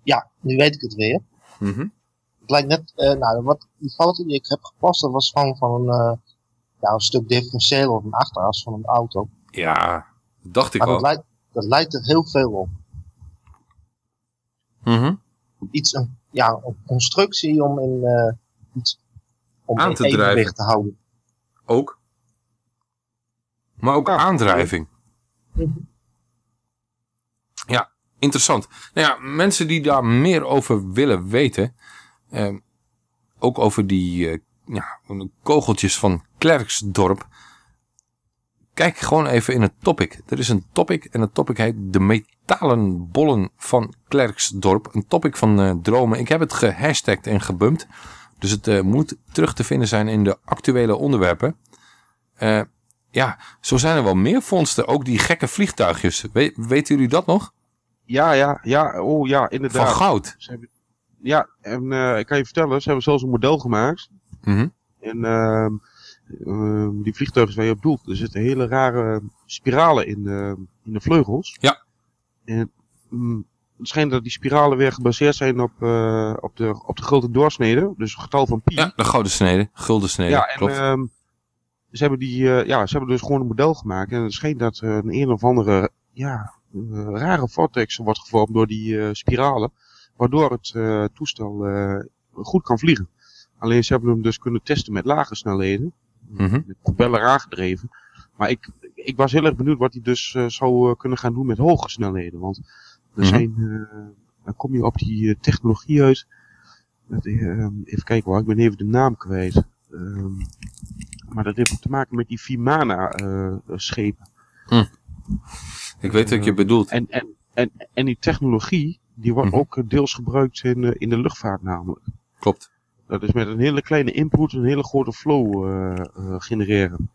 Ja, nu weet ik het weer. Mhm. Het lijkt net, eh, nou, wat, die foto die ik heb gepost, dat was gewoon van een, eh, ja, een stuk differentieel of een achteras van een auto. Ja, dat dacht ik maar dat lijkt, dat lijkt er heel veel op. Mhm. Iets, een, ja, een constructie om in, eh, iets, om Aan te drijven. te houden. Ook. Maar ook aandrijving. Ja, interessant. Nou ja, mensen die daar meer over willen weten. eh, ook over die eh, ja, kogeltjes van Klerksdorp. Kijk gewoon even in het topic. Er is een topic en het topic heet de metalen bollen van Klerksdorp. Een topic van eh, dromen. Ik heb het gehashtagd en gebumpt. Dus het eh, moet terug te vinden zijn in de actuele onderwerpen. Eh, ja, zo zijn er wel meer vondsten. Ook die gekke vliegtuigjes. We, weten jullie dat nog? Ja, ja, ja, oh ja, inderdaad. Van goud. Ze hebben, ja, en eh, ik kan je vertellen, ze hebben zelfs een model gemaakt. Mhm. En ehm, ehm, die vliegtuigen waar je op doelt, er zitten hele rare spiralen in de, in de vleugels. Ja. En mm, het schijnt dat die spiralen weer gebaseerd zijn op, eh, op, de, op de grote doorsnede, dus het getal van pi. Ja, de gouden snede, gulden snede, Ja, en klopt. ehm, ze, hebben die, eh, ja, ze hebben dus gewoon een model gemaakt. En het schijnt dat een een of andere ja, rare vortex wordt gevormd door die eh, spiralen. Waardoor het toestel goed kan vliegen. Alleen ze hebben hem dus kunnen testen met lage snelheden. Mhm. Met propeller aangedreven. Maar ik, ik was heel erg benieuwd wat hij dus zou kunnen gaan doen met hoge snelheden. Want er Mhm. zijn, eh, dan kom je op die eh, technologie uit. Eh, even kijken hoor, ik ben even de naam kwijt. Ehm, maar dat heeft ook te maken met die Vimana eh, eh, schepen. Hm. Ik weet wat je bedoelt. En, en, en, en die technologie, die wordt Mhm. ook deels gebruikt in, in de luchtvaart namelijk. Klopt. Dat is met een hele kleine input een hele grote flow genereren.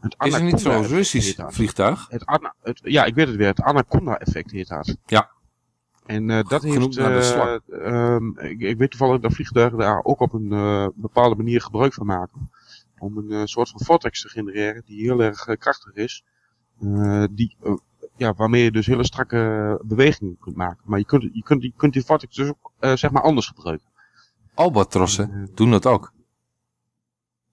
Het Is er niet zo'n Russisch vliegtuig? Het, het, ja, ik weet het weer. Het Anaconda-effect heet dat. Ja. En eh, dat Genoemd heeft... naar de eh, slang. ehm, ik, ik weet toevallig dat vliegtuigen daar ook op een eh, bepaalde manier gebruik van maken. Om een eh, soort van vortex te genereren die heel erg krachtig is. Die, ja, waarmee je dus hele strakke bewegingen kunt maken. Maar je kunt, je kunt, je kunt die vortex dus ook zeg maar anders gebruiken. Albatrossen doen dat ook.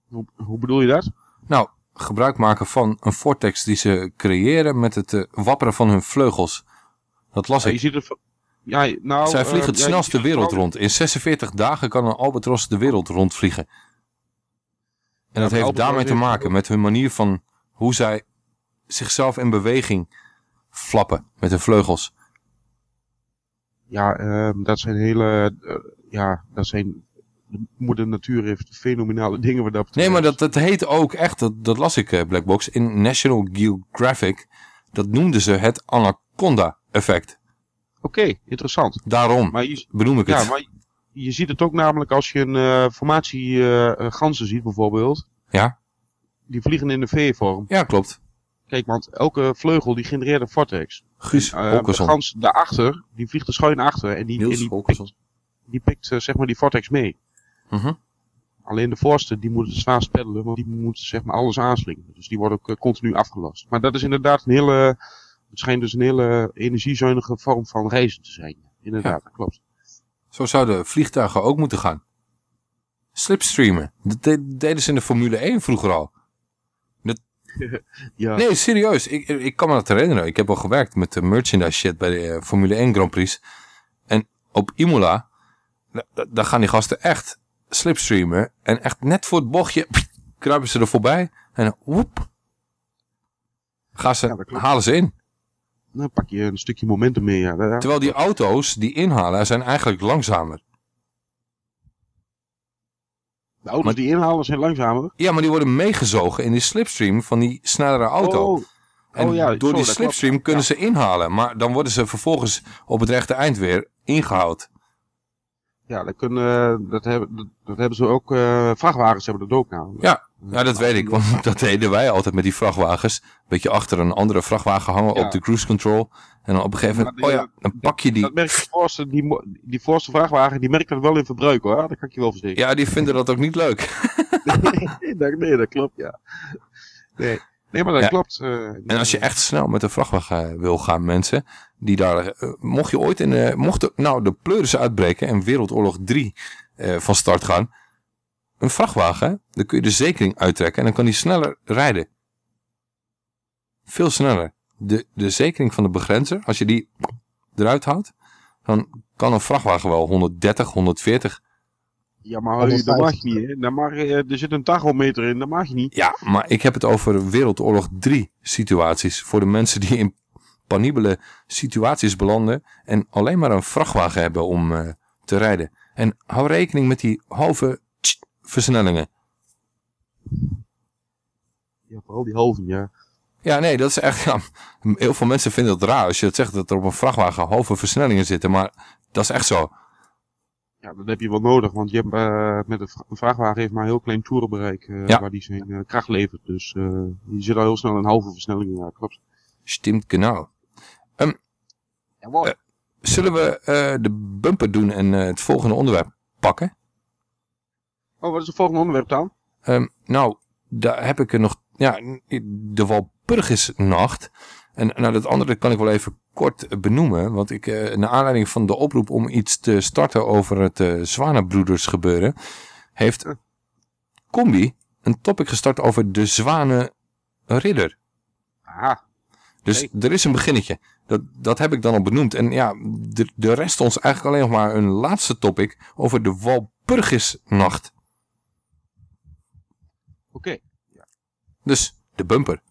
Hoe, hoe bedoel je dat? Nou, gebruik maken van een vortex die ze creëren met het wapperen van hun vleugels. Dat las Ja, je ik. ziet het... Ja, nou, Zij eh, vliegen het snelst de wereld rond. In 46 dagen kan een albatros de wereld rondvliegen. En dat heeft daarmee te maken met hun manier van hoe zij zichzelf in beweging flappen met hun vleugels. Ja, ehm, dat zijn hele... eh, ja, dat zijn... De moeder natuur heeft fenomenale dingen wat dat betreft. Nee, maar dat, dat heet ook echt, dat, dat las ik eh, Blackbox, in National Geographic. Dat noemden ze het Anaconda effect. Oké, interessant. Daarom Maar je, benoem ik ja, het. maar je ziet het ook namelijk als je een eh, formatie eh, eh, ganzen ziet bijvoorbeeld. Ja. Die vliegen in de V-vorm. Ja, klopt. Kijk, want elke vleugel die genereert een vortex. Guus En. De gans daarachter, die vliegt er schuin achter en die, en die pikt, die pikt zeg maar die vortex mee. Mhm. Alleen de voorste, die moet het zwaarst peddelen, want die moet zeg maar alles aanslingen. Dus die wordt ook continu afgelast. Maar dat is inderdaad een hele, het schijnt dus een hele energiezuinige vorm van reizen te zijn. Inderdaad, dat klopt. Zo zouden vliegtuigen ook moeten gaan. Slipstreamen. Dat de- deden ze in de Formule 1 vroeger al. Dat... Ja. Nee, serieus. Ik, ik kan me dat herinneren. Ik heb al gewerkt met de merchandise shit bij de eh, Formule 1 Grand Prix. En op Imola, da- da- daar gaan die gasten echt slipstreamen. En echt net voor het bochtje kruipen ze er voorbij. En woep. Gaan ze, halen ze in. Dan pak je een stukje momentum mee. Ja. Terwijl die auto's die inhalen zijn eigenlijk langzamer. De auto's die inhalen zijn langzamer. Ja, maar die worden meegezogen in die slipstream van die snellere auto. Oh. En Oh ja, door zo, die slipstream kunnen ze inhalen. Maar dan worden ze vervolgens op het rechte eind weer ingehaald. Ja, dat, kunnen, dat, hebben, dat, hebben ze ook, eh, vrachtwagens hebben dat ook nou. Ja, ja, dat weet ik. Want dat deden wij altijd met die vrachtwagens. Beetje achter een andere vrachtwagen hangen Ja. op de cruise control. En dan op een gegeven moment, oh ja, dan pak je die. Dat merk je voorste, die, die voorste vrachtwagen, die merkt dat wel in verbruik hoor. Dat kan ik je wel verzekeren. Ja, die vinden dat ook niet leuk. nee, dat klopt, ja. Nee, nee maar dat Ja. klopt. eh, En als je echt snel met een vrachtwagen wil gaan, mensen, die daar, eh, mocht je ooit in, eh, mocht er, nou de pleuris uitbreken en Wereldoorlog 3 eh, van start gaan, een vrachtwagen, dan kun je de zekering uittrekken en dan kan die sneller rijden. Veel sneller. De, de zekering van de begrenzer, als je die eruit houdt, dan kan een vrachtwagen wel 130, 140. Ja, maar hoi, dat mag je niet. Hè. Dan mag, eh, er zit een tachometer in, dat mag je niet. Ja, maar ik heb het over Wereldoorlog 3 situaties. Voor de mensen die in panibele situaties belanden en alleen maar een vrachtwagen hebben om eh, te rijden. En hou rekening met die halve tsch, versnellingen. Ja, vooral die halven, ja. Ja, nee, dat is echt... Ja, heel veel mensen vinden het raar als je het zegt dat er op een vrachtwagen halve versnellingen zitten. Maar dat is echt zo. Ja, dat heb je wel nodig, want je hebt, eh, met een, vra- een vrachtwagen heeft maar een heel klein toerenbereik eh, Ja. waar die zijn eh, kracht levert. Dus eh je zit al heel snel een halve versnelling in, ja, klopt. Stimmt genau. Ehm, eh, zullen we eh, de bumper doen en eh, het volgende onderwerp pakken? Oh, wat is het volgende onderwerp dan? Ehm, nou, daar heb ik er nog... Ja, de Walpurgisnacht. En nou, dat andere kan ik wel even kort benoemen. Want ik, eh naar aanleiding van de oproep om iets te starten over het eh Zwanenbroeders gebeuren... heeft Combi een topic gestart over de Zwanenridder. Aha. Dus er is een beginnetje. Dat, dat heb ik dan al benoemd. En ja, de, de rest ons eigenlijk alleen nog maar een laatste topic over de Walpurgisnacht. Oké. Dus de bumper.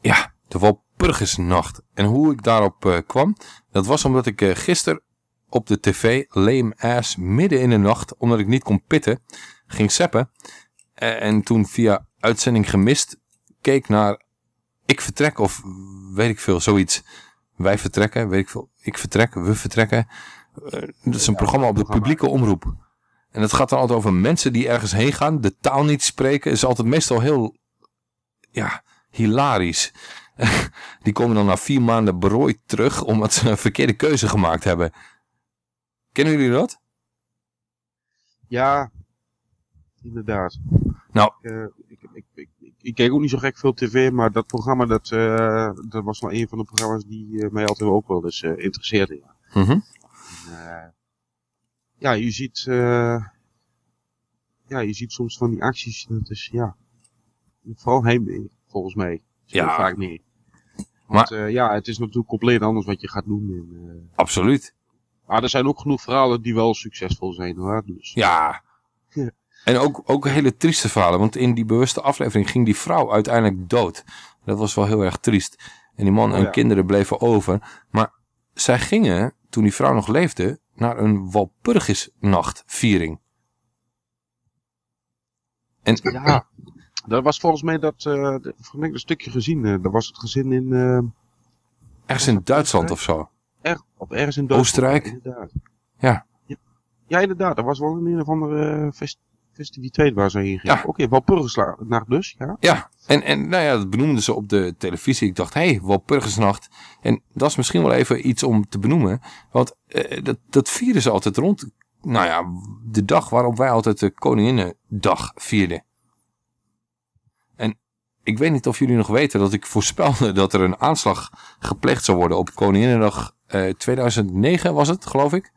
Ja, de Walpurgisnacht. En hoe ik daarop eh, kwam, dat was omdat ik uh, gisteren op de tv, lame ass, midden in de nacht, omdat ik niet kon pitten, ging seppen. En toen via uitzending gemist, keek naar Ik vertrek of weet ik veel, zoiets. Wij vertrekken, weet ik veel. Ik vertrek, we vertrekken. Uh, dat is een programma op de publieke omroep. En het gaat dan altijd over mensen die ergens heen gaan, de taal niet spreken. is altijd meestal heel, ja, hilarisch. die komen dan na vier maanden berooid terug omdat ze een verkeerde keuze gemaakt hebben. Kennen jullie dat? Ja, inderdaad. Nou. Ik, uh, ik, ik, ik, ik, ik, keek ook niet zo gek veel tv, maar dat programma, dat, uh, dat was wel een van de programma's die uh, mij altijd ook wel eens interesseerde. Ja. Mm -hmm. en, ja, je ziet, ja, je ziet soms van die acties, dat is, ja, vooral heimwee, volgens mij. Ja. Vaak meer. Want, maar, ja, het is natuurlijk compleet anders wat je gaat doen. En, absoluut. Maar er zijn ook genoeg verhalen die wel succesvol zijn hoor. Dus. Ja. En ook, ook hele trieste verhalen. Want in die bewuste aflevering ging die vrouw uiteindelijk dood. Dat was wel heel erg triest. En die man en Oh ja. kinderen bleven over. Maar zij gingen, toen die vrouw nog leefde, naar een Walpurgisnachtviering. En Ja, dat was volgens mij dat, de- volgens mij een stukje gezien. eh dat was het gezin in, eh, ergens in Duitsland of zo. Er, of ergens in Duitsland. Oostenrijk? Inderdaad. Ja. Ja, inderdaad. Er was wel een, een of andere eh, fest- festiviteit waar ze heen gingen. Ja. Oké, wel Purgersnacht dus, ja. Ja, en, en nou ja, dat benoemden ze op de televisie. Ik dacht, hé, hey, Walpurgisnacht. En dat is misschien wel even iets om te benoemen. Want eh, dat, dat vieren ze altijd rond, nou ja, de dag waarop wij altijd de Koninginnedag vierden. Ik weet niet of jullie nog weten dat ik voorspelde dat er een aanslag gepleegd zou worden op Koninginnedag eh 2009 was het, geloof ik.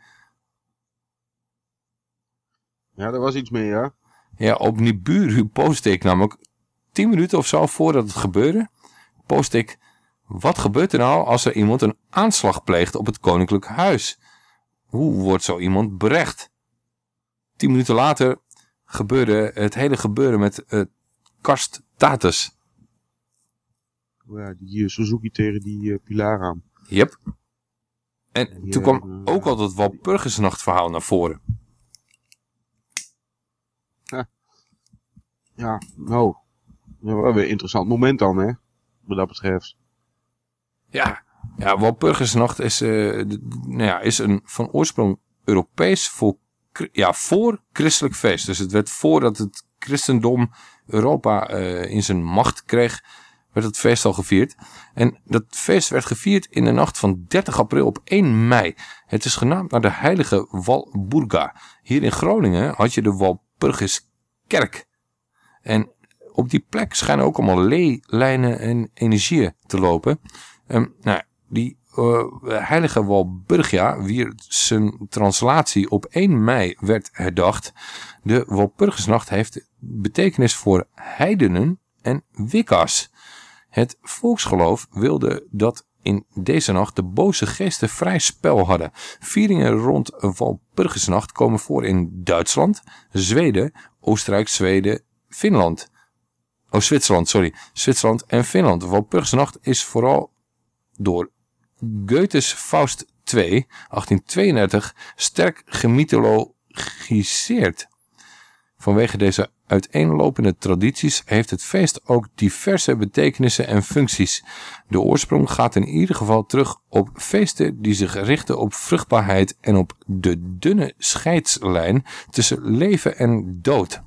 Ja, daar was iets mee, ja. Ja, op Nibiru postte ik namelijk 10 minuten of zo voordat het gebeurde, post ik, wat gebeurt er nou als er iemand een aanslag pleegt op het koninklijk huis? Hoe wordt zo iemand berecht? 10 minuten later gebeurde het hele gebeuren met uh, Karst Tatus. Ja, die eh, Suzuki tegen die eh, Pilar aan. Yep. En toen eh, kwam ook al dat Walpurgisnacht verhaal naar voren. Ja, nou. Ja, wel weer een interessant moment dan, hè. Wat dat betreft. Ja, ja Walpurgisnacht is, eh, nou ja, is een van oorsprong Europees voor, ja, voor christelijk feest. Dus het werd voordat het christendom Europa eh, in zijn macht kreeg, werd het feest al gevierd. En dat feest werd gevierd in de nacht van 30 april op 1 mei. Het is genaamd naar de heilige Walburga. Hier in Groningen had je de Walpurgiskerk. En op die plek schijnen ook allemaal leelijnen en energieën te lopen. Ehm, nou, die eh, heilige Walburgia, wie zijn translatie op 1 mei werd herdacht. De Walpurgisnacht heeft betekenis voor heidenen en wicca's. Het volksgeloof wilde dat in deze nacht de boze geesten vrij spel hadden. Vieringen rond Walpurgisnacht komen voor in Duitsland, Zweden, Oostenrijk, Zweden, Finland. Oh, Zwitserland, sorry. Zwitserland en Finland. Walpurgisnacht is vooral door Goethes Faust II, 1832, sterk gemythologiseerd. Vanwege deze uiteenlopende tradities heeft het feest ook diverse betekenissen en functies. De oorsprong gaat in ieder geval terug op feesten die zich richten op vruchtbaarheid en op de dunne scheidslijn tussen leven en dood.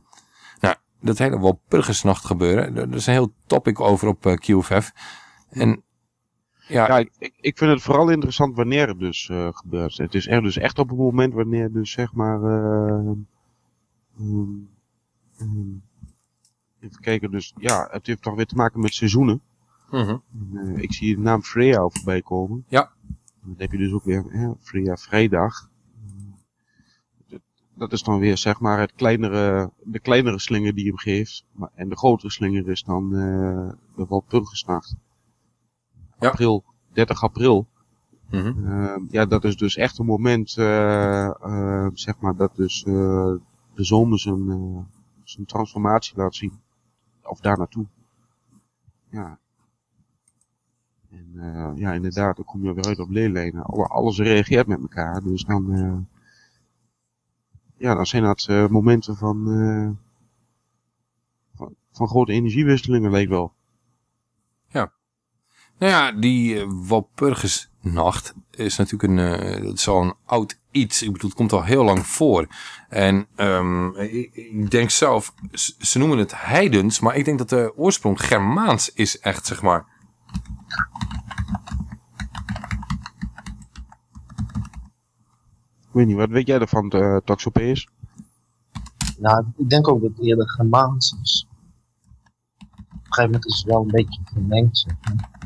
Nou, dat hele Walpurgisnacht gebeuren, daar is een heel topic over op eh, QFF. En ja, ik, ik- vind het vooral interessant wanneer het dus eh, gebeurt. Het is er dus echt op het moment wanneer dus zeg maar... eh, ehm, even kijken, dus ja, het heeft toch weer te maken met seizoenen. Mhm. Eh, ik zie de naam Freya al voorbij komen. Ja. Dan heb je dus ook weer hè, Freya Vrijdag. Dat- is dan weer zeg maar het kleinere, de kleinere slinger die hem geeft. Maar, en de grotere slinger is dan eh de Walpurgisnacht. Ja. April, 30 april. Ehm, ja, dat is dus echt een moment, eh, eh, zeg maar, dat dus eh, de zomer zijn, eh, zijn transformatie laat zien. Of daar naartoe. Ja. En eh, ja, inderdaad, dan kom je weer uit op leerlijnen. Alle- Alles reageert met elkaar. Dus dan, eh, ja, dan zijn dat eh, momenten van, van, van grote energiewisselingen, leek wel. Ja. Nou ja, die Walpurgisnacht is natuurlijk een, dat is oud iets. Ik bedoel, het komt al heel lang voor. En ehm, ik, ik denk zelf, ze noemen het heidens, maar ik denk dat de oorsprong Germaans is echt, zeg maar. Ik weet niet, wat weet jij ervan, uh, Taxopeus? Nou, ik denk ook dat het eerder Germaans is. Op een gegeven moment is het wel een beetje vermengd. zeg maar.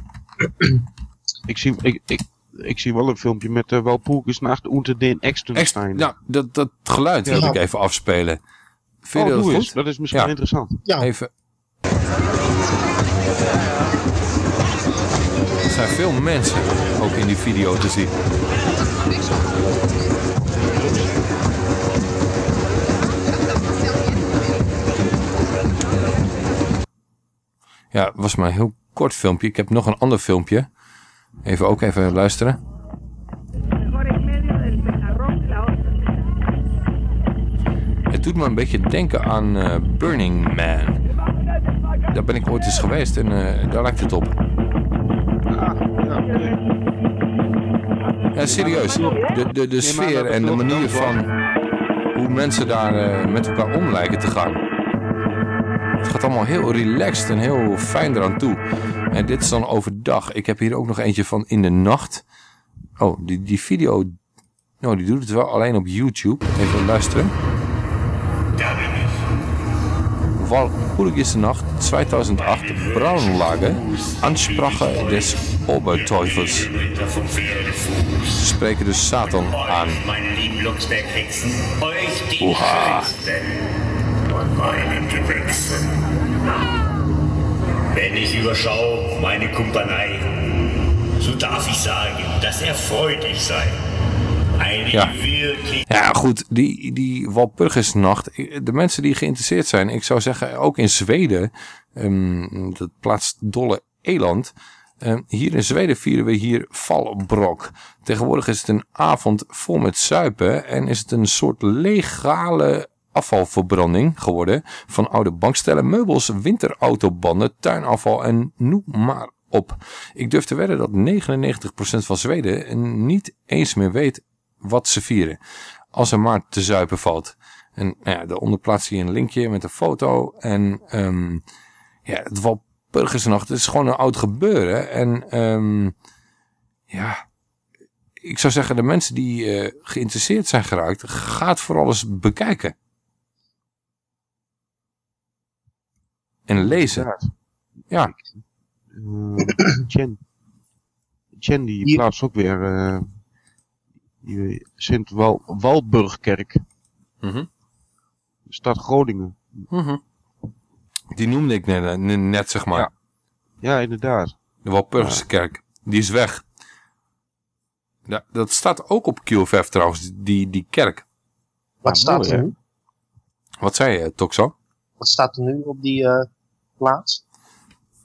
Ik zie, ik, ik, ik zie wel een filmpje met uh, Walpurgisnacht unter den Extenstein. Ja, dat, dat geluid wil Ja. ik even afspelen. Vind je Oh, dat goed? Dat is misschien Ja. interessant. Even. Er zijn veel mensen ook in die video te zien. Ja, het was maar een heel kort filmpje. Ik heb nog een ander filmpje. Even ook even luisteren. Het doet me een beetje denken aan eh, Burning Man. Daar ben ik ooit eens geweest en eh, daar lijkt het op. Ja, serieus. De, de, de sfeer en de manier van hoe mensen daar eh, met elkaar om lijken te gaan. Het gaat allemaal heel relaxed en heel fijn eraan toe. En dit is dan overdag. Ik heb hier ook nog eentje van in de nacht. Oh, die, die video... Nou, die doet het wel alleen op YouTube. Even luisteren. Walpurgisnacht 2008 Braunlage Ansprache des Oberteufels. Ze spreken dus Satan aan. Oha. Meinen Gewächsen. Wenn ich überschau meine Kumpanei, so darf ich sagen, dass er freudig sei. Ja. Ja, goed, die, die Walpurgisnacht, de mensen die geïnteresseerd zijn, ik zou zeggen, ook in Zweden, ehm, dat plaatst dolle eland. Ehm, hier in Zweden vieren we hier Valbrok. Tegenwoordig is het een avond vol met zuipen en is het een soort legale afvalverbranding geworden van oude bankstellen, meubels, winterautobanden, tuinafval en noem maar op. Ik durf te wedden dat 99% van Zweden niet eens meer weet wat ze vieren. Als er maar te zuipen valt. En nou ja, daaronder plaats je een linkje met een foto. En ehm, ja, het Walpurgisnacht het is gewoon een oud gebeuren. En ehm, ja, ik zou zeggen, de mensen die eh, geïnteresseerd zijn geraakt, ga het vooral eens bekijken. En lezen. Ja. Eh, Chen. Chen die plaatst ook weer eh, die Sint-Walburgkerk. Mhm. Stad Groningen. Mhm. Die noemde ik net, net, net, zeg maar. Ja, ja inderdaad. De Walpurgische kerk. Die is weg. Ja, dat staat ook op QFF trouwens, die, die kerk. Wat staat er? Wat zei je, Toxo? Wat staat er nu op die eh, plaats?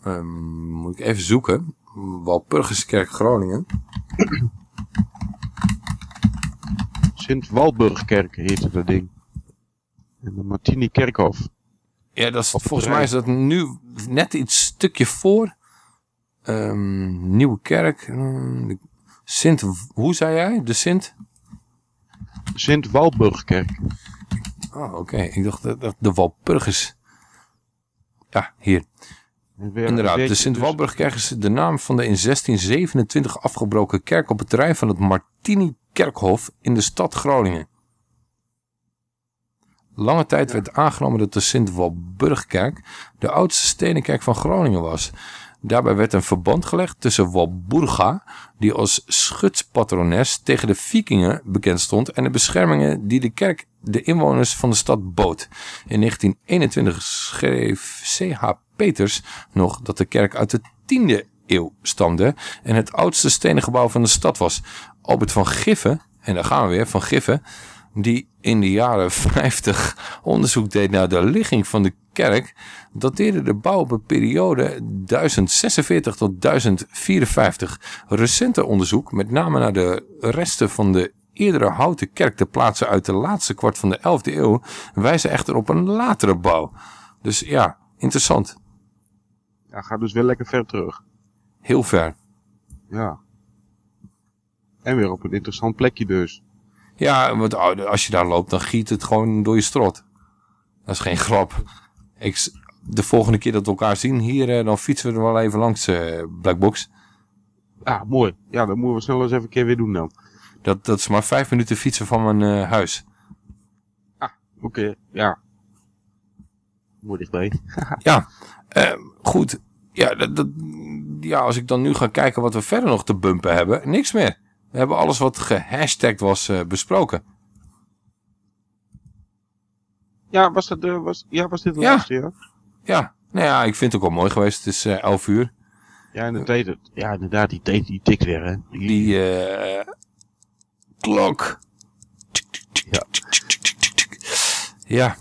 Ehm, moet ik even zoeken. Walpurgische kerk Groningen. Sint-Walburgkerk heette dat ding. En de Martini Kerkhof. Ja, dat is, volgens mij is dat nu net iets stukje voor. Ehm, Nieuwe kerk. ehm, de Sint, hoe zei jij? De Sint? Sint-Walburgkerk. Oh, oké. Ik dacht dat, de Walpurgis. Ja, hier. Inderdaad, de Sint-Walburgkerk is de naam van de in 1627 afgebroken kerk op het terrein van het Martini-kerkhof in de stad Groningen. Lange tijd werd aangenomen dat de Sint-Walburgkerk de oudste stenen kerk van Groningen was. Daarbij werd een verband gelegd tussen Walburga, die als schutspatrones tegen de vikingen bekend stond, en de beschermingen die de kerk de inwoners van de stad bood. In 1921 schreef C.H. Peters nog dat de kerk uit de 10e eeuw stamde en het oudste stenen gebouw van de stad was. Albert van Giffen, en daar gaan we weer, van Giffen, die in de jaren 50 onderzoek deed naar de ligging van de kerk, dateerde de bouw op een periode 1046 tot 1054. Recenter onderzoek, met name naar de resten van de eerdere houten kerk te plaatsen uit de laatste kwart van de 11e eeuw, wijzen echter op een latere bouw. Dus ja, interessant. Ja, gaat dus wel lekker ver terug. Heel ver. Ja. En weer op een interessant plekje dus. Ja, want als je daar loopt, dan giet het gewoon door je strot. Dat is geen grap. Ik, de volgende keer dat we elkaar zien hier, eh, dan fietsen we er wel even langs eh Blackbox. Ja, mooi. Ja, dat moeten we snel eens even een keer weer doen dan. Dat, dat is maar vijf minuten fietsen van mijn eh, huis. Oké, ja. Mooi dichtbij. Ja, eh, goed. Ja, dat, dat, ja, als ik dan nu ga kijken wat we verder nog te bumpen hebben, niks meer. We hebben alles wat gehashtagd was eh, besproken. Ja, was, dat, was, ja, was dit de Ja. laatste, ja? Ja, nou ja, ik vind het ook wel mooi geweest. Het is 11 uur. Ja, inderdaad, ja, inderdaad die, tijd die tikt weer, hè. Die klok. Ja. Ja.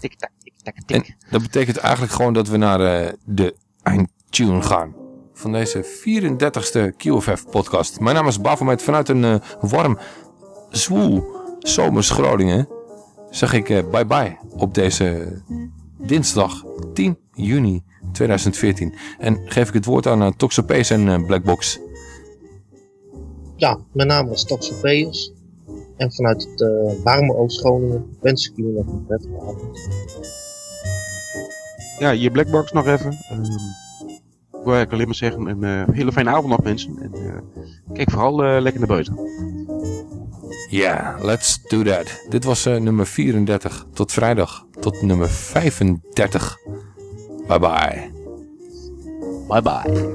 En dat betekent eigenlijk gewoon dat we naar eh, de eindtune gaan. van deze 34ste QFF podcast. Mijn naam is Bafomet vanuit een eh, warm, zwoel zomers Groningen. Zeg ik eh, bye bye op deze dinsdag 10 juni 2014. En geef ik het woord aan uh, Toxopees en Blackbox. Ja, mijn naam is Toxopeus. En vanuit het eh, warme Oost-Groningen wens ik jullie nog een prettige avond. Ja, je Blackbox nog even. Ehm, ik wil eigenlijk alleen maar zeggen, een eh, hele fijne avond nog mensen. En eh, kijk vooral lekker naar buiten. Ja, let's do that. Dit was eh, nummer 34. Tot vrijdag. Tot nummer 35. Bye bye. Bye bye.